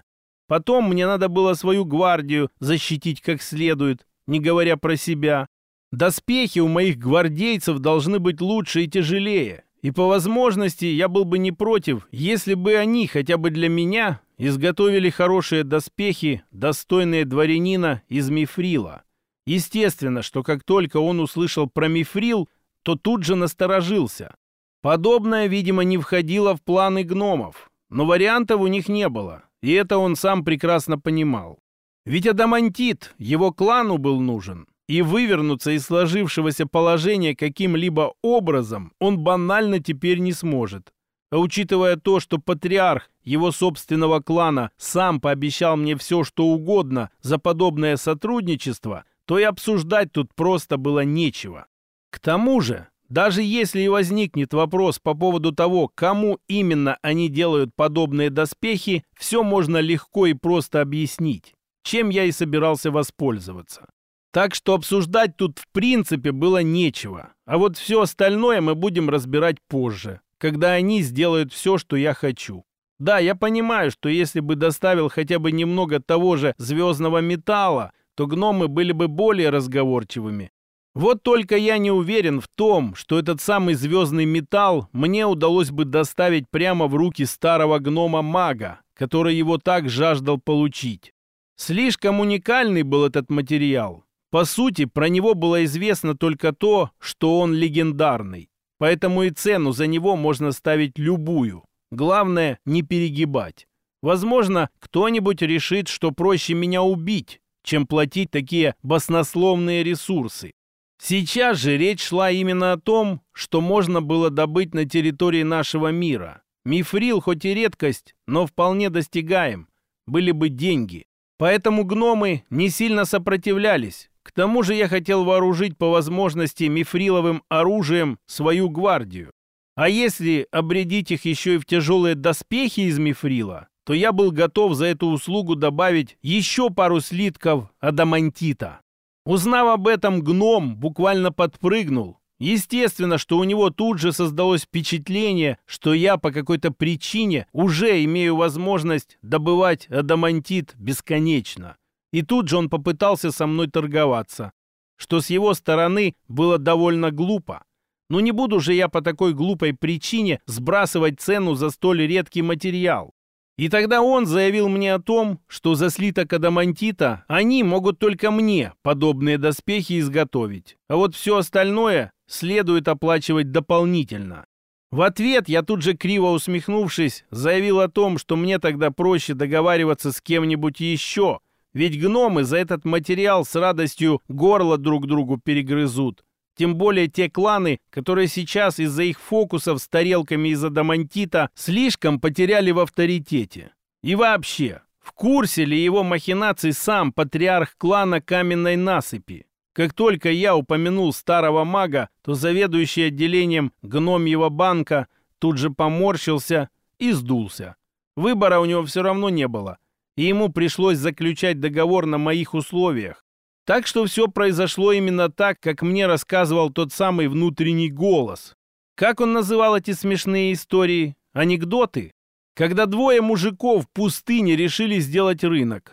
Потом мне надо было свою гвардию защитить как следует, не говоря про себя. Доспехи у моих гвардейцев должны быть лучше и тяжелее. И по возможности я был бы не против, если бы они хотя бы для меня изготовили хорошие доспехи, достойные дворянина из мифрила. Естественно, что как только он услышал про мифрил, то тут же насторожился. Подобное, видимо, не входило в планы гномов, но вариантов у них не было. И это он сам прекрасно понимал. Ведь Адамантит его клану был нужен, и вывернуться из сложившегося положения каким-либо образом он банально теперь не сможет. А учитывая то, что патриарх его собственного клана сам пообещал мне все, что угодно за подобное сотрудничество, то и обсуждать тут просто было нечего. К тому же, даже если и возникнет вопрос по поводу того, кому именно они делают подобные доспехи, все можно легко и просто объяснить, чем я и собирался воспользоваться. Так что обсуждать тут в принципе было нечего, а вот все остальное мы будем разбирать позже, когда они сделают все, что я хочу. Да, я понимаю, что если бы доставил хотя бы немного того же звездного металла, то гномы были бы более разговорчивыми, вот только я не уверен в том, что этот самый звездный металл мне удалось бы доставить прямо в руки старого гнома-мага, который его так жаждал получить. Слишком уникальный был этот материал. По сути, про него было известно только то, что он легендарный. Поэтому и цену за него можно ставить любую. Главное, не перегибать. Возможно, кто-нибудь решит, что проще меня убить, чем платить такие баснословные ресурсы. Сейчас же речь шла именно о том, что можно было добыть на территории нашего мира. Мифрил хоть и редкость, но вполне достигаем. Были бы деньги. Поэтому гномы не сильно сопротивлялись. К тому же я хотел вооружить по возможности мифриловым оружием свою гвардию. А если обрядить их еще и в тяжелые доспехи из мифрила, то я был готов за эту услугу добавить еще пару слитков адамантита. Узнав об этом, гном буквально подпрыгнул. Естественно, что у него тут же создалось впечатление, что я по какой-то причине уже имею возможность добывать адамантит бесконечно. И тут же он попытался со мной торговаться, что с его стороны было довольно глупо. Но не буду же я по такой глупой причине сбрасывать цену за столь редкий материал. И тогда он заявил мне о том, что за слиток адамантита они могут только мне подобные доспехи изготовить, а вот все остальное следует оплачивать дополнительно. В ответ я тут же криво усмехнувшись, заявил о том, что мне тогда проще договариваться с кем-нибудь еще, ведь гномы за этот материал с радостью горло друг другу перегрызут. Тем более те кланы, которые сейчас из-за их фокусов с тарелками из адамантита слишком потеряли в авторитете. И вообще, в курсе ли его махинаций сам патриарх клана Каменной Насыпи? Как только я упомянул старого мага, то заведующий отделением гномьего банка тут же поморщился и сдулся. Выбора у него все равно не было, и ему пришлось заключать договор на моих условиях. Так что все произошло именно так, как мне рассказывал тот самый внутренний голос. Как он называл эти смешные истории? Анекдоты? когда двое мужиков в пустыне решили сделать рынок.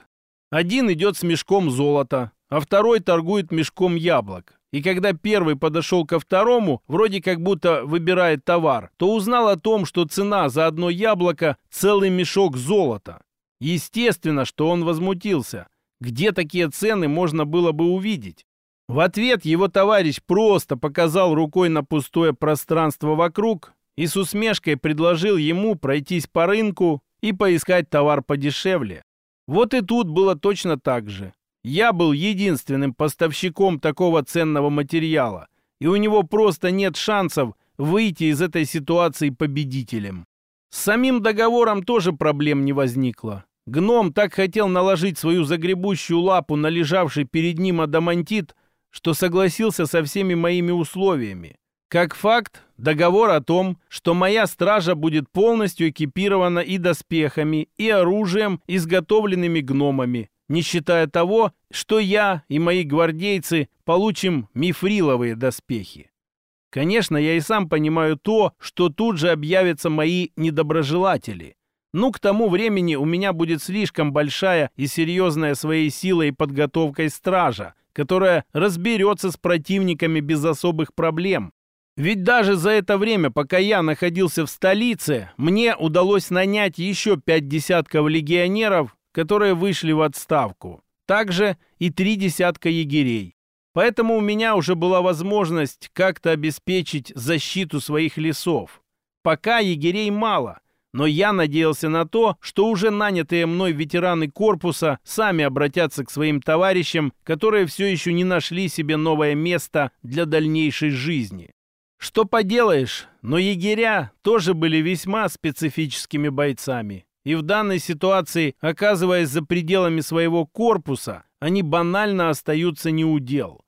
Один идет с мешком золота, а второй торгует мешком яблок. И когда первый подошел ко второму, вроде как будто выбирает товар, то узнал о том, что цена за одно яблоко – целый мешок золота. Естественно, что он возмутился. Где такие цены можно было бы увидеть? В ответ его товарищ просто показал рукой на пустое пространство вокруг и с усмешкой предложил ему пройтись по рынку и поискать товар подешевле. Вот и тут было точно так же. Я был единственным поставщиком такого ценного материала, и у него просто нет шансов выйти из этой ситуации победителем. С самим договором тоже проблем не возникло. Гном так хотел наложить свою загребущую лапу на лежавший перед ним адамантит, что согласился со всеми моими условиями. Как факт, договор о том, что моя стража будет полностью экипирована и доспехами, и оружием, изготовленными гномами, не считая того, что я и мои гвардейцы получим мифриловые доспехи. Конечно, я и сам понимаю то, что тут же объявятся мои недоброжелатели. Ну, к тому времени у меня будет слишком большая и серьезная своей силой и подготовкой стража, которая разберется с противниками без особых проблем. Ведь даже за это время, пока я находился в столице, мне удалось нанять еще пять десятков легионеров которые вышли в отставку. Также и три десятка егерей. Поэтому у меня уже была возможность как-то обеспечить защиту своих лесов. Пока егерей мало, но я надеялся на то, что уже нанятые мной ветераны корпуса сами обратятся к своим товарищам, которые все еще не нашли себе новое место для дальнейшей жизни. Что поделаешь, но егеря тоже были весьма специфическими бойцами. И в данной ситуации, оказываясь за пределами своего корпуса, они банально остаются неудел.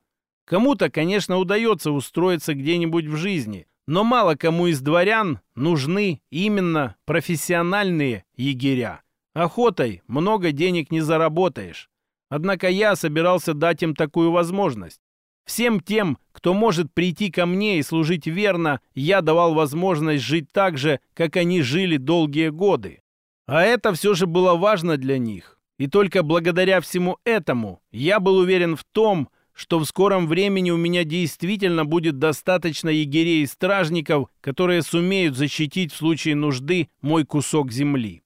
Кому-то, конечно, удается устроиться где-нибудь в жизни, но мало кому из дворян нужны именно профессиональные егеря. Охотой много денег не заработаешь. Однако я собирался дать им такую возможность. Всем тем, кто может прийти ко мне и служить верно, я давал возможность жить так же, как они жили долгие годы. А это все же было важно для них. И только благодаря всему этому я был уверен в том, что в скором времени у меня действительно будет достаточно егерей и стражников, которые сумеют защитить в случае нужды мой кусок земли.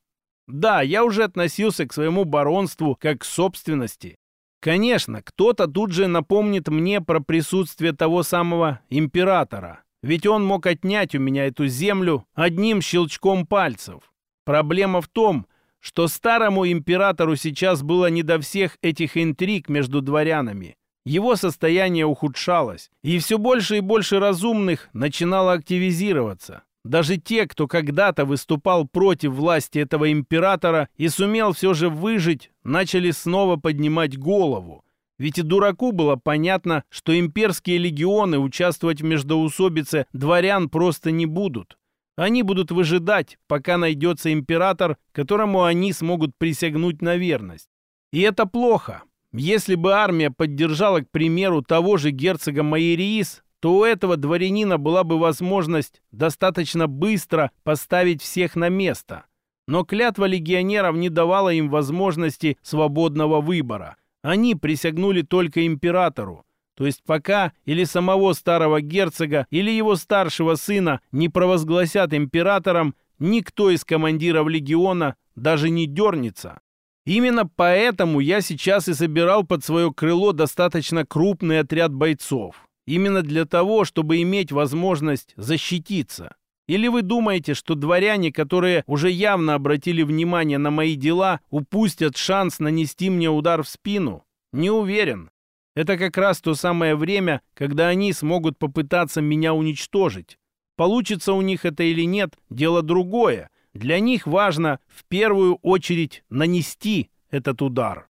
Да, я уже относился к своему баронству как к собственности. Конечно, кто-то тут же напомнит мне про присутствие того самого императора, ведь он мог отнять у меня эту землю одним щелчком пальцев. Проблема в том, что старому императору сейчас было не до всех этих интриг между дворянами. Его состояние ухудшалось, и все больше и больше разумных начинало активизироваться. Даже те, кто когда-то выступал против власти этого императора и сумел все же выжить, начали снова поднимать голову. Ведь и дураку было понятно, что имперские легионы участвовать в междоусобице дворян просто не будут. Они будут выжидать, пока найдется император, которому они смогут присягнуть на верность. И это плохо. Если бы армия поддержала, к примеру, того же герцога Майериис, то у этого дворянина была бы возможность достаточно быстро поставить всех на место. Но клятва легионеров не давала им возможности свободного выбора. Они присягнули только императору, то есть пока или самого старого герцога, или его старшего сына не провозгласят императором, никто из командиров легиона даже не дернется. Именно поэтому я сейчас и собирал под свое крыло достаточно крупный отряд бойцов. Именно для того, чтобы иметь возможность защититься. Или вы думаете, что дворяне, которые уже явно обратили внимание на мои дела, упустят шанс нанести мне удар в спину? Не уверен. Это как раз то самое время, когда они смогут попытаться меня уничтожить. Получится у них это или нет, дело другое. Для них важно в первую очередь нанести этот удар.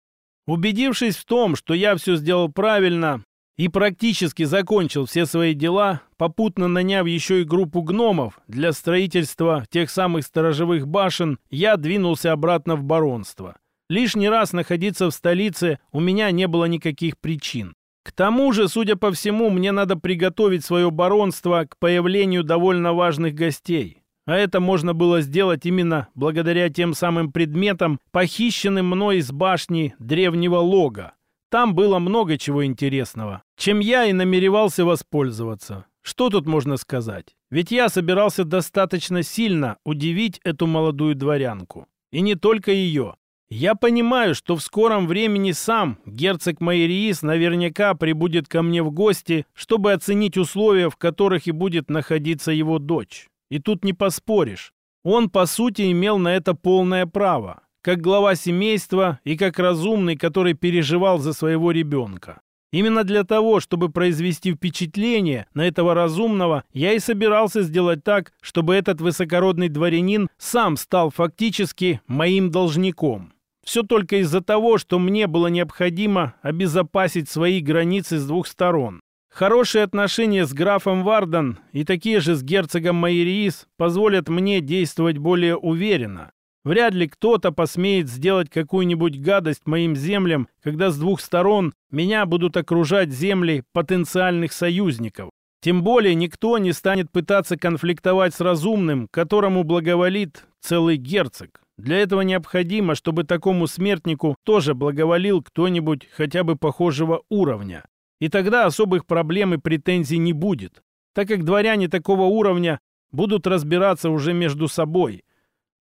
Убедившись в том, что я все сделал правильно и практически закончил все свои дела, попутно наняв еще и группу гномов для строительства тех самых сторожевых башен, я двинулся обратно в баронство. Лишний раз находиться в столице у меня не было никаких причин. К тому же, судя по всему, мне надо приготовить свое баронство к появлению довольно важных гостей. А это можно было сделать именно благодаря тем самым предметам, похищенным мной из башни древнего лога. Там было много чего интересного, чем я и намеревался воспользоваться. Что тут можно сказать? Ведь я собирался достаточно сильно удивить эту молодую дворянку. И не только ее. Я понимаю, что в скором времени сам герцог Майриис наверняка прибудет ко мне в гости, чтобы оценить условия, в которых и будет находиться его дочь. И тут не поспоришь. Он, по сути, имел на это полное право, как глава семейства и как разумный, который переживал за своего ребенка. Именно для того, чтобы произвести впечатление на этого разумного, я и собирался сделать так, чтобы этот высокородный дворянин сам стал фактически моим должником. Все только из-за того, что мне было необходимо обезопасить свои границы с двух сторон. Хорошие отношения с графом Вардан и такие же с герцогом Майриис позволят мне действовать более уверенно. Вряд ли кто-то посмеет сделать какую-нибудь гадость моим землям, когда с двух сторон меня будут окружать земли потенциальных союзников. Тем более никто не станет пытаться конфликтовать с разумным, которому благоволит целый герцог. Для этого необходимо, чтобы такому смертнику тоже благоволил кто-нибудь хотя бы похожего уровня. И тогда особых проблем и претензий не будет, так как дворяне такого уровня будут разбираться уже между собой.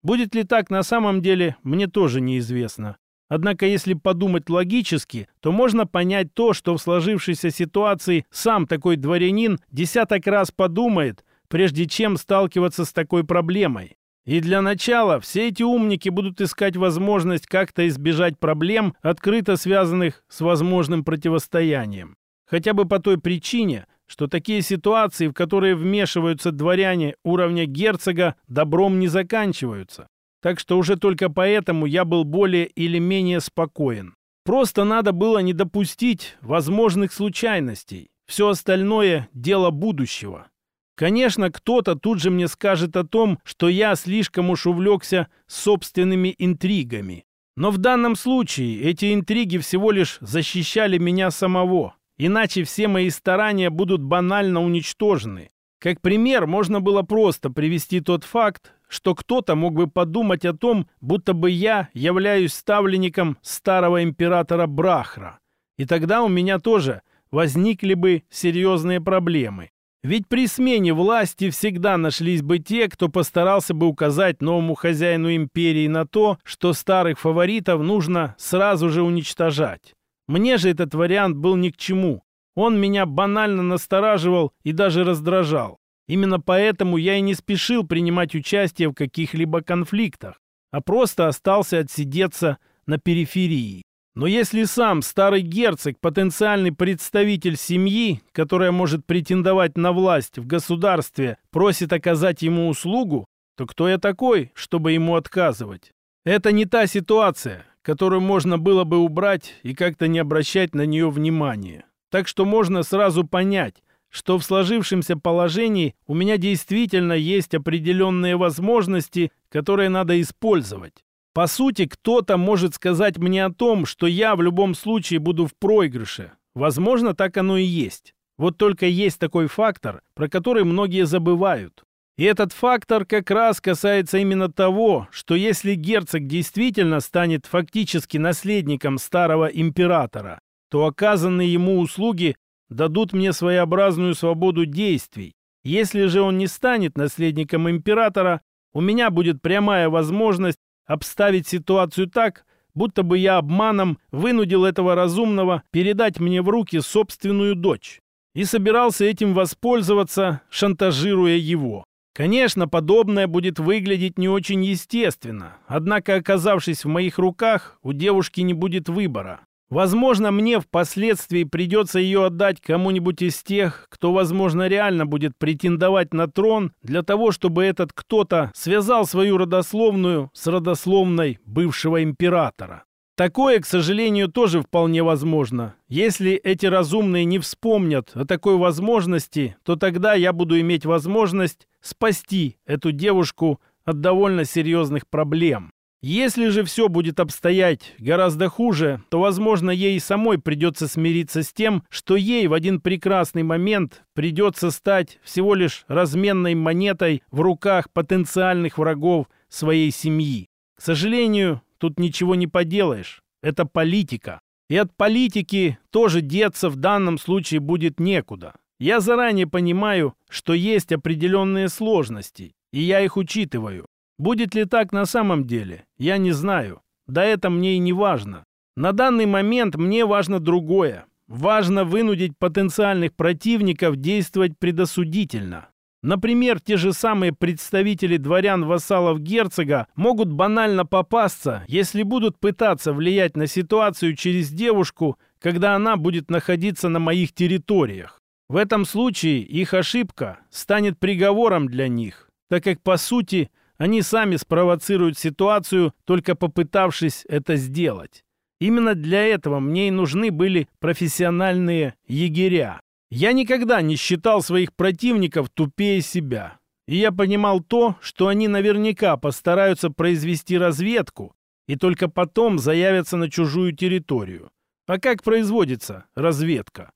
Будет ли так на самом деле, мне тоже неизвестно. Однако, если подумать логически, то можно понять то, что в сложившейся ситуации сам такой дворянин десяток раз подумает, прежде чем сталкиваться с такой проблемой. И для начала все эти умники будут искать возможность как-то избежать проблем, открыто связанных с возможным противостоянием. Хотя бы по той причине, что такие ситуации, в которые вмешиваются дворяне уровня герцога, добром не заканчиваются. Так что уже только поэтому я был более или менее спокоен. Просто надо было не допустить возможных случайностей. Все остальное – дело будущего. Конечно, кто-то тут же мне скажет о том, что я слишком уж увлекся собственными интригами. Но в данном случае эти интриги всего лишь защищали меня самого. Иначе все мои старания будут банально уничтожены. Как пример можно было просто привести тот факт, что кто-то мог бы подумать о том, будто бы я являюсь ставленником старого императора Брахра. И тогда у меня тоже возникли бы серьезные проблемы. Ведь при смене власти всегда нашлись бы те, кто постарался бы указать новому хозяину империи на то, что старых фаворитов нужно сразу же уничтожать. Мне же этот вариант был ни к чему. Он меня банально настораживал и даже раздражал. Именно поэтому я и не спешил принимать участие в каких-либо конфликтах, а просто остался отсидеться на периферии. Но если сам старый герцог, потенциальный представитель семьи, которая может претендовать на власть в государстве, просит оказать ему услугу, то кто я такой, чтобы ему отказывать? Это не та ситуация, которую можно было бы убрать и как-то не обращать на нее внимания. Так что можно сразу понять, что в сложившемся положении у меня действительно есть определенные возможности, которые надо использовать. По сути, кто-то может сказать мне о том, что я в любом случае буду в проигрыше. Возможно, так оно и есть. Вот только есть такой фактор, про который многие забывают. И этот фактор как раз касается именно того, что если герцог действительно станет фактически наследником старого императора, то оказанные ему услуги дадут мне своеобразную свободу действий. Если же он не станет наследником императора, у меня будет прямая возможность обставить ситуацию так, будто бы я обманом вынудил этого разумного передать мне в руки собственную дочь и собирался этим воспользоваться, шантажируя его. Конечно, подобное будет выглядеть не очень естественно, однако, оказавшись в моих руках, у девушки не будет выбора. Возможно, мне впоследствии придется ее отдать кому-нибудь из тех, кто, возможно, реально будет претендовать на трон для того, чтобы этот кто-то связал свою родословную с родословной бывшего императора. Такое, к сожалению, тоже вполне возможно. Если эти разумные не вспомнят о такой возможности, то тогда я буду иметь возможность спасти эту девушку от довольно серьезных проблем. Если же все будет обстоять гораздо хуже, то, возможно, ей самой придется смириться с тем, что ей в один прекрасный момент придется стать всего лишь разменной монетой в руках потенциальных врагов своей семьи. К сожалению, тут ничего не поделаешь. Это политика. И от политики тоже деться в данном случае будет некуда. Я заранее понимаю, что есть определенные сложности, и я их учитываю. Будет ли так на самом деле, я не знаю. Да это мне и не важно. На данный момент мне важно другое. Важно вынудить потенциальных противников действовать предосудительно. Например, те же самые представители дворян-вассалов герцога могут банально попасться, если будут пытаться влиять на ситуацию через девушку, когда она будет находиться на моих территориях. В этом случае их ошибка станет приговором для них, так как, по сути, они сами спровоцируют ситуацию, только попытавшись это сделать. Именно для этого мне и нужны были профессиональные егеря. Я никогда не считал своих противников тупее себя. И я понимал то, что они наверняка постараются произвести разведку и только потом заявятся на чужую территорию. А как производится разведка?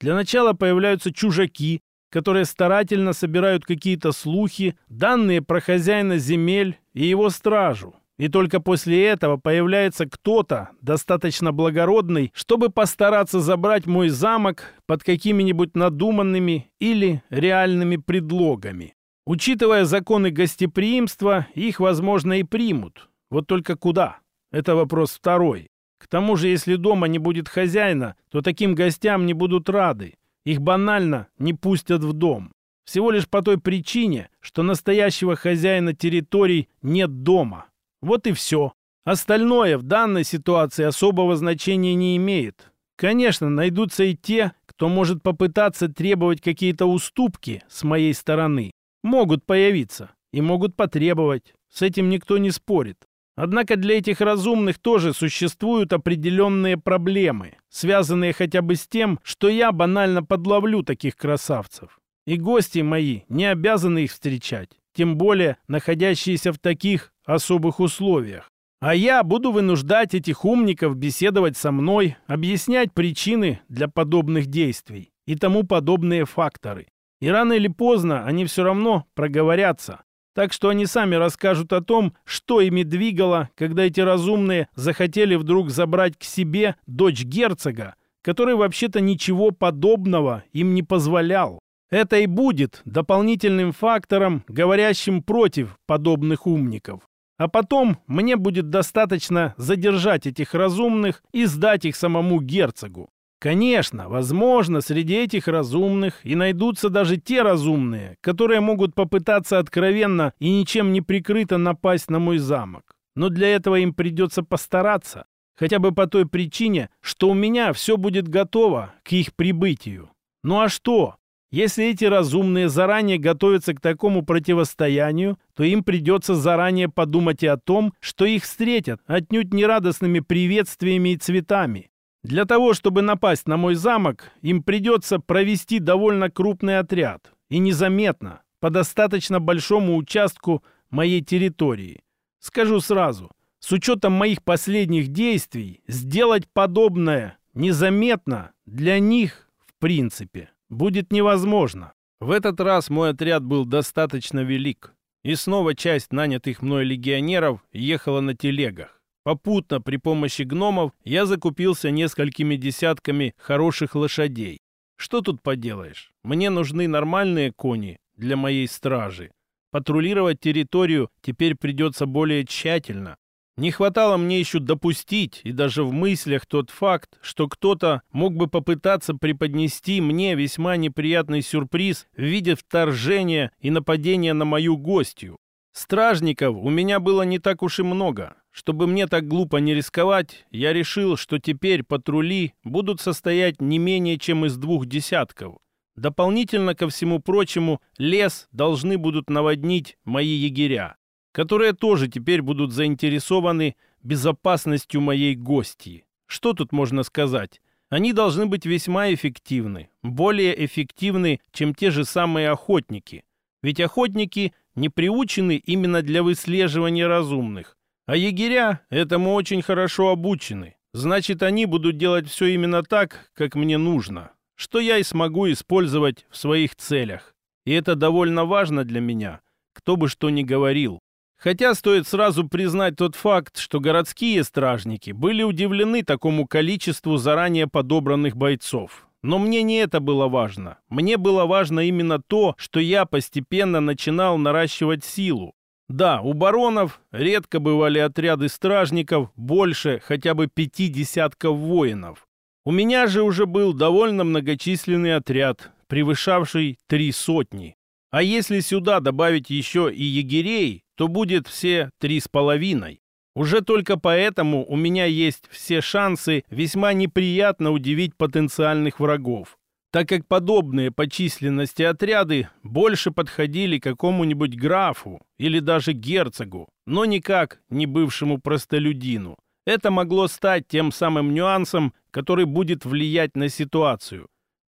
Для начала появляются чужаки, которые старательно собирают какие-то слухи, данные про хозяина земель и его стражу. И только после этого появляется кто-то достаточно благородный, чтобы постараться забрать мой замок под какими-нибудь надуманными или реальными предлогами. Учитывая законы гостеприимства, их, возможно, и примут. Вот только куда? Это вопрос второй. К тому же, если дома не будет хозяина, то таким гостям не будут рады. Их банально не пустят в дом. Всего лишь по той причине, что настоящего хозяина территорий нет дома. Вот и все. Остальное в данной ситуации особого значения не имеет. Конечно, найдутся и те, кто может попытаться требовать какие-то уступки с моей стороны. Могут появиться и могут потребовать. С этим никто не спорит. Однако для этих разумных тоже существуют определенные проблемы, связанные хотя бы с тем, что я банально подловлю таких красавцев. И гости мои не обязаны их встречать, тем более находящиеся в таких особых условиях. А я буду вынуждать этих умников беседовать со мной, объяснять причины для подобных действий и тому подобные факторы. И рано или поздно они все равно проговорятся, так что они сами расскажут о том, что ими двигало, когда эти разумные захотели вдруг забрать к себе дочь герцога, который вообще-то ничего подобного им не позволял. Это и будет дополнительным фактором, говорящим против подобных умников. А потом мне будет достаточно задержать этих разумных и сдать их самому герцогу. Конечно, возможно, среди этих разумных и найдутся даже те разумные, которые могут попытаться откровенно и ничем не прикрыто напасть на мой замок. Но для этого им придется постараться, хотя бы по той причине, что у меня все будет готово к их прибытию. Ну а что? Если эти разумные заранее готовятся к такому противостоянию, то им придется заранее подумать и о том, что их встретят отнюдь не радостными приветствиями и цветами, для того, чтобы напасть на мой замок, им придется провести довольно крупный отряд. И незаметно, по достаточно большому участку моей территории. Скажу сразу, с учетом моих последних действий, сделать подобное незаметно для них, в принципе, будет невозможно. В этот раз мой отряд был достаточно велик. И снова часть нанятых мной легионеров ехала на телегах. Попутно при помощи гномов я закупился несколькими десятками хороших лошадей. Что тут поделаешь? Мне нужны нормальные кони для моей стражи. Патрулировать территорию теперь придется более тщательно. Не хватало мне еще допустить и даже в мыслях тот факт, что кто-то мог бы попытаться преподнести мне весьма неприятный сюрприз в виде вторжения и нападения на мою гостью. Стражников у меня было не так уж и много. Чтобы мне так глупо не рисковать, я решил, что теперь патрули будут состоять не менее чем из двух десятков. Дополнительно ко всему прочему, лес должны будут наводнить мои егеря, которые тоже теперь будут заинтересованы безопасностью моей гости. Что тут можно сказать? Они должны быть весьма эффективны, более эффективны, чем те же самые охотники. Ведь охотники не приучены именно для выслеживания разумных, А егеря этому очень хорошо обучены. Значит, они будут делать все именно так, как мне нужно, что я и смогу использовать в своих целях. И это довольно важно для меня, кто бы что ни говорил. Хотя стоит сразу признать тот факт, что городские стражники были удивлены такому количеству заранее подобранных бойцов. Но мне не это было важно. Мне было важно именно то, что я постепенно начинал наращивать силу. Да, у баронов редко бывали отряды стражников больше хотя бы пяти десятков воинов. У меня же уже был довольно многочисленный отряд, превышавший три сотни. А если сюда добавить еще и егерей, то будет все три с половиной. Уже только поэтому у меня есть все шансы весьма неприятно удивить потенциальных врагов, так как подобные по численности отряды больше подходили какому-нибудь графу или даже герцогу, но никак не бывшему простолюдину. Это могло стать тем самым нюансом, который будет влиять на ситуацию.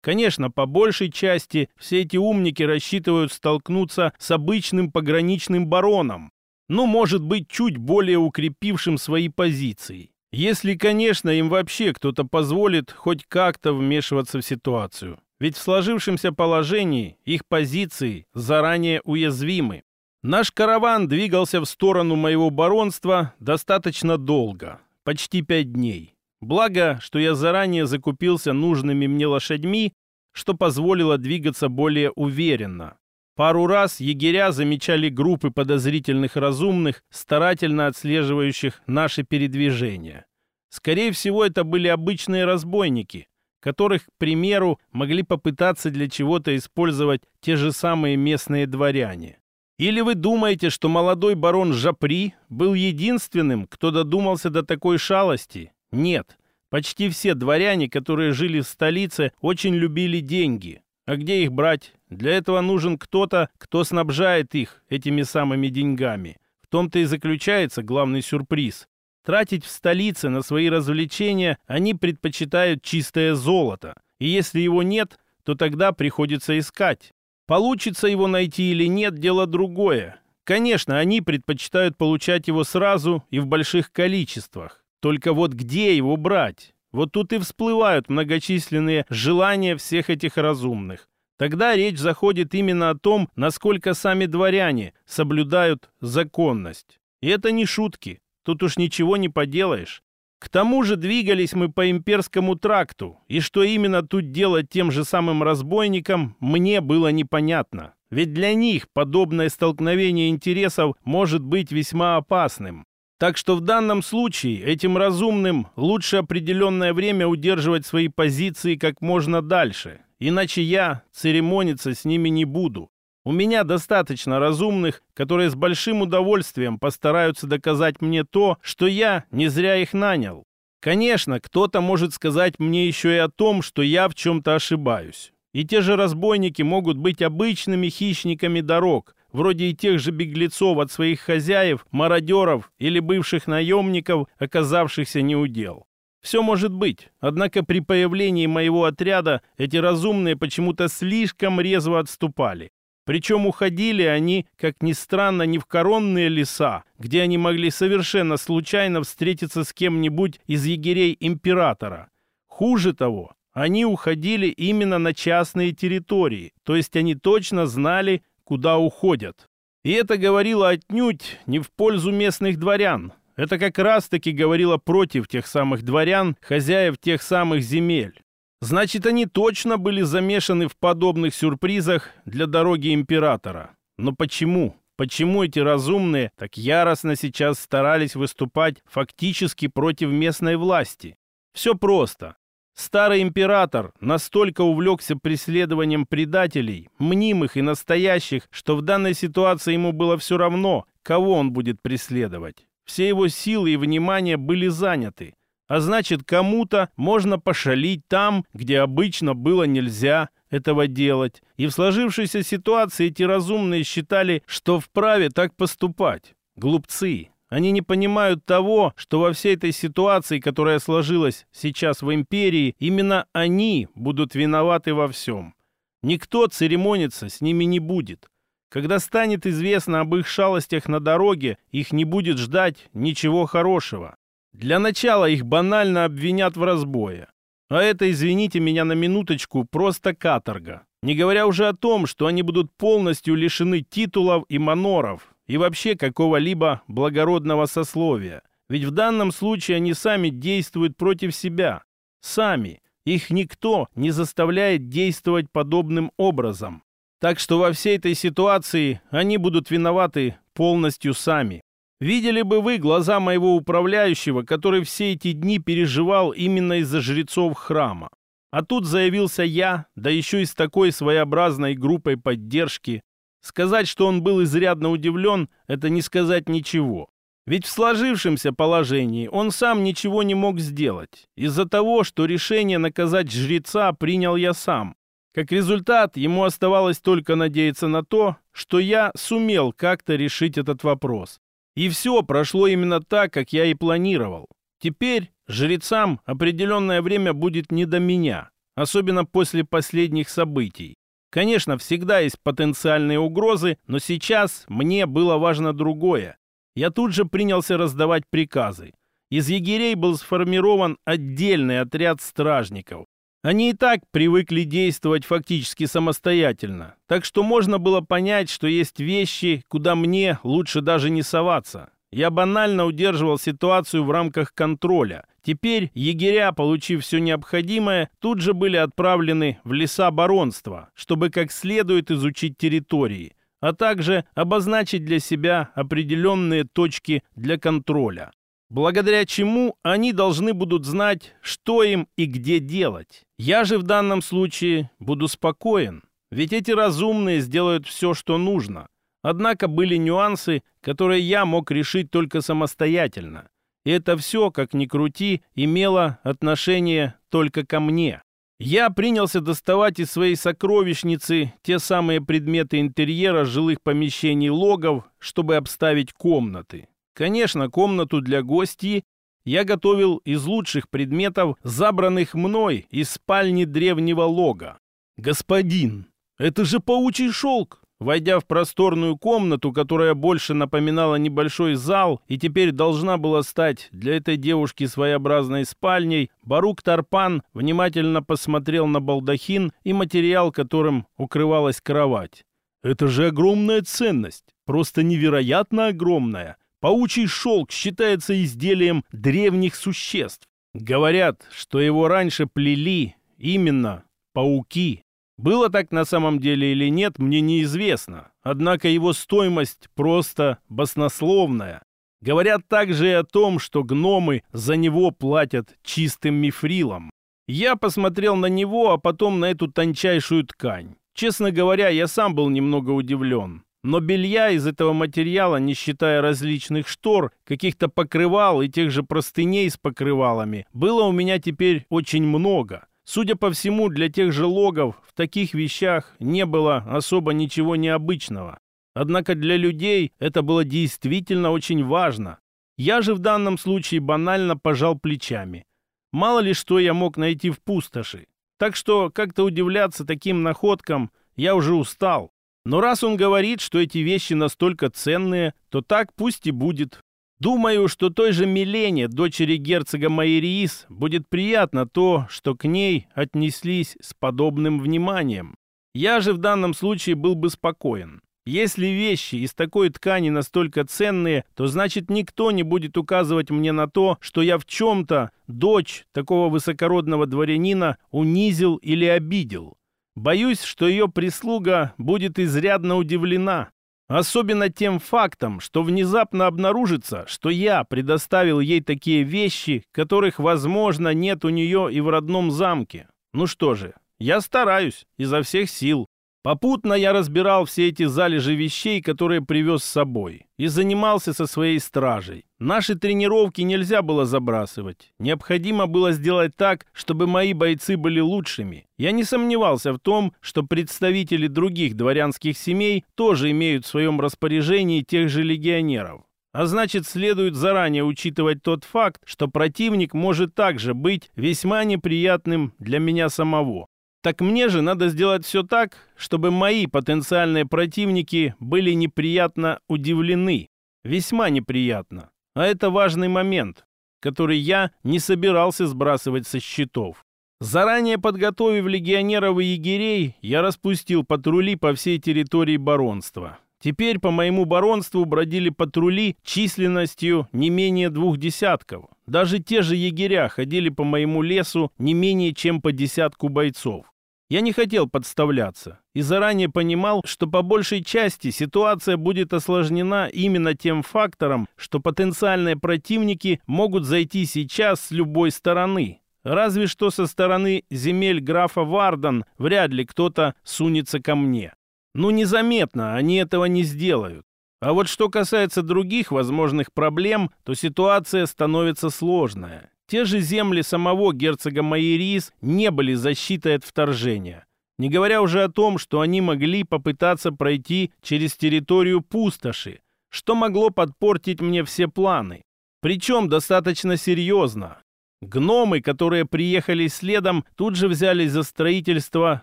Конечно, по большей части все эти умники рассчитывают столкнуться с обычным пограничным бароном, ну, может быть, чуть более укрепившим свои позиции. Если, конечно, им вообще кто-то позволит хоть как-то вмешиваться в ситуацию. Ведь в сложившемся положении их позиции заранее уязвимы. Наш караван двигался в сторону моего баронства достаточно долго, почти пять дней. Благо, что я заранее закупился нужными мне лошадьми, что позволило двигаться более уверенно. Пару раз егеря замечали группы подозрительных разумных, старательно отслеживающих наши передвижения. Скорее всего, это были обычные разбойники, которых, к примеру, могли попытаться для чего-то использовать те же самые местные дворяне. Или вы думаете, что молодой барон Жапри был единственным, кто додумался до такой шалости? Нет. Почти все дворяне, которые жили в столице, очень любили деньги. А где их брать? Для этого нужен кто-то, кто снабжает их этими самыми деньгами. В том-то и заключается главный сюрприз. Тратить в столице на свои развлечения они предпочитают чистое золото. И если его нет, то тогда приходится искать. Получится его найти или нет, дело другое. Конечно, они предпочитают получать его сразу и в больших количествах. Только вот где его брать? Вот тут и всплывают многочисленные желания всех этих разумных. Тогда речь заходит именно о том, насколько сами дворяне соблюдают законность. И это не шутки, тут уж ничего не поделаешь. К тому же двигались мы по имперскому тракту, и что именно тут делать тем же самым разбойникам, мне было непонятно. Ведь для них подобное столкновение интересов может быть весьма опасным. Так что в данном случае этим разумным лучше определенное время удерживать свои позиции как можно дальше, иначе я церемониться с ними не буду. У меня достаточно разумных, которые с большим удовольствием постараются доказать мне то, что я не зря их нанял. Конечно, кто-то может сказать мне еще и о том, что я в чем-то ошибаюсь. И те же разбойники могут быть обычными хищниками дорог, вроде и тех же беглецов от своих хозяев, мародеров или бывших наемников, оказавшихся неудел. Все может быть, однако при появлении моего отряда эти разумные почему-то слишком резво отступали. Причем уходили они, как ни странно, не в коронные леса, где они могли совершенно случайно встретиться с кем-нибудь из егерей императора. Хуже того, они уходили именно на частные территории, то есть они точно знали, куда уходят. И это говорило отнюдь не в пользу местных дворян. Это как раз-таки говорило против тех самых дворян, хозяев тех самых земель. Значит, они точно были замешаны в подобных сюрпризах для дороги императора. Но почему? Почему эти разумные так яростно сейчас старались выступать фактически против местной власти? Все просто. Старый император настолько увлекся преследованием предателей, мнимых и настоящих, что в данной ситуации ему было все равно, кого он будет преследовать. Все его силы и внимание были заняты. А значит, кому-то можно пошалить там, где обычно было нельзя этого делать. И в сложившейся ситуации эти разумные считали, что вправе так поступать. Глупцы. Они не понимают того, что во всей этой ситуации, которая сложилась сейчас в империи, именно они будут виноваты во всем. Никто церемониться с ними не будет. Когда станет известно об их шалостях на дороге, их не будет ждать ничего хорошего. Для начала их банально обвинят в разбое. А это, извините меня на минуточку, просто каторга. Не говоря уже о том, что они будут полностью лишены титулов и маноров и вообще какого-либо благородного сословия. Ведь в данном случае они сами действуют против себя. Сами. Их никто не заставляет действовать подобным образом. Так что во всей этой ситуации они будут виноваты полностью сами. Видели бы вы глаза моего управляющего, который все эти дни переживал именно из-за жрецов храма. А тут заявился я, да еще и с такой своеобразной группой поддержки. Сказать, что он был изрядно удивлен, это не сказать ничего. Ведь в сложившемся положении он сам ничего не мог сделать, из-за того, что решение наказать жреца принял я сам. Как результат, ему оставалось только надеяться на то, что я сумел как-то решить этот вопрос. И все прошло именно так, как я и планировал. Теперь жрецам определенное время будет не до меня, особенно после последних событий. Конечно, всегда есть потенциальные угрозы, но сейчас мне было важно другое. Я тут же принялся раздавать приказы. Из егерей был сформирован отдельный отряд стражников. Они и так привыкли действовать фактически самостоятельно, так что можно было понять, что есть вещи, куда мне лучше даже не соваться. Я банально удерживал ситуацию в рамках контроля. Теперь егеря, получив все необходимое, тут же были отправлены в леса баронства, чтобы как следует изучить территории, а также обозначить для себя определенные точки для контроля благодаря чему они должны будут знать, что им и где делать. Я же в данном случае буду спокоен, ведь эти разумные сделают все, что нужно. Однако были нюансы, которые я мог решить только самостоятельно. И это все, как ни крути, имело отношение только ко мне. Я принялся доставать из своей сокровищницы те самые предметы интерьера жилых помещений логов, чтобы обставить комнаты. Конечно, комнату для гостей я готовил из лучших предметов, забранных мной из спальни древнего лога. «Господин, это же паучий шелк!» Войдя в просторную комнату, которая больше напоминала небольшой зал и теперь должна была стать для этой девушки своеобразной спальней, Барук Тарпан внимательно посмотрел на балдахин и материал, которым укрывалась кровать. «Это же огромная ценность, просто невероятно огромная!» Паучий шелк считается изделием древних существ. Говорят, что его раньше плели именно пауки. Было так на самом деле или нет, мне неизвестно. Однако его стоимость просто баснословная. Говорят также и о том, что гномы за него платят чистым мифрилом. Я посмотрел на него, а потом на эту тончайшую ткань. Честно говоря, я сам был немного удивлен. Но белья из этого материала, не считая различных штор, каких-то покрывал и тех же простыней с покрывалами, было у меня теперь очень много. Судя по всему, для тех же логов в таких вещах не было особо ничего необычного. Однако для людей это было действительно очень важно. Я же в данном случае банально пожал плечами. Мало ли что я мог найти в пустоши. Так что как-то удивляться таким находкам я уже устал. Но раз он говорит, что эти вещи настолько ценные, то так пусть и будет. Думаю, что той же Милене, дочери герцога Майриис, будет приятно то, что к ней отнеслись с подобным вниманием. Я же в данном случае был бы спокоен. Если вещи из такой ткани настолько ценные, то значит никто не будет указывать мне на то, что я в чем-то дочь такого высокородного дворянина унизил или обидел. Боюсь, что ее прислуга будет изрядно удивлена. Особенно тем фактом, что внезапно обнаружится, что я предоставил ей такие вещи, которых, возможно, нет у нее и в родном замке. Ну что же, я стараюсь изо всех сил. Попутно я разбирал все эти залежи вещей, которые привез с собой, и занимался со своей стражей. Наши тренировки нельзя было забрасывать. Необходимо было сделать так, чтобы мои бойцы были лучшими. Я не сомневался в том, что представители других дворянских семей тоже имеют в своем распоряжении тех же легионеров. А значит, следует заранее учитывать тот факт, что противник может также быть весьма неприятным для меня самого. Так мне же надо сделать все так, чтобы мои потенциальные противники были неприятно удивлены. Весьма неприятно. А это важный момент, который я не собирался сбрасывать со счетов. Заранее подготовив легионеров и егерей, я распустил патрули по всей территории баронства. Теперь по моему баронству бродили патрули численностью не менее двух десятков. Даже те же егеря ходили по моему лесу не менее чем по десятку бойцов. Я не хотел подставляться и заранее понимал, что по большей части ситуация будет осложнена именно тем фактором, что потенциальные противники могут зайти сейчас с любой стороны. Разве что со стороны земель графа Вардан вряд ли кто-то сунется ко мне. Ну, незаметно, они этого не сделают. А вот что касается других возможных проблем, то ситуация становится сложная. Те же земли самого герцога Майерис не были защитой от вторжения. Не говоря уже о том, что они могли попытаться пройти через территорию пустоши, что могло подпортить мне все планы. Причем достаточно серьезно. Гномы, которые приехали следом, тут же взялись за строительство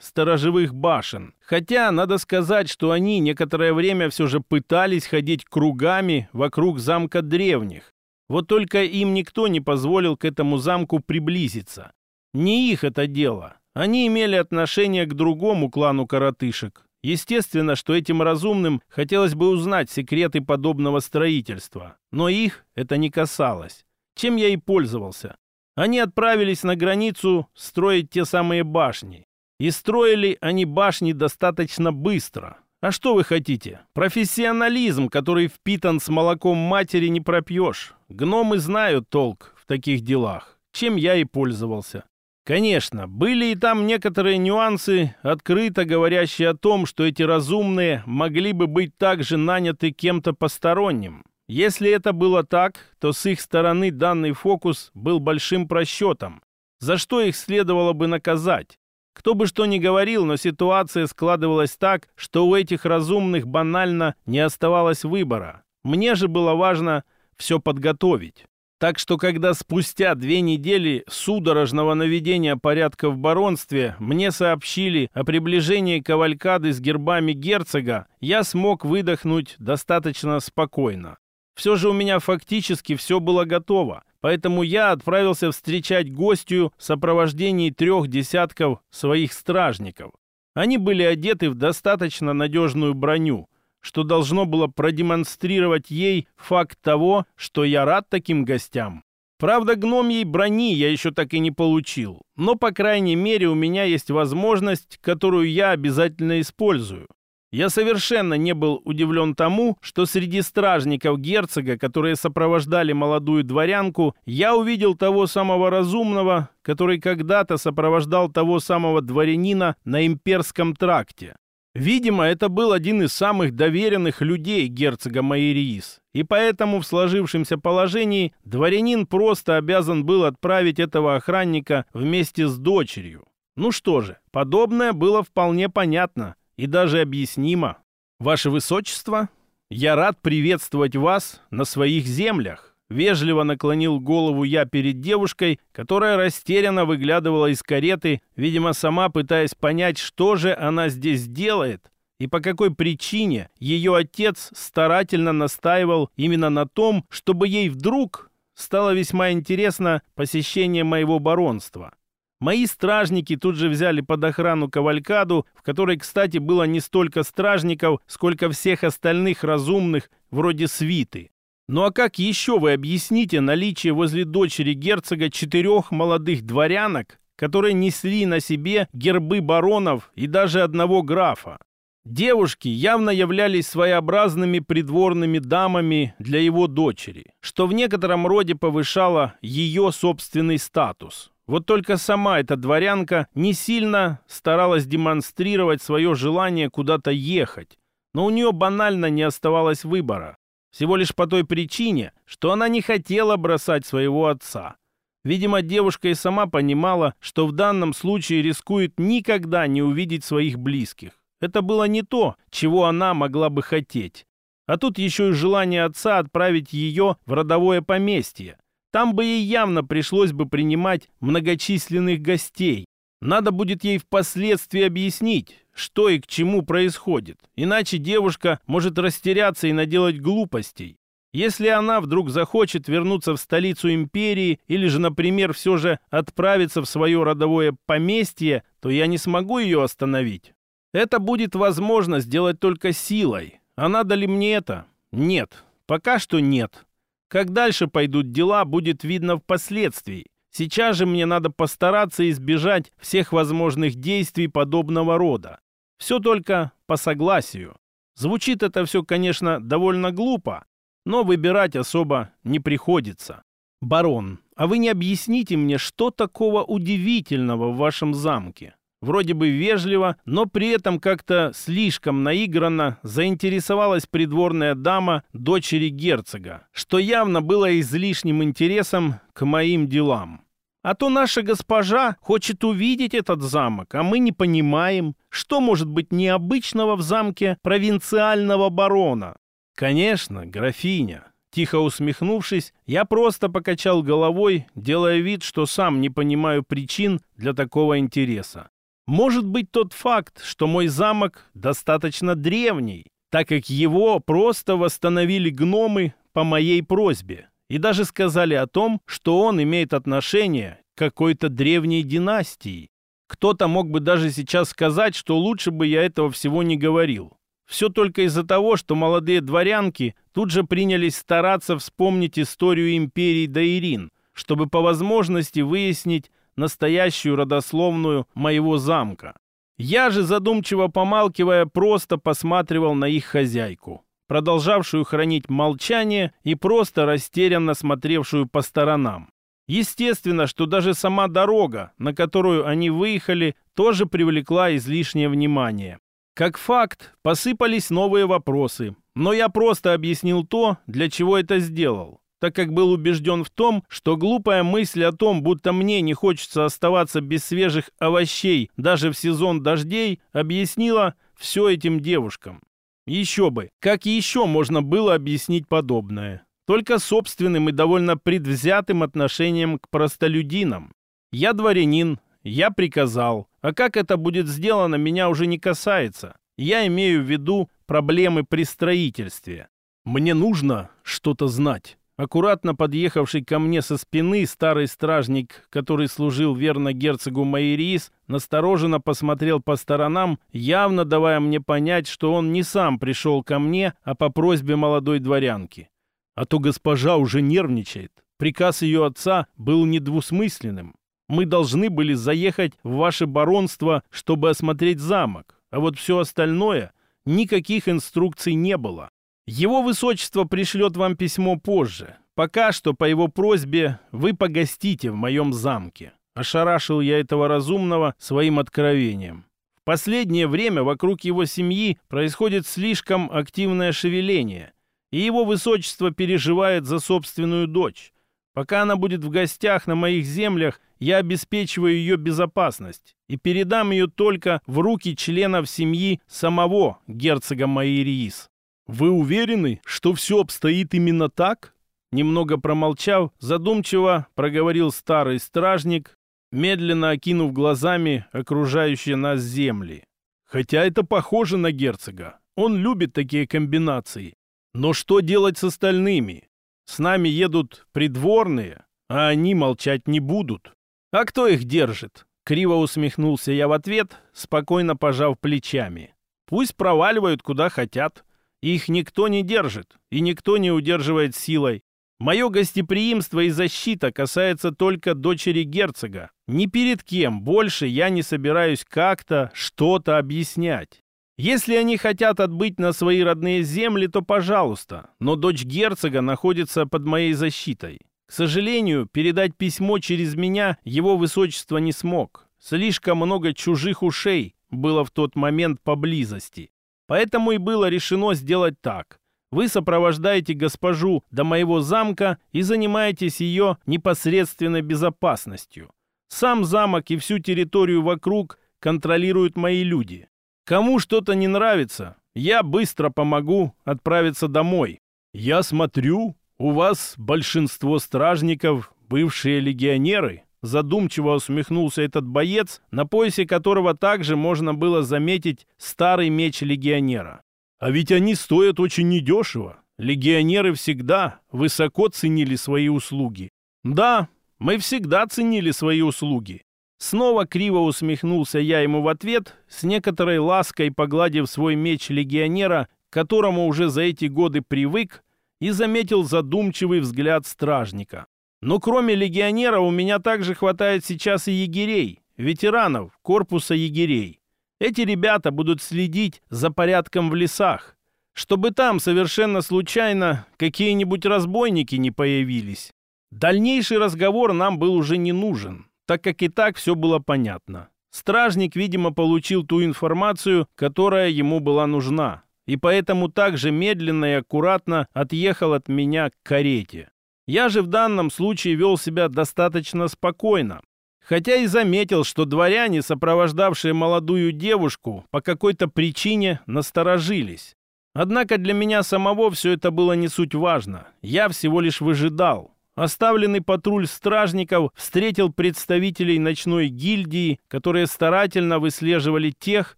сторожевых башен. Хотя, надо сказать, что они некоторое время все же пытались ходить кругами вокруг замка древних. Вот только им никто не позволил к этому замку приблизиться. Не их это дело. Они имели отношение к другому клану коротышек. Естественно, что этим разумным хотелось бы узнать секреты подобного строительства. Но их это не касалось. Чем я и пользовался. Они отправились на границу строить те самые башни. И строили они башни достаточно быстро. А что вы хотите? Профессионализм, который впитан с молоком матери, не пропьешь. Гномы знают толк в таких делах, чем я и пользовался. Конечно, были и там некоторые нюансы, открыто говорящие о том, что эти разумные могли бы быть также наняты кем-то посторонним. Если это было так, то с их стороны данный фокус был большим просчетом, за что их следовало бы наказать. Кто бы что ни говорил, но ситуация складывалась так, что у этих разумных банально не оставалось выбора. Мне же было важно все подготовить. Так что, когда спустя две недели судорожного наведения порядка в баронстве мне сообщили о приближении кавалькады с гербами герцога, я смог выдохнуть достаточно спокойно. Все же у меня фактически все было готово, поэтому я отправился встречать гостью в сопровождении трех десятков своих стражников. Они были одеты в достаточно надежную броню, что должно было продемонстрировать ей факт того, что я рад таким гостям. Правда, гномьей брони я еще так и не получил, но, по крайней мере, у меня есть возможность, которую я обязательно использую. Я совершенно не был удивлен тому, что среди стражников герцога, которые сопровождали молодую дворянку, я увидел того самого разумного, который когда-то сопровождал того самого дворянина на имперском тракте. Видимо, это был один из самых доверенных людей герцога Майериис, и поэтому в сложившемся положении дворянин просто обязан был отправить этого охранника вместе с дочерью. Ну что же, подобное было вполне понятно – и даже объяснимо. Ваше Высочество, я рад приветствовать вас на своих землях. Вежливо наклонил голову я перед девушкой, которая растерянно выглядывала из кареты, видимо, сама пытаясь понять, что же она здесь делает и по какой причине ее отец старательно настаивал именно на том, чтобы ей вдруг стало весьма интересно посещение моего баронства. Мои стражники тут же взяли под охрану кавалькаду, в которой, кстати, было не столько стражников, сколько всех остальных разумных, вроде свиты. Ну а как еще вы объясните наличие возле дочери герцога четырех молодых дворянок, которые несли на себе гербы баронов и даже одного графа? Девушки явно являлись своеобразными придворными дамами для его дочери, что в некотором роде повышало ее собственный статус. Вот только сама эта дворянка не сильно старалась демонстрировать свое желание куда-то ехать, но у нее банально не оставалось выбора. Всего лишь по той причине, что она не хотела бросать своего отца. Видимо, девушка и сама понимала, что в данном случае рискует никогда не увидеть своих близких. Это было не то, чего она могла бы хотеть. А тут еще и желание отца отправить ее в родовое поместье, там бы ей явно пришлось бы принимать многочисленных гостей. Надо будет ей впоследствии объяснить, что и к чему происходит. Иначе девушка может растеряться и наделать глупостей. Если она вдруг захочет вернуться в столицу империи или же, например, все же отправиться в свое родовое поместье, то я не смогу ее остановить. Это будет возможно сделать только силой. А надо ли мне это? Нет. Пока что нет. Как дальше пойдут дела, будет видно впоследствии. Сейчас же мне надо постараться избежать всех возможных действий подобного рода. Все только по согласию. Звучит это все, конечно, довольно глупо, но выбирать особо не приходится. Барон, а вы не объясните мне, что такого удивительного в вашем замке? Вроде бы вежливо, но при этом как-то слишком наигранно заинтересовалась придворная дама дочери герцога, что явно было излишним интересом к моим делам. А то наша госпожа хочет увидеть этот замок, а мы не понимаем, что может быть необычного в замке провинциального барона. Конечно, графиня. Тихо усмехнувшись, я просто покачал головой, делая вид, что сам не понимаю причин для такого интереса. Может быть тот факт, что мой замок достаточно древний, так как его просто восстановили гномы по моей просьбе и даже сказали о том, что он имеет отношение к какой-то древней династии. Кто-то мог бы даже сейчас сказать, что лучше бы я этого всего не говорил. Все только из-за того, что молодые дворянки тут же принялись стараться вспомнить историю империи Даирин, чтобы по возможности выяснить настоящую родословную моего замка. Я же, задумчиво помалкивая, просто посматривал на их хозяйку продолжавшую хранить молчание и просто растерянно смотревшую по сторонам. Естественно, что даже сама дорога, на которую они выехали, тоже привлекла излишнее внимание. Как факт, посыпались новые вопросы, но я просто объяснил то, для чего это сделал, так как был убежден в том, что глупая мысль о том, будто мне не хочется оставаться без свежих овощей даже в сезон дождей, объяснила все этим девушкам. Еще бы, как еще можно было объяснить подобное? Только собственным и довольно предвзятым отношением к простолюдинам. Я дворянин, я приказал, а как это будет сделано, меня уже не касается. Я имею в виду проблемы при строительстве. Мне нужно что-то знать. Аккуратно подъехавший ко мне со спины старый стражник, который служил верно герцогу Майрис, настороженно посмотрел по сторонам, явно давая мне понять, что он не сам пришел ко мне, а по просьбе молодой дворянки. А то госпожа уже нервничает. Приказ ее отца был недвусмысленным. Мы должны были заехать в ваше баронство, чтобы осмотреть замок, а вот все остальное никаких инструкций не было. Его высочество пришлет вам письмо позже. Пока что, по его просьбе, вы погостите в моем замке. Ошарашил я этого разумного своим откровением. В последнее время вокруг его семьи происходит слишком активное шевеление, и его высочество переживает за собственную дочь. Пока она будет в гостях на моих землях, я обеспечиваю ее безопасность и передам ее только в руки членов семьи самого герцога Майриис. «Вы уверены, что все обстоит именно так?» Немного промолчав, задумчиво проговорил старый стражник, медленно окинув глазами окружающие нас земли. «Хотя это похоже на герцога. Он любит такие комбинации. Но что делать с остальными? С нами едут придворные, а они молчать не будут. А кто их держит?» Криво усмехнулся я в ответ, спокойно пожав плечами. «Пусть проваливают куда хотят». Их никто не держит, и никто не удерживает силой. Мое гостеприимство и защита касается только дочери герцога. Ни перед кем больше я не собираюсь как-то что-то объяснять. Если они хотят отбыть на свои родные земли, то пожалуйста, но дочь герцога находится под моей защитой. К сожалению, передать письмо через меня его высочество не смог. Слишком много чужих ушей было в тот момент поблизости. Поэтому и было решено сделать так. Вы сопровождаете госпожу до моего замка и занимаетесь ее непосредственной безопасностью. Сам замок и всю территорию вокруг контролируют мои люди. Кому что-то не нравится, я быстро помогу отправиться домой. Я смотрю, у вас большинство стражников бывшие легионеры, задумчиво усмехнулся этот боец, на поясе которого также можно было заметить старый меч легионера. А ведь они стоят очень недешево. Легионеры всегда высоко ценили свои услуги. Да, мы всегда ценили свои услуги. Снова криво усмехнулся я ему в ответ, с некоторой лаской погладив свой меч легионера, к которому уже за эти годы привык, и заметил задумчивый взгляд стражника. Но кроме легионера у меня также хватает сейчас и егерей, ветеранов корпуса егерей. Эти ребята будут следить за порядком в лесах, чтобы там совершенно случайно какие-нибудь разбойники не появились. Дальнейший разговор нам был уже не нужен, так как и так все было понятно. Стражник, видимо, получил ту информацию, которая ему была нужна, и поэтому также медленно и аккуратно отъехал от меня к карете. Я же в данном случае вел себя достаточно спокойно, хотя и заметил, что дворяне, сопровождавшие молодую девушку, по какой-то причине насторожились. Однако для меня самого все это было не суть важно. Я всего лишь выжидал. Оставленный патруль стражников встретил представителей ночной гильдии, которые старательно выслеживали тех,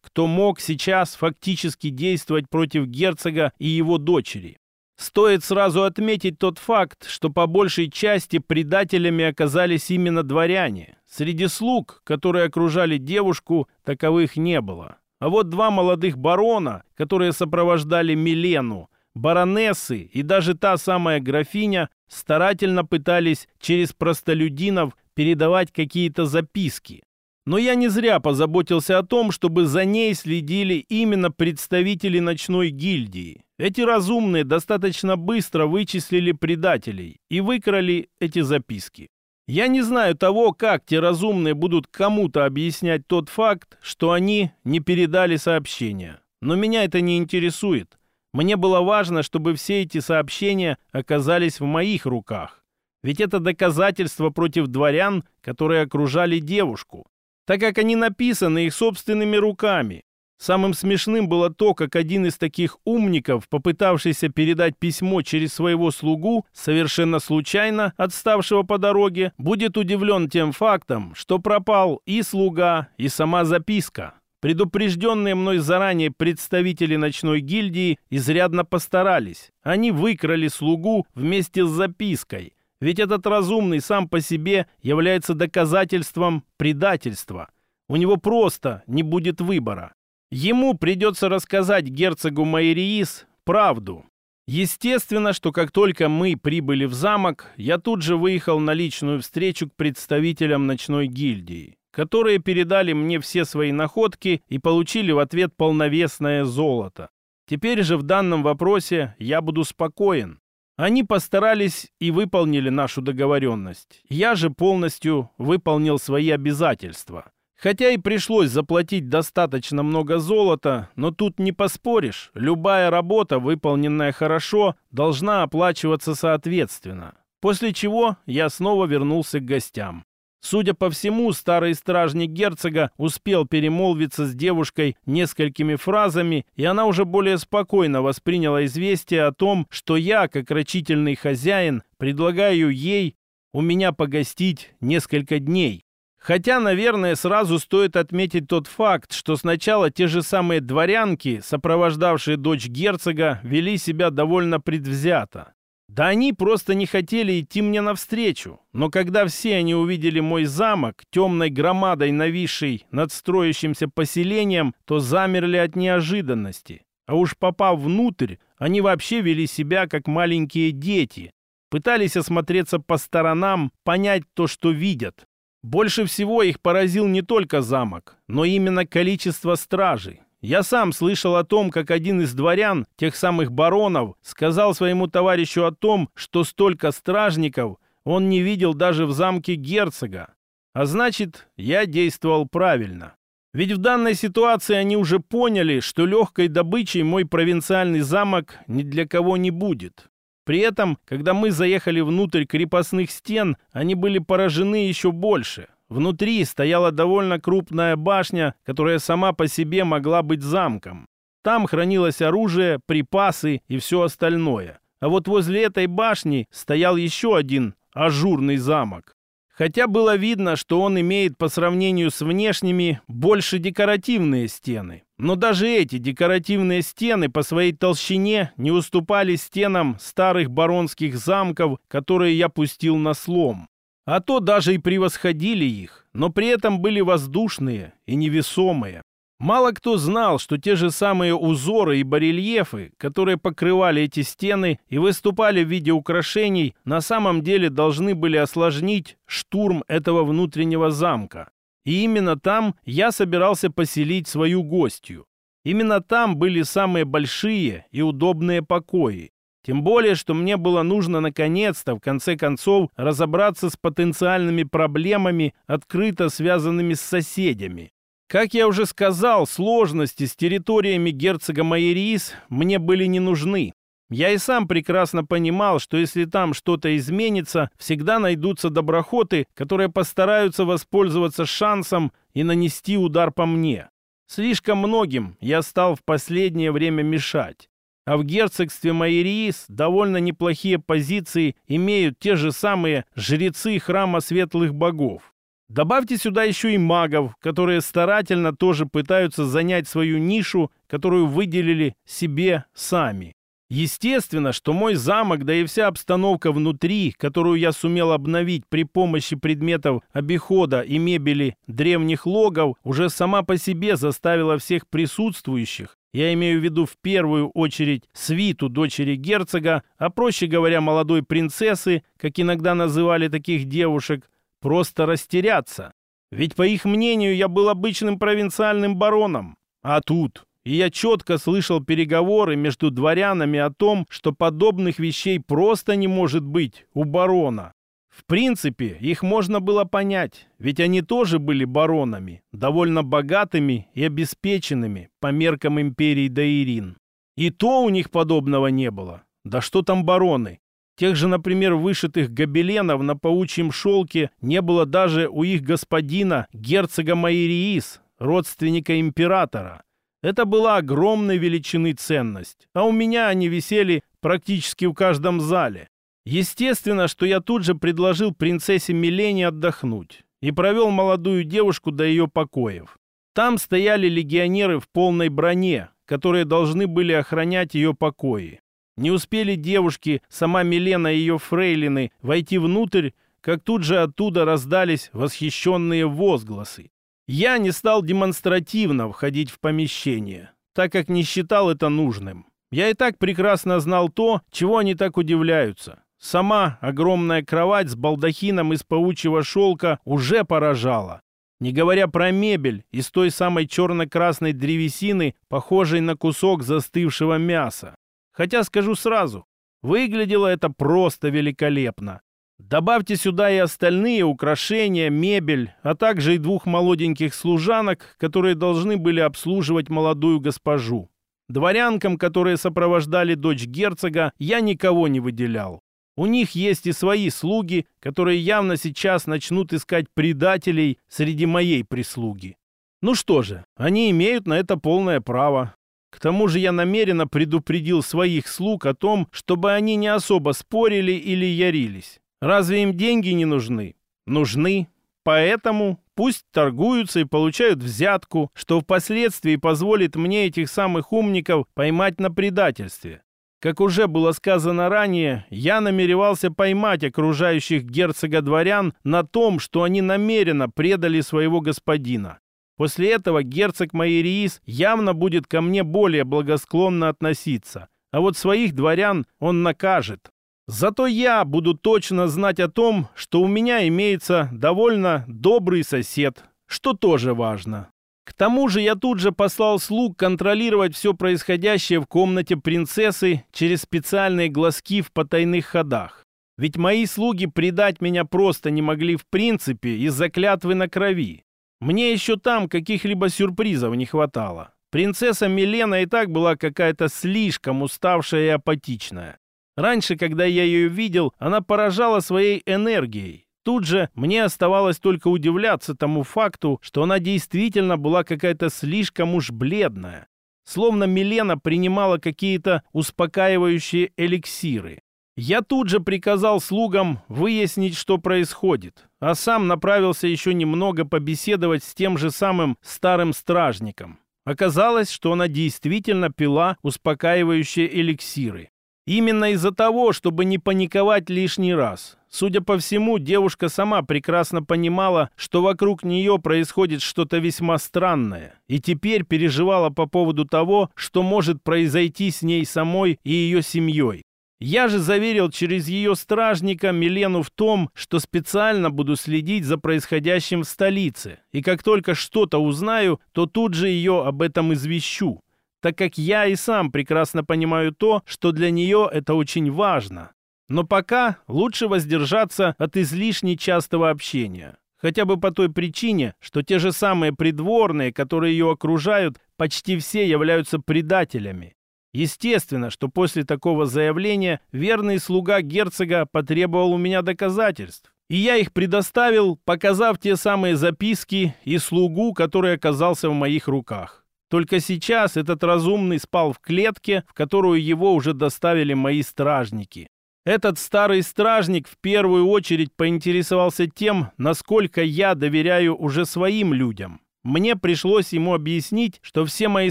кто мог сейчас фактически действовать против герцога и его дочери. Стоит сразу отметить тот факт, что по большей части предателями оказались именно дворяне. Среди слуг, которые окружали девушку, таковых не было. А вот два молодых барона, которые сопровождали Милену, баронессы и даже та самая графиня старательно пытались через простолюдинов передавать какие-то записки. Но я не зря позаботился о том, чтобы за ней следили именно представители ночной гильдии. Эти разумные достаточно быстро вычислили предателей и выкрали эти записки. Я не знаю того, как те разумные будут кому-то объяснять тот факт, что они не передали сообщения. Но меня это не интересует. Мне было важно, чтобы все эти сообщения оказались в моих руках. Ведь это доказательство против дворян, которые окружали девушку так как они написаны их собственными руками. Самым смешным было то, как один из таких умников, попытавшийся передать письмо через своего слугу, совершенно случайно отставшего по дороге, будет удивлен тем фактом, что пропал и слуга, и сама записка. Предупрежденные мной заранее представители ночной гильдии изрядно постарались. Они выкрали слугу вместе с запиской, ведь этот разумный сам по себе является доказательством предательства. У него просто не будет выбора. Ему придется рассказать герцогу Майриис правду. Естественно, что как только мы прибыли в замок, я тут же выехал на личную встречу к представителям ночной гильдии, которые передали мне все свои находки и получили в ответ полновесное золото. Теперь же в данном вопросе я буду спокоен. Они постарались и выполнили нашу договоренность. Я же полностью выполнил свои обязательства. Хотя и пришлось заплатить достаточно много золота, но тут не поспоришь. Любая работа, выполненная хорошо, должна оплачиваться соответственно. После чего я снова вернулся к гостям. Судя по всему, старый стражник герцога успел перемолвиться с девушкой несколькими фразами, и она уже более спокойно восприняла известие о том, что я, как рачительный хозяин, предлагаю ей у меня погостить несколько дней. Хотя, наверное, сразу стоит отметить тот факт, что сначала те же самые дворянки, сопровождавшие дочь герцога, вели себя довольно предвзято. Да они просто не хотели идти мне навстречу. Но когда все они увидели мой замок, темной громадой нависшей над строящимся поселением, то замерли от неожиданности. А уж попав внутрь, они вообще вели себя как маленькие дети. Пытались осмотреться по сторонам, понять то, что видят. Больше всего их поразил не только замок, но именно количество стражей. Я сам слышал о том, как один из дворян, тех самых баронов, сказал своему товарищу о том, что столько стражников он не видел даже в замке герцога. А значит, я действовал правильно. Ведь в данной ситуации они уже поняли, что легкой добычей мой провинциальный замок ни для кого не будет. При этом, когда мы заехали внутрь крепостных стен, они были поражены еще больше. Внутри стояла довольно крупная башня, которая сама по себе могла быть замком. Там хранилось оружие, припасы и все остальное. А вот возле этой башни стоял еще один ажурный замок. Хотя было видно, что он имеет по сравнению с внешними больше декоративные стены. Но даже эти декоративные стены по своей толщине не уступали стенам старых баронских замков, которые я пустил на слом. А то даже и превосходили их, но при этом были воздушные и невесомые. Мало кто знал, что те же самые узоры и барельефы, которые покрывали эти стены и выступали в виде украшений, на самом деле должны были осложнить штурм этого внутреннего замка. И именно там я собирался поселить свою гостью. Именно там были самые большие и удобные покои. Тем более, что мне было нужно наконец-то, в конце концов, разобраться с потенциальными проблемами, открыто связанными с соседями. Как я уже сказал, сложности с территориями герцога Майерис мне были не нужны. Я и сам прекрасно понимал, что если там что-то изменится, всегда найдутся доброхоты, которые постараются воспользоваться шансом и нанести удар по мне. Слишком многим я стал в последнее время мешать. А в герцогстве Майериис довольно неплохие позиции имеют те же самые жрецы храма светлых богов. Добавьте сюда еще и магов, которые старательно тоже пытаются занять свою нишу, которую выделили себе сами. Естественно, что мой замок, да и вся обстановка внутри, которую я сумел обновить при помощи предметов обихода и мебели древних логов, уже сама по себе заставила всех присутствующих, я имею в виду в первую очередь свиту дочери герцога, а проще говоря, молодой принцессы, как иногда называли таких девушек, просто растеряться. Ведь, по их мнению, я был обычным провинциальным бароном. А тут... И я четко слышал переговоры между дворянами о том, что подобных вещей просто не может быть у барона. В принципе, их можно было понять, ведь они тоже были баронами, довольно богатыми и обеспеченными по меркам империи Даирин. И то у них подобного не было. Да что там бароны? Тех же, например, вышитых гобеленов на паучьем шелке не было даже у их господина, герцога Майриис, родственника императора. Это была огромной величины ценность, а у меня они висели практически в каждом зале. Естественно, что я тут же предложил принцессе Милене отдохнуть и провел молодую девушку до ее покоев. Там стояли легионеры в полной броне, которые должны были охранять ее покои. Не успели девушки, сама Милена и ее фрейлины, войти внутрь, как тут же оттуда раздались восхищенные возгласы. Я не стал демонстративно входить в помещение, так как не считал это нужным. Я и так прекрасно знал то, чего они так удивляются. Сама огромная кровать с балдахином из паучьего шелка уже поражала. Не говоря про мебель из той самой черно-красной древесины, похожей на кусок застывшего мяса. Хотя скажу сразу, выглядело это просто великолепно. Добавьте сюда и остальные украшения, мебель, а также и двух молоденьких служанок, которые должны были обслуживать молодую госпожу. Дворянкам, которые сопровождали дочь герцога, я никого не выделял. У них есть и свои слуги, которые явно сейчас начнут искать предателей среди моей прислуги. Ну что же, они имеют на это полное право. К тому же я намеренно предупредил своих слуг о том, чтобы они не особо спорили или ярились. Разве им деньги не нужны? Нужны. Поэтому пусть торгуются и получают взятку, что впоследствии позволит мне этих самых умников поймать на предательстве. Как уже было сказано ранее, я намеревался поймать окружающих герцога дворян на том, что они намеренно предали своего господина. После этого герцог Майериис явно будет ко мне более благосклонно относиться, а вот своих дворян он накажет. Зато я буду точно знать о том, что у меня имеется довольно добрый сосед, что тоже важно. К тому же я тут же послал слуг контролировать все происходящее в комнате принцессы через специальные глазки в потайных ходах. Ведь мои слуги предать меня просто не могли в принципе из-за клятвы на крови. Мне еще там каких-либо сюрпризов не хватало. Принцесса Милена и так была какая-то слишком уставшая и апатичная. Раньше, когда я ее видел, она поражала своей энергией. Тут же мне оставалось только удивляться тому факту, что она действительно была какая-то слишком уж бледная. Словно Милена принимала какие-то успокаивающие эликсиры. Я тут же приказал слугам выяснить, что происходит, а сам направился еще немного побеседовать с тем же самым старым стражником. Оказалось, что она действительно пила успокаивающие эликсиры. Именно из-за того, чтобы не паниковать лишний раз. Судя по всему, девушка сама прекрасно понимала, что вокруг нее происходит что-то весьма странное, и теперь переживала по поводу того, что может произойти с ней самой и ее семьей. Я же заверил через ее стражника Милену в том, что специально буду следить за происходящим в столице, и как только что-то узнаю, то тут же ее об этом извещу так как я и сам прекрасно понимаю то, что для нее это очень важно. Но пока лучше воздержаться от излишне частого общения. Хотя бы по той причине, что те же самые придворные, которые ее окружают, почти все являются предателями. Естественно, что после такого заявления верный слуга герцога потребовал у меня доказательств. И я их предоставил, показав те самые записки и слугу, который оказался в моих руках. Только сейчас этот разумный спал в клетке, в которую его уже доставили мои стражники. Этот старый стражник в первую очередь поинтересовался тем, насколько я доверяю уже своим людям. Мне пришлось ему объяснить, что все мои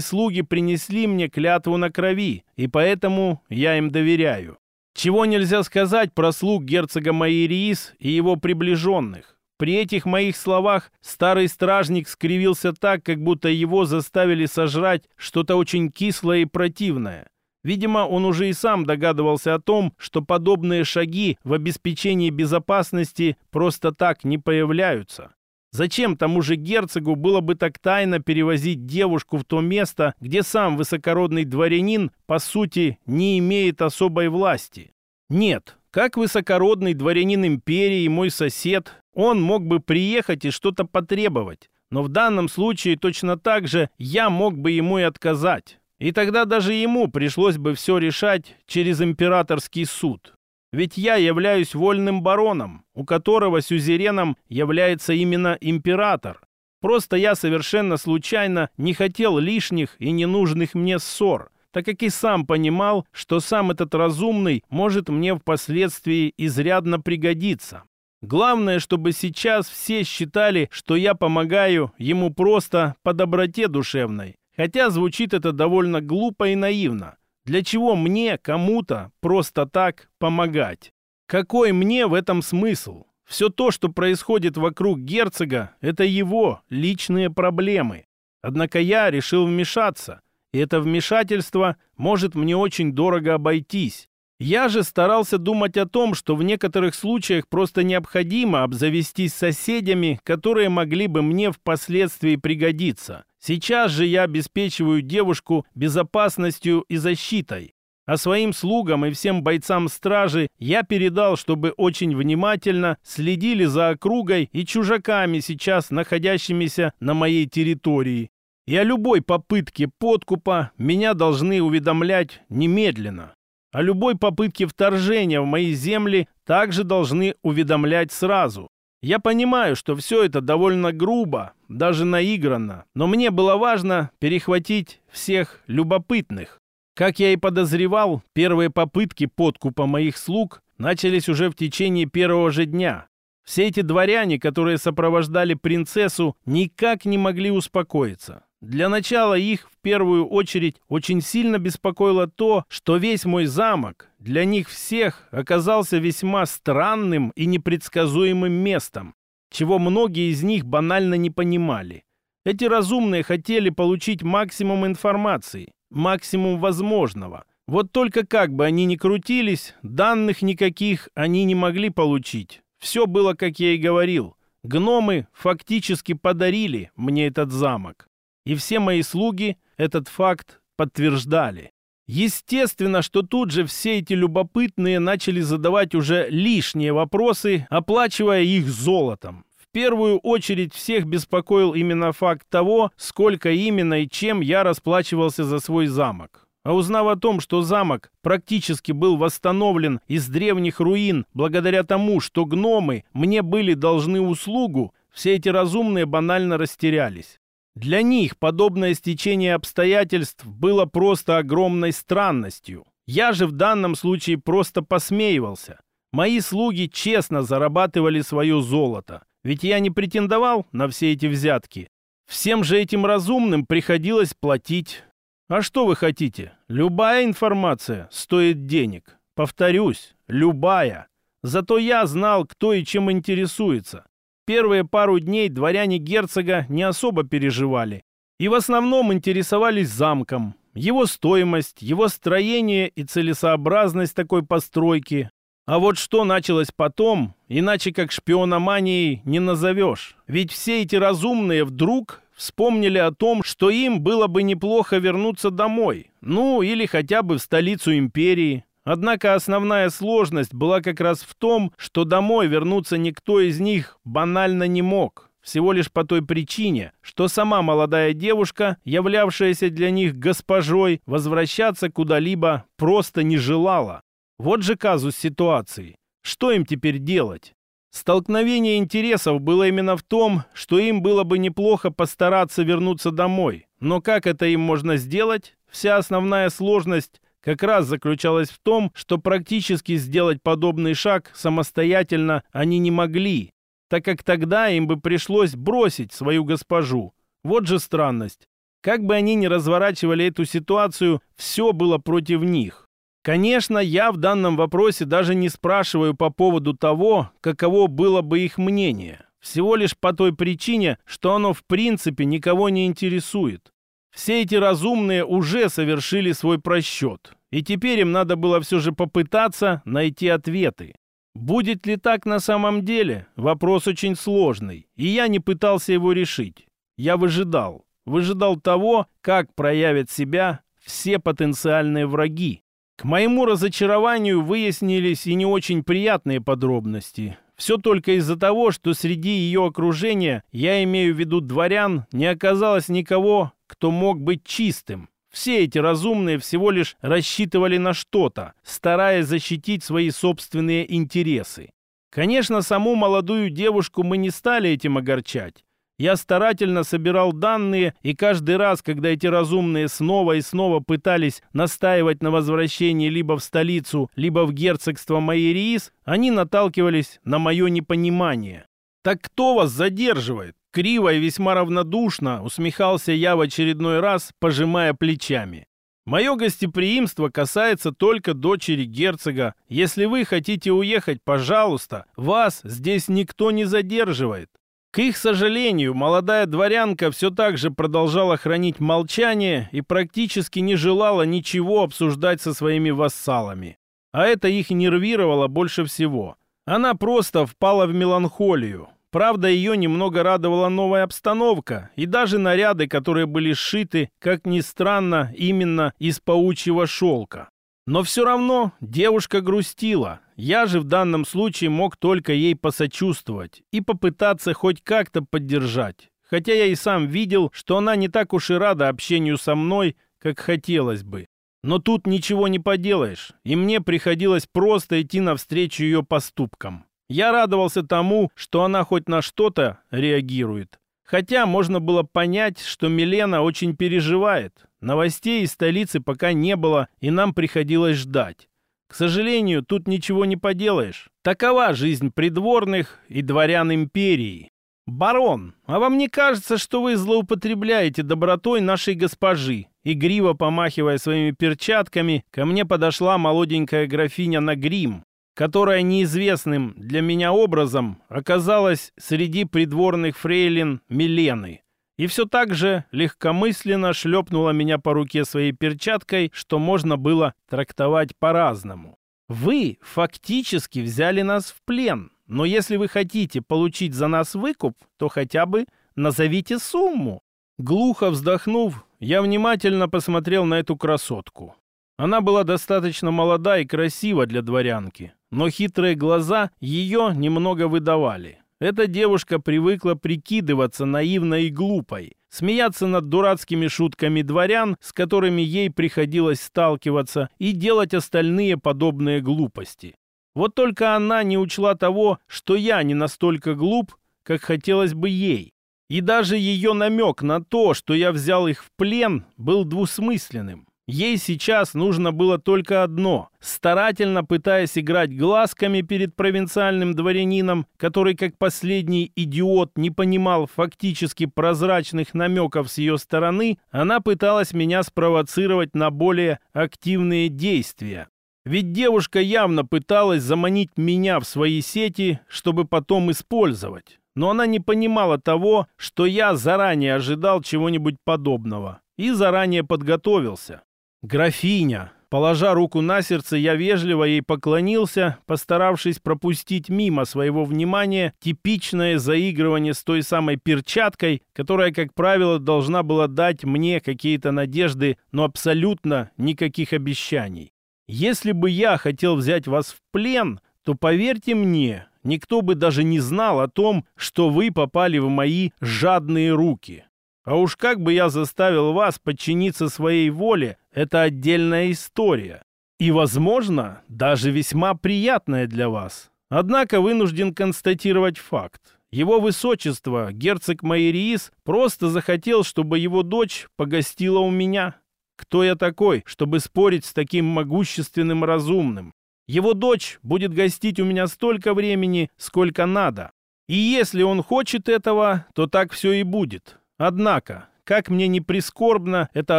слуги принесли мне клятву на крови, и поэтому я им доверяю. Чего нельзя сказать про слуг герцога Майериис и его приближенных. При этих моих словах старый стражник скривился так, как будто его заставили сожрать что-то очень кислое и противное. Видимо, он уже и сам догадывался о том, что подобные шаги в обеспечении безопасности просто так не появляются. Зачем тому же герцогу было бы так тайно перевозить девушку в то место, где сам высокородный дворянин, по сути, не имеет особой власти? Нет, как высокородный дворянин империи мой сосед, он мог бы приехать и что-то потребовать. Но в данном случае точно так же я мог бы ему и отказать. И тогда даже ему пришлось бы все решать через императорский суд. Ведь я являюсь вольным бароном, у которого сюзереном является именно император. Просто я совершенно случайно не хотел лишних и ненужных мне ссор, так как и сам понимал, что сам этот разумный может мне впоследствии изрядно пригодиться. Главное, чтобы сейчас все считали, что я помогаю ему просто по доброте душевной. Хотя звучит это довольно глупо и наивно. Для чего мне кому-то просто так помогать? Какой мне в этом смысл? Все то, что происходит вокруг герцога, это его личные проблемы. Однако я решил вмешаться, и это вмешательство может мне очень дорого обойтись. Я же старался думать о том, что в некоторых случаях просто необходимо обзавестись соседями, которые могли бы мне впоследствии пригодиться. Сейчас же я обеспечиваю девушку безопасностью и защитой. А своим слугам и всем бойцам стражи я передал, чтобы очень внимательно следили за округой и чужаками, сейчас находящимися на моей территории. И о любой попытке подкупа меня должны уведомлять немедленно. О любой попытке вторжения в мои земли также должны уведомлять сразу. Я понимаю, что все это довольно грубо, даже наигранно, но мне было важно перехватить всех любопытных. Как я и подозревал, первые попытки подкупа моих слуг начались уже в течение первого же дня. Все эти дворяне, которые сопровождали принцессу, никак не могли успокоиться. Для начала их в первую очередь очень сильно беспокоило то, что весь мой замок для них всех оказался весьма странным и непредсказуемым местом, чего многие из них банально не понимали. Эти разумные хотели получить максимум информации, максимум возможного. Вот только как бы они ни крутились, данных никаких они не могли получить. Все было, как я и говорил. Гномы фактически подарили мне этот замок и все мои слуги этот факт подтверждали. Естественно, что тут же все эти любопытные начали задавать уже лишние вопросы, оплачивая их золотом. В первую очередь всех беспокоил именно факт того, сколько именно и чем я расплачивался за свой замок. А узнав о том, что замок практически был восстановлен из древних руин благодаря тому, что гномы мне были должны услугу, все эти разумные банально растерялись. Для них подобное стечение обстоятельств было просто огромной странностью. Я же в данном случае просто посмеивался. Мои слуги честно зарабатывали свое золото, ведь я не претендовал на все эти взятки. Всем же этим разумным приходилось платить. А что вы хотите? Любая информация стоит денег. Повторюсь, любая. Зато я знал, кто и чем интересуется. Первые пару дней дворяне герцога не особо переживали. И в основном интересовались замком, его стоимость, его строение и целесообразность такой постройки. А вот что началось потом, иначе как шпиономанией не назовешь. Ведь все эти разумные вдруг вспомнили о том, что им было бы неплохо вернуться домой, ну или хотя бы в столицу империи. Однако основная сложность была как раз в том, что домой вернуться никто из них банально не мог. Всего лишь по той причине, что сама молодая девушка, являвшаяся для них госпожой, возвращаться куда-либо просто не желала. Вот же казус ситуации. Что им теперь делать? Столкновение интересов было именно в том, что им было бы неплохо постараться вернуться домой. Но как это им можно сделать? Вся основная сложность как раз заключалась в том, что практически сделать подобный шаг самостоятельно они не могли, так как тогда им бы пришлось бросить свою госпожу. Вот же странность. Как бы они ни разворачивали эту ситуацию, все было против них. Конечно, я в данном вопросе даже не спрашиваю по поводу того, каково было бы их мнение. Всего лишь по той причине, что оно в принципе никого не интересует. Все эти разумные уже совершили свой просчет. И теперь им надо было все же попытаться найти ответы. Будет ли так на самом деле? Вопрос очень сложный, и я не пытался его решить. Я выжидал. Выжидал того, как проявят себя все потенциальные враги. К моему разочарованию выяснились и не очень приятные подробности. Все только из-за того, что среди ее окружения, я имею в виду дворян, не оказалось никого, кто мог быть чистым. Все эти разумные всего лишь рассчитывали на что-то, стараясь защитить свои собственные интересы. Конечно, саму молодую девушку мы не стали этим огорчать. Я старательно собирал данные, и каждый раз, когда эти разумные снова и снова пытались настаивать на возвращении либо в столицу, либо в герцогство Майериис, они наталкивались на мое непонимание. «Так кто вас задерживает?» Криво и весьма равнодушно усмехался я в очередной раз, пожимая плечами. Мое гостеприимство касается только дочери герцога. Если вы хотите уехать, пожалуйста, вас здесь никто не задерживает. К их сожалению, молодая дворянка все так же продолжала хранить молчание и практически не желала ничего обсуждать со своими вассалами. А это их нервировало больше всего. Она просто впала в меланхолию. Правда, ее немного радовала новая обстановка и даже наряды, которые были сшиты, как ни странно, именно из паучьего шелка. Но все равно девушка грустила. Я же в данном случае мог только ей посочувствовать и попытаться хоть как-то поддержать. Хотя я и сам видел, что она не так уж и рада общению со мной, как хотелось бы. Но тут ничего не поделаешь, и мне приходилось просто идти навстречу ее поступкам. Я радовался тому, что она хоть на что-то реагирует. Хотя можно было понять, что Милена очень переживает. Новостей из столицы пока не было, и нам приходилось ждать. К сожалению, тут ничего не поделаешь. Такова жизнь придворных и дворян империи. «Барон, а вам не кажется, что вы злоупотребляете добротой нашей госпожи?» Игриво помахивая своими перчатками, ко мне подошла молоденькая графиня Нагрим, которая неизвестным для меня образом оказалась среди придворных фрейлин Милены. И все так же легкомысленно шлепнула меня по руке своей перчаткой, что можно было трактовать по-разному. «Вы фактически взяли нас в плен, но если вы хотите получить за нас выкуп, то хотя бы назовите сумму». Глухо вздохнув, я внимательно посмотрел на эту красотку. Она была достаточно молода и красива для дворянки, но хитрые глаза ее немного выдавали. Эта девушка привыкла прикидываться наивной и глупой, смеяться над дурацкими шутками дворян, с которыми ей приходилось сталкиваться, и делать остальные подобные глупости. Вот только она не учла того, что я не настолько глуп, как хотелось бы ей. И даже ее намек на то, что я взял их в плен, был двусмысленным. Ей сейчас нужно было только одно – старательно пытаясь играть глазками перед провинциальным дворянином, который, как последний идиот, не понимал фактически прозрачных намеков с ее стороны, она пыталась меня спровоцировать на более активные действия. Ведь девушка явно пыталась заманить меня в свои сети, чтобы потом использовать. Но она не понимала того, что я заранее ожидал чего-нибудь подобного и заранее подготовился. «Графиня!» Положа руку на сердце, я вежливо ей поклонился, постаравшись пропустить мимо своего внимания типичное заигрывание с той самой перчаткой, которая, как правило, должна была дать мне какие-то надежды, но абсолютно никаких обещаний. Если бы я хотел взять вас в плен, то, поверьте мне, никто бы даже не знал о том, что вы попали в мои жадные руки. А уж как бы я заставил вас подчиниться своей воле, это отдельная история. И, возможно, даже весьма приятная для вас. Однако вынужден констатировать факт. Его высочество, герцог Майериис, просто захотел, чтобы его дочь погостила у меня. Кто я такой, чтобы спорить с таким могущественным разумным? Его дочь будет гостить у меня столько времени, сколько надо. И если он хочет этого, то так все и будет. Однако, как мне не прискорбно это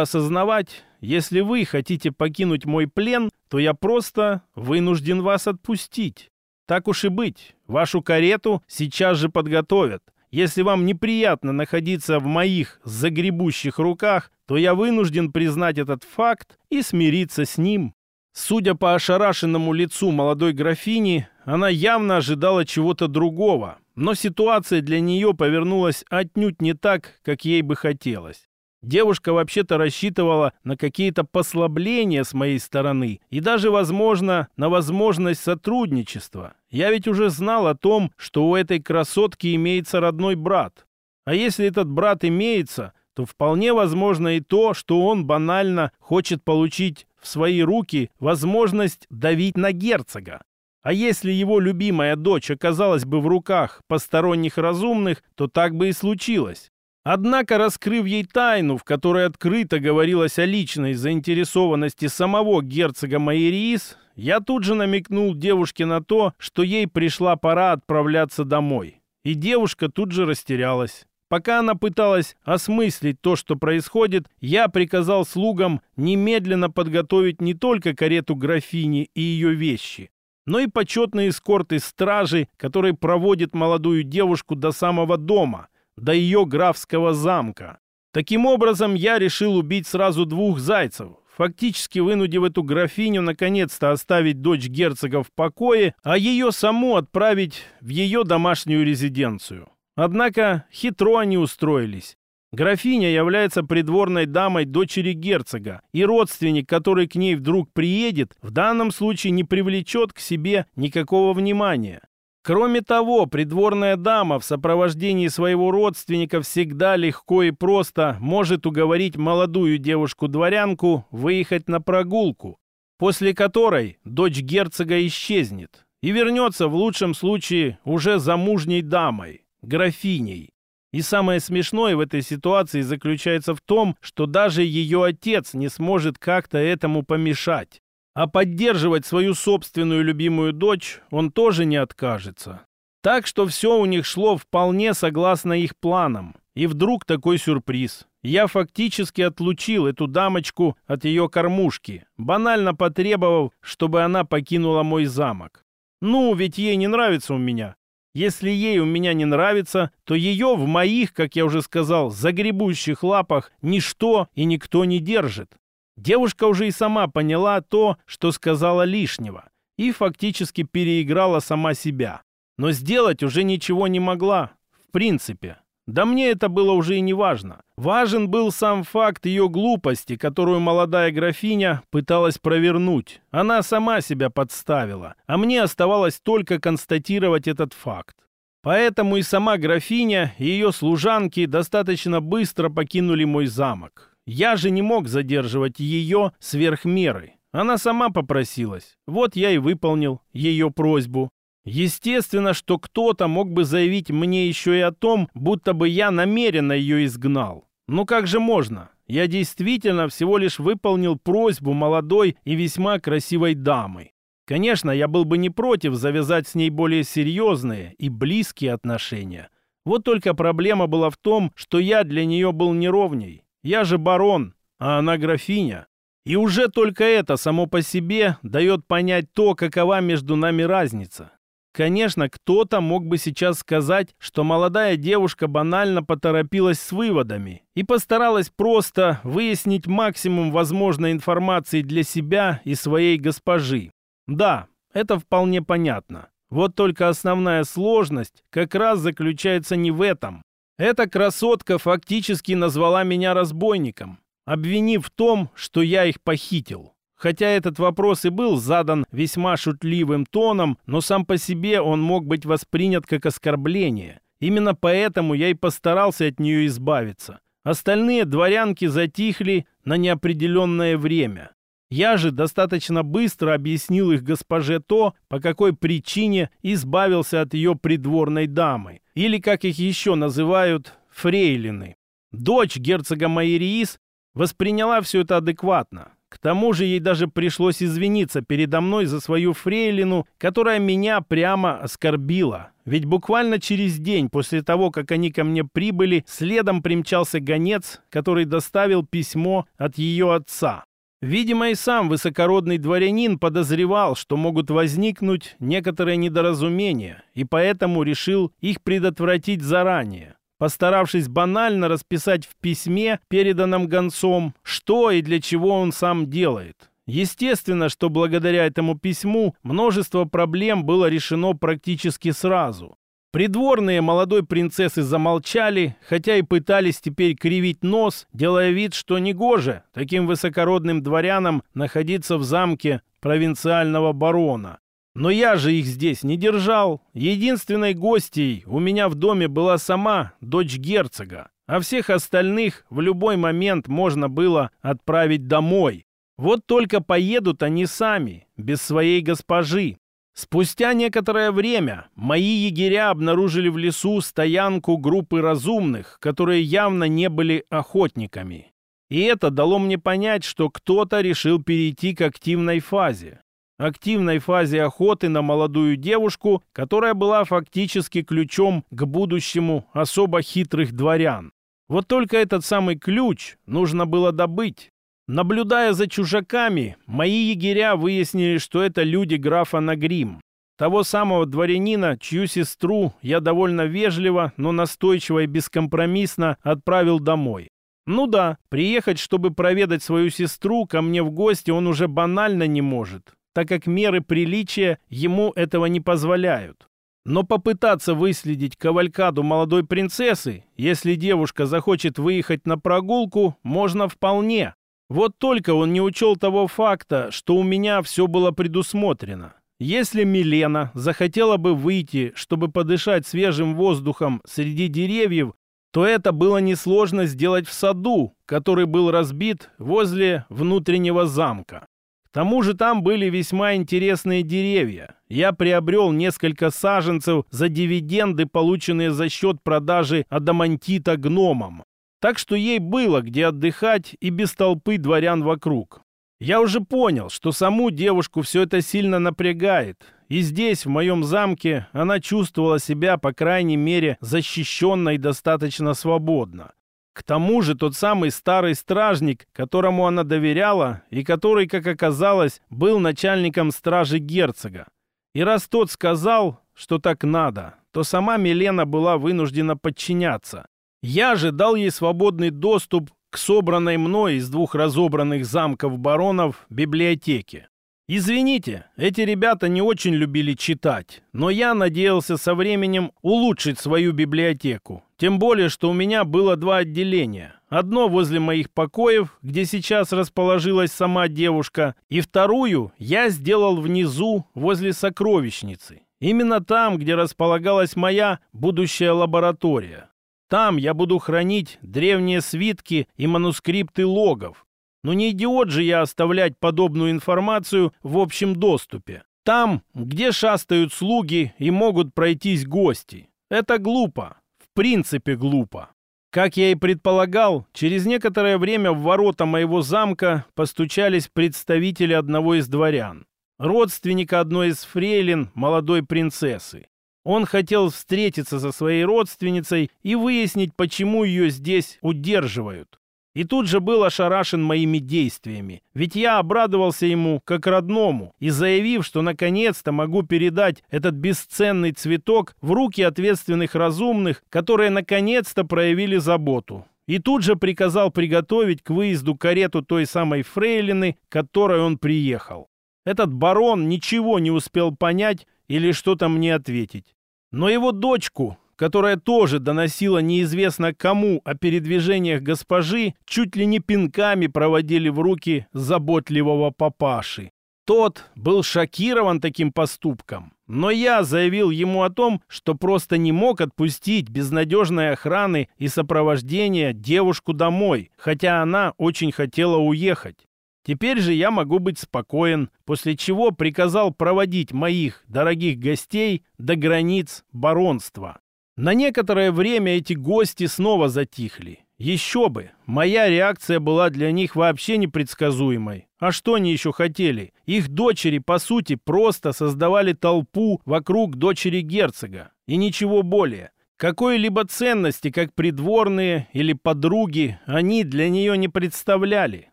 осознавать, если вы хотите покинуть мой плен, то я просто вынужден вас отпустить. Так уж и быть, вашу карету сейчас же подготовят. Если вам неприятно находиться в моих загребущих руках, то я вынужден признать этот факт и смириться с ним. Судя по ошарашенному лицу молодой графини, она явно ожидала чего-то другого, но ситуация для нее повернулась отнюдь не так, как ей бы хотелось. Девушка вообще-то рассчитывала на какие-то послабления с моей стороны и даже, возможно, на возможность сотрудничества. Я ведь уже знал о том, что у этой красотки имеется родной брат. А если этот брат имеется, то вполне возможно и то, что он банально хочет получить в свои руки возможность давить на герцога. А если его любимая дочь оказалась бы в руках посторонних разумных, то так бы и случилось. Однако, раскрыв ей тайну, в которой открыто говорилось о личной заинтересованности самого герцога Майериис, я тут же намекнул девушке на то, что ей пришла пора отправляться домой. И девушка тут же растерялась. Пока она пыталась осмыслить то, что происходит, я приказал слугам немедленно подготовить не только карету графини и ее вещи, но и почетные эскорты стражи, которые проводят молодую девушку до самого дома, до ее графского замка. Таким образом, я решил убить сразу двух зайцев, фактически вынудив эту графиню наконец-то оставить дочь герцога в покое, а ее саму отправить в ее домашнюю резиденцию. Однако хитро они устроились. Графиня является придворной дамой дочери герцога, и родственник, который к ней вдруг приедет, в данном случае не привлечет к себе никакого внимания. Кроме того, придворная дама в сопровождении своего родственника всегда легко и просто может уговорить молодую девушку-дворянку выехать на прогулку, после которой дочь герцога исчезнет и вернется в лучшем случае уже замужней дамой, графиней. И самое смешное в этой ситуации заключается в том, что даже ее отец не сможет как-то этому помешать. А поддерживать свою собственную любимую дочь он тоже не откажется. Так что все у них шло вполне согласно их планам. И вдруг такой сюрприз. Я фактически отлучил эту дамочку от ее кормушки, банально потребовав, чтобы она покинула мой замок. Ну, ведь ей не нравится у меня. Если ей у меня не нравится, то ее в моих, как я уже сказал, загребущих лапах ничто и никто не держит. Девушка уже и сама поняла то, что сказала лишнего, и фактически переиграла сама себя. Но сделать уже ничего не могла, в принципе. Да мне это было уже и не важно. Важен был сам факт ее глупости, которую молодая графиня пыталась провернуть. Она сама себя подставила, а мне оставалось только констатировать этот факт. Поэтому и сама графиня, и ее служанки достаточно быстро покинули мой замок. Я же не мог задерживать ее сверх меры. Она сама попросилась. Вот я и выполнил ее просьбу. Естественно, что кто-то мог бы заявить мне еще и о том, будто бы я намеренно ее изгнал. Ну как же можно? я действительно всего лишь выполнил просьбу молодой и весьма красивой дамы. Конечно, я был бы не против завязать с ней более серьезные и близкие отношения. Вот только проблема была в том, что я для нее был неровней. Я же барон, а она графиня. И уже только это само по себе дает понять то, какова между нами разница. Конечно, кто-то мог бы сейчас сказать, что молодая девушка банально поторопилась с выводами и постаралась просто выяснить максимум возможной информации для себя и своей госпожи. Да, это вполне понятно. Вот только основная сложность как раз заключается не в этом. Эта красотка фактически назвала меня разбойником, обвинив в том, что я их похитил. Хотя этот вопрос и был задан весьма шутливым тоном, но сам по себе он мог быть воспринят как оскорбление. Именно поэтому я и постарался от нее избавиться. Остальные дворянки затихли на неопределенное время. Я же достаточно быстро объяснил их госпоже то, по какой причине избавился от ее придворной дамы, или, как их еще называют, фрейлины. Дочь герцога Майериис восприняла все это адекватно. К тому же ей даже пришлось извиниться передо мной за свою фрейлину, которая меня прямо оскорбила. Ведь буквально через день после того, как они ко мне прибыли, следом примчался гонец, который доставил письмо от ее отца. Видимо, и сам высокородный дворянин подозревал, что могут возникнуть некоторые недоразумения, и поэтому решил их предотвратить заранее, постаравшись банально расписать в письме, переданном гонцом, что и для чего он сам делает. Естественно, что благодаря этому письму множество проблем было решено практически сразу. Придворные молодой принцессы замолчали, хотя и пытались теперь кривить нос, делая вид, что негоже таким высокородным дворянам находиться в замке провинциального барона. Но я же их здесь не держал. Единственной гостьей у меня в доме была сама дочь герцога, а всех остальных в любой момент можно было отправить домой. Вот только поедут они сами, без своей госпожи. Спустя некоторое время мои егеря обнаружили в лесу стоянку группы разумных, которые явно не были охотниками. И это дало мне понять, что кто-то решил перейти к активной фазе. Активной фазе охоты на молодую девушку, которая была фактически ключом к будущему особо хитрых дворян. Вот только этот самый ключ нужно было добыть. Наблюдая за чужаками, мои егеря выяснили, что это люди графа Нагрим. Того самого дворянина, чью сестру я довольно вежливо, но настойчиво и бескомпромиссно отправил домой. Ну да, приехать, чтобы проведать свою сестру, ко мне в гости он уже банально не может, так как меры приличия ему этого не позволяют. Но попытаться выследить кавалькаду молодой принцессы, если девушка захочет выехать на прогулку, можно вполне. Вот только он не учел того факта, что у меня все было предусмотрено. Если Милена захотела бы выйти, чтобы подышать свежим воздухом среди деревьев, то это было несложно сделать в саду, который был разбит возле внутреннего замка. К тому же там были весьма интересные деревья. Я приобрел несколько саженцев за дивиденды, полученные за счет продажи адамантита гномам. Так что ей было где отдыхать и без толпы дворян вокруг. Я уже понял, что саму девушку все это сильно напрягает. И здесь, в моем замке, она чувствовала себя, по крайней мере, защищенно и достаточно свободно. К тому же тот самый старый стражник, которому она доверяла, и который, как оказалось, был начальником стражи герцога. И раз тот сказал, что так надо, то сама Милена была вынуждена подчиняться. Я же дал ей свободный доступ к собранной мной из двух разобранных замков баронов библиотеке. Извините, эти ребята не очень любили читать, но я надеялся со временем улучшить свою библиотеку. Тем более, что у меня было два отделения. Одно возле моих покоев, где сейчас расположилась сама девушка, и вторую я сделал внизу, возле сокровищницы. Именно там, где располагалась моя будущая лаборатория. Там я буду хранить древние свитки и манускрипты логов. Но не идиот же я оставлять подобную информацию в общем доступе. Там, где шастают слуги и могут пройтись гости. Это глупо. В принципе глупо. Как я и предполагал, через некоторое время в ворота моего замка постучались представители одного из дворян, родственника одной из фрейлин молодой принцессы. Он хотел встретиться со своей родственницей и выяснить, почему ее здесь удерживают. И тут же был ошарашен моими действиями, ведь я обрадовался ему как родному и заявив, что наконец-то могу передать этот бесценный цветок в руки ответственных разумных, которые наконец-то проявили заботу. И тут же приказал приготовить к выезду карету той самой фрейлины, которой он приехал. Этот барон ничего не успел понять или что-то мне ответить. Но его дочку, которая тоже доносила неизвестно кому о передвижениях госпожи, чуть ли не пинками проводили в руки заботливого папаши. Тот был шокирован таким поступком, но я заявил ему о том, что просто не мог отпустить безнадежной охраны и сопровождения девушку домой, хотя она очень хотела уехать. Теперь же я могу быть спокоен, после чего приказал проводить моих дорогих гостей до границ баронства. На некоторое время эти гости снова затихли. Еще бы, моя реакция была для них вообще непредсказуемой. А что они еще хотели? Их дочери, по сути, просто создавали толпу вокруг дочери герцога. И ничего более. Какой-либо ценности, как придворные или подруги, они для нее не представляли.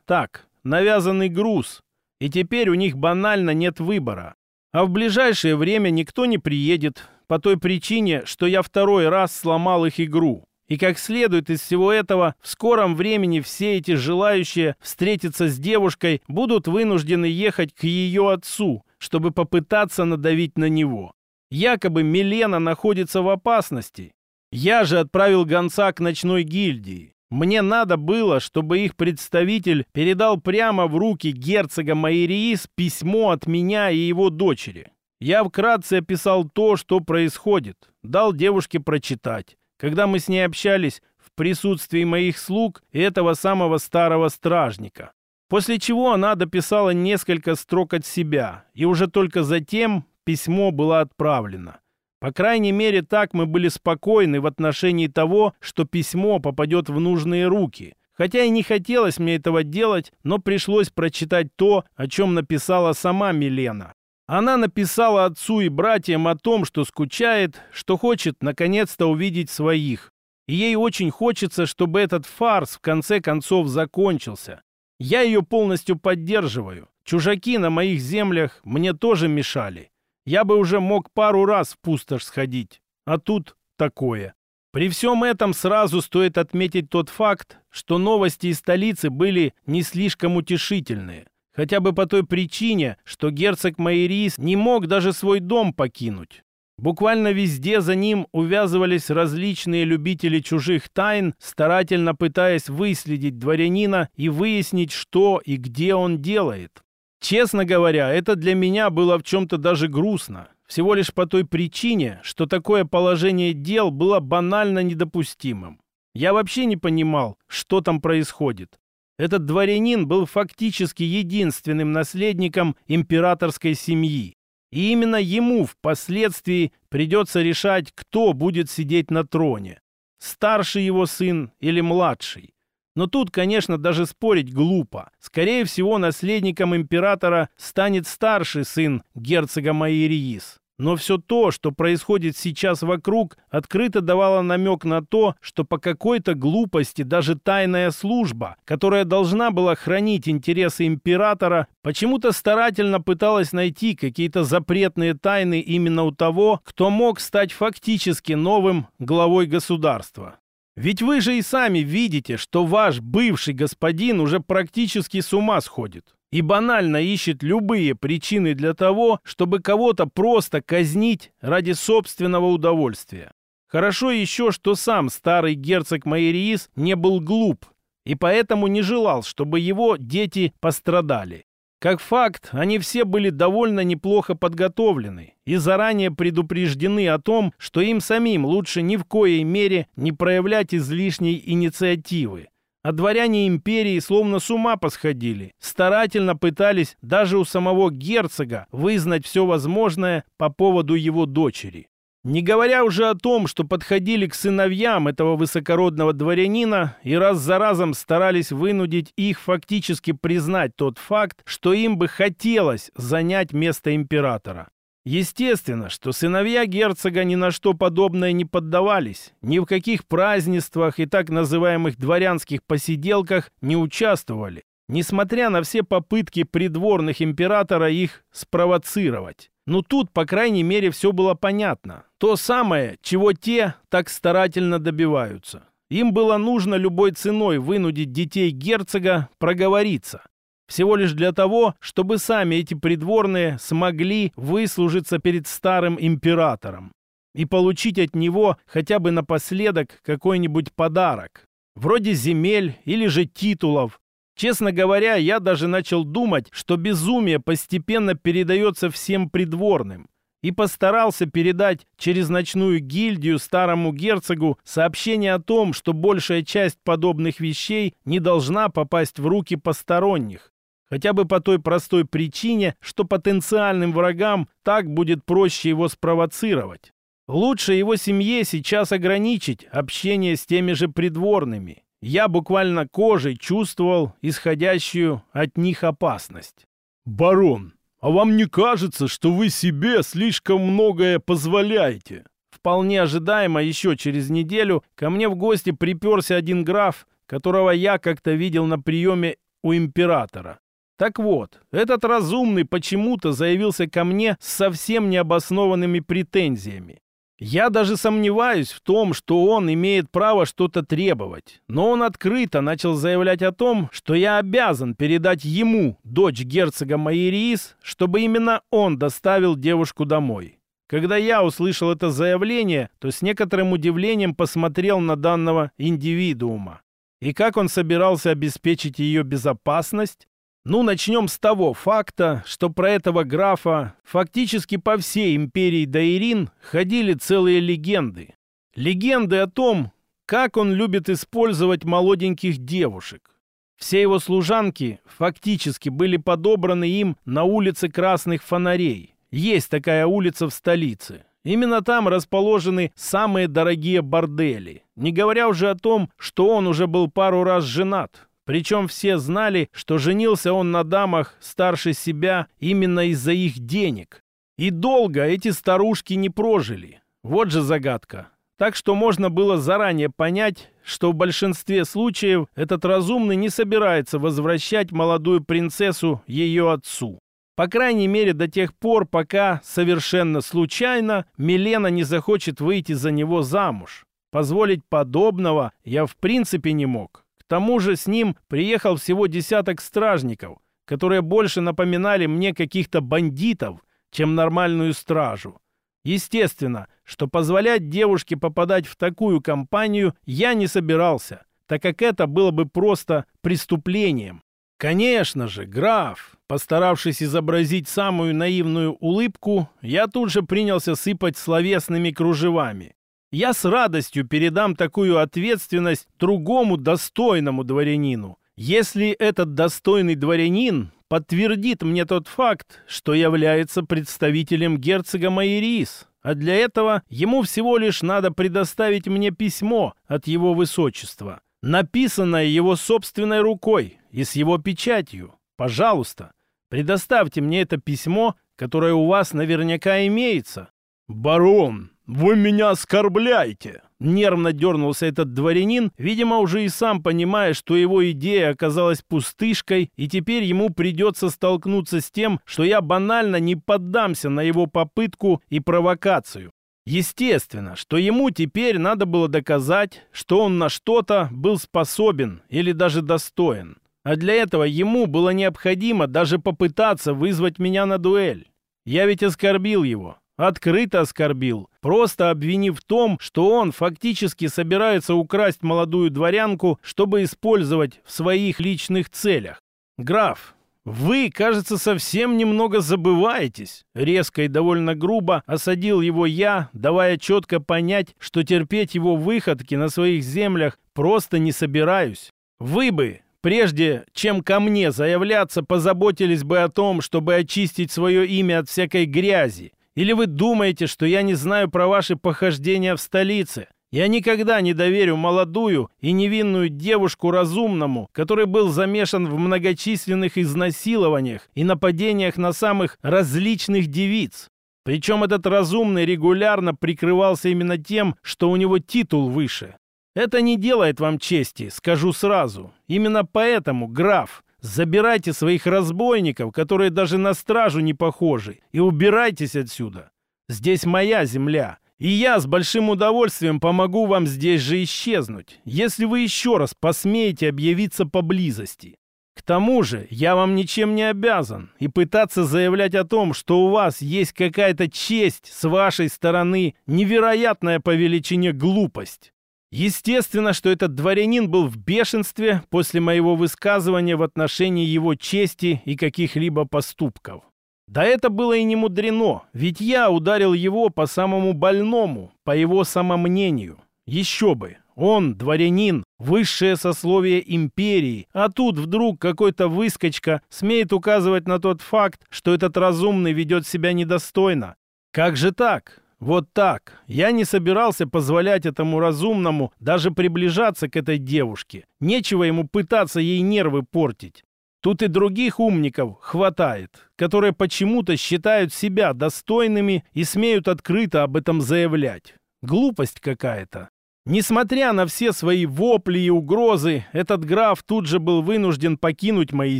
Так, навязанный груз. И теперь у них банально нет выбора. А в ближайшее время никто не приедет, по той причине, что я второй раз сломал их игру. И как следует из всего этого, в скором времени все эти желающие встретиться с девушкой будут вынуждены ехать к ее отцу, чтобы попытаться надавить на него. Якобы Милена находится в опасности. Я же отправил гонца к ночной гильдии. Мне надо было, чтобы их представитель передал прямо в руки герцога Майриис письмо от меня и его дочери. Я вкратце описал то, что происходит, дал девушке прочитать. Когда мы с ней общались в присутствии моих слуг и этого самого старого стражника. После чего она дописала несколько строк от себя, и уже только затем письмо было отправлено. По крайней мере, так мы были спокойны в отношении того, что письмо попадет в нужные руки. Хотя и не хотелось мне этого делать, но пришлось прочитать то, о чем написала сама Милена. Она написала отцу и братьям о том, что скучает, что хочет наконец-то увидеть своих. И ей очень хочется, чтобы этот фарс в конце концов закончился. Я ее полностью поддерживаю. Чужаки на моих землях мне тоже мешали. Я бы уже мог пару раз в пустошь сходить. А тут такое. При всем этом сразу стоит отметить тот факт, что новости из столицы были не слишком утешительные. Хотя бы по той причине, что герцог Майрис не мог даже свой дом покинуть. Буквально везде за ним увязывались различные любители чужих тайн, старательно пытаясь выследить дворянина и выяснить, что и где он делает. Честно говоря, это для меня было в чем-то даже грустно. Всего лишь по той причине, что такое положение дел было банально недопустимым. Я вообще не понимал, что там происходит. Этот дворянин был фактически единственным наследником императорской семьи. И именно ему впоследствии придется решать, кто будет сидеть на троне. Старший его сын или младший. Но тут, конечно, даже спорить глупо. Скорее всего, наследником императора станет старший сын герцога Майериис. Но все то, что происходит сейчас вокруг, открыто давало намек на то, что по какой-то глупости даже тайная служба, которая должна была хранить интересы императора, почему-то старательно пыталась найти какие-то запретные тайны именно у того, кто мог стать фактически новым главой государства. Ведь вы же и сами видите, что ваш бывший господин уже практически с ума сходит и банально ищет любые причины для того, чтобы кого-то просто казнить ради собственного удовольствия. Хорошо еще, что сам старый герцог Майериис не был глуп и поэтому не желал, чтобы его дети пострадали. Как факт, они все были довольно неплохо подготовлены и заранее предупреждены о том, что им самим лучше ни в коей мере не проявлять излишней инициативы, а дворяне империи словно с ума посходили, старательно пытались даже у самого герцога вызнать все возможное по поводу его дочери. Не говоря уже о том, что подходили к сыновьям этого высокородного дворянина и раз за разом старались вынудить их фактически признать тот факт, что им бы хотелось занять место императора. Естественно, что сыновья герцога ни на что подобное не поддавались, ни в каких празднествах и так называемых дворянских посиделках не участвовали, несмотря на все попытки придворных императора их спровоцировать. Но тут, по крайней мере, все было понятно. То самое, чего те так старательно добиваются. Им было нужно любой ценой вынудить детей герцога проговориться. Всего лишь для того, чтобы сами эти придворные смогли выслужиться перед старым императором и получить от него хотя бы напоследок какой-нибудь подарок, вроде земель или же титулов, Честно говоря, я даже начал думать, что безумие постепенно передается всем придворным, и постарался передать через ночную гильдию старому герцогу сообщение о том, что большая часть подобных вещей не должна попасть в руки посторонних, хотя бы по той простой причине, что потенциальным врагам так будет проще его спровоцировать. Лучше его семье сейчас ограничить общение с теми же придворными, я буквально кожей чувствовал исходящую от них опасность. «Барон, а вам не кажется, что вы себе слишком многое позволяете?» Вполне ожидаемо еще через неделю ко мне в гости приперся один граф, которого я как-то видел на приеме у императора. Так вот, этот разумный почему-то заявился ко мне с совсем необоснованными претензиями. Я даже сомневаюсь в том, что он имеет право что-то требовать. Но он открыто начал заявлять о том, что я обязан передать ему, дочь герцога Майериис, чтобы именно он доставил девушку домой. Когда я услышал это заявление, то с некоторым удивлением посмотрел на данного индивидуума. И как он собирался обеспечить ее безопасность, ну, начнем с того факта, что про этого графа фактически по всей империи Даирин ходили целые легенды. Легенды о том, как он любит использовать молоденьких девушек. Все его служанки фактически были подобраны им на улице Красных Фонарей. Есть такая улица в столице. Именно там расположены самые дорогие бордели. Не говоря уже о том, что он уже был пару раз женат. Причем все знали, что женился он на дамах старше себя именно из-за их денег. И долго эти старушки не прожили. Вот же загадка. Так что можно было заранее понять, что в большинстве случаев этот разумный не собирается возвращать молодую принцессу ее отцу. По крайней мере, до тех пор, пока совершенно случайно Милена не захочет выйти за него замуж. Позволить подобного я в принципе не мог. Тому же с ним приехал всего десяток стражников, которые больше напоминали мне каких-то бандитов, чем нормальную стражу. Естественно, что позволять девушке попадать в такую компанию я не собирался, так как это было бы просто преступлением. Конечно же, граф, постаравшись изобразить самую наивную улыбку, я тут же принялся сыпать словесными кружевами. Я с радостью передам такую ответственность другому достойному дворянину. Если этот достойный дворянин подтвердит мне тот факт, что является представителем герцога Майерис, а для этого ему всего лишь надо предоставить мне письмо от его высочества, написанное его собственной рукой и с его печатью. Пожалуйста, предоставьте мне это письмо, которое у вас наверняка имеется. Барон, «Вы меня оскорбляете!» Нервно дернулся этот дворянин, видимо, уже и сам понимая, что его идея оказалась пустышкой, и теперь ему придется столкнуться с тем, что я банально не поддамся на его попытку и провокацию. Естественно, что ему теперь надо было доказать, что он на что-то был способен или даже достоин. А для этого ему было необходимо даже попытаться вызвать меня на дуэль. Я ведь оскорбил его, Открыто оскорбил, просто обвинив в том, что он фактически собирается украсть молодую дворянку, чтобы использовать в своих личных целях. «Граф, вы, кажется, совсем немного забываетесь», резко и довольно грубо осадил его я, давая четко понять, что терпеть его выходки на своих землях просто не собираюсь. «Вы бы прежде чем ко мне заявляться, позаботились бы о том, чтобы очистить свое имя от всякой грязи Или вы думаете, что я не знаю про ваши похождения в столице? Я никогда не доверю молодую и невинную девушку разумному, который был замешан в многочисленных изнасилованиях и нападениях на самых различных девиц. Причем этот разумный регулярно прикрывался именно тем, что у него титул выше. Это не делает вам чести, скажу сразу. Именно поэтому, граф, забирайте своих разбойников, которые даже на стражу не похожи, и убирайтесь отсюда. Здесь моя земля, и я с большим удовольствием помогу вам здесь же исчезнуть, если вы еще раз посмеете объявиться поблизости. К тому же я вам ничем не обязан, и пытаться заявлять о том, что у вас есть какая-то честь с вашей стороны, невероятная по величине глупость. Естественно, что этот дворянин был в бешенстве после моего высказывания в отношении его чести и каких-либо поступков. Да это было и не мудрено, ведь я ударил его по самому больному, по его самомнению. Еще бы, он, дворянин, высшее сословие империи, а тут вдруг какой-то выскочка смеет указывать на тот факт, что этот разумный ведет себя недостойно. Как же так? Вот так. Я не собирался позволять этому разумному даже приближаться к этой девушке. Нечего ему пытаться ей нервы портить. Тут и других умников хватает, которые почему-то считают себя достойными и смеют открыто об этом заявлять. Глупость какая-то. Несмотря на все свои вопли и угрозы, этот граф тут же был вынужден покинуть мои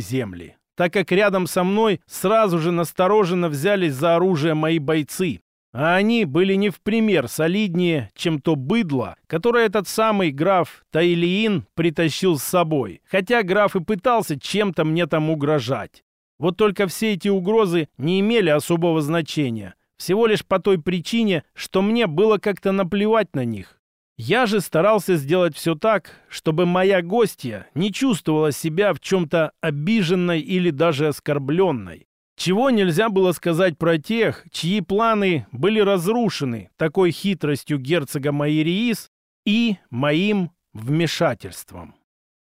земли, так как рядом со мной сразу же настороженно взялись за оружие мои бойцы. А они были не в пример солиднее, чем то быдло, которое этот самый граф Таилиин притащил с собой, хотя граф и пытался чем-то мне там угрожать. Вот только все эти угрозы не имели особого значения, всего лишь по той причине, что мне было как-то наплевать на них. Я же старался сделать все так, чтобы моя гостья не чувствовала себя в чем-то обиженной или даже оскорбленной. Чего нельзя было сказать про тех, чьи планы были разрушены такой хитростью герцога Майериис и моим вмешательством.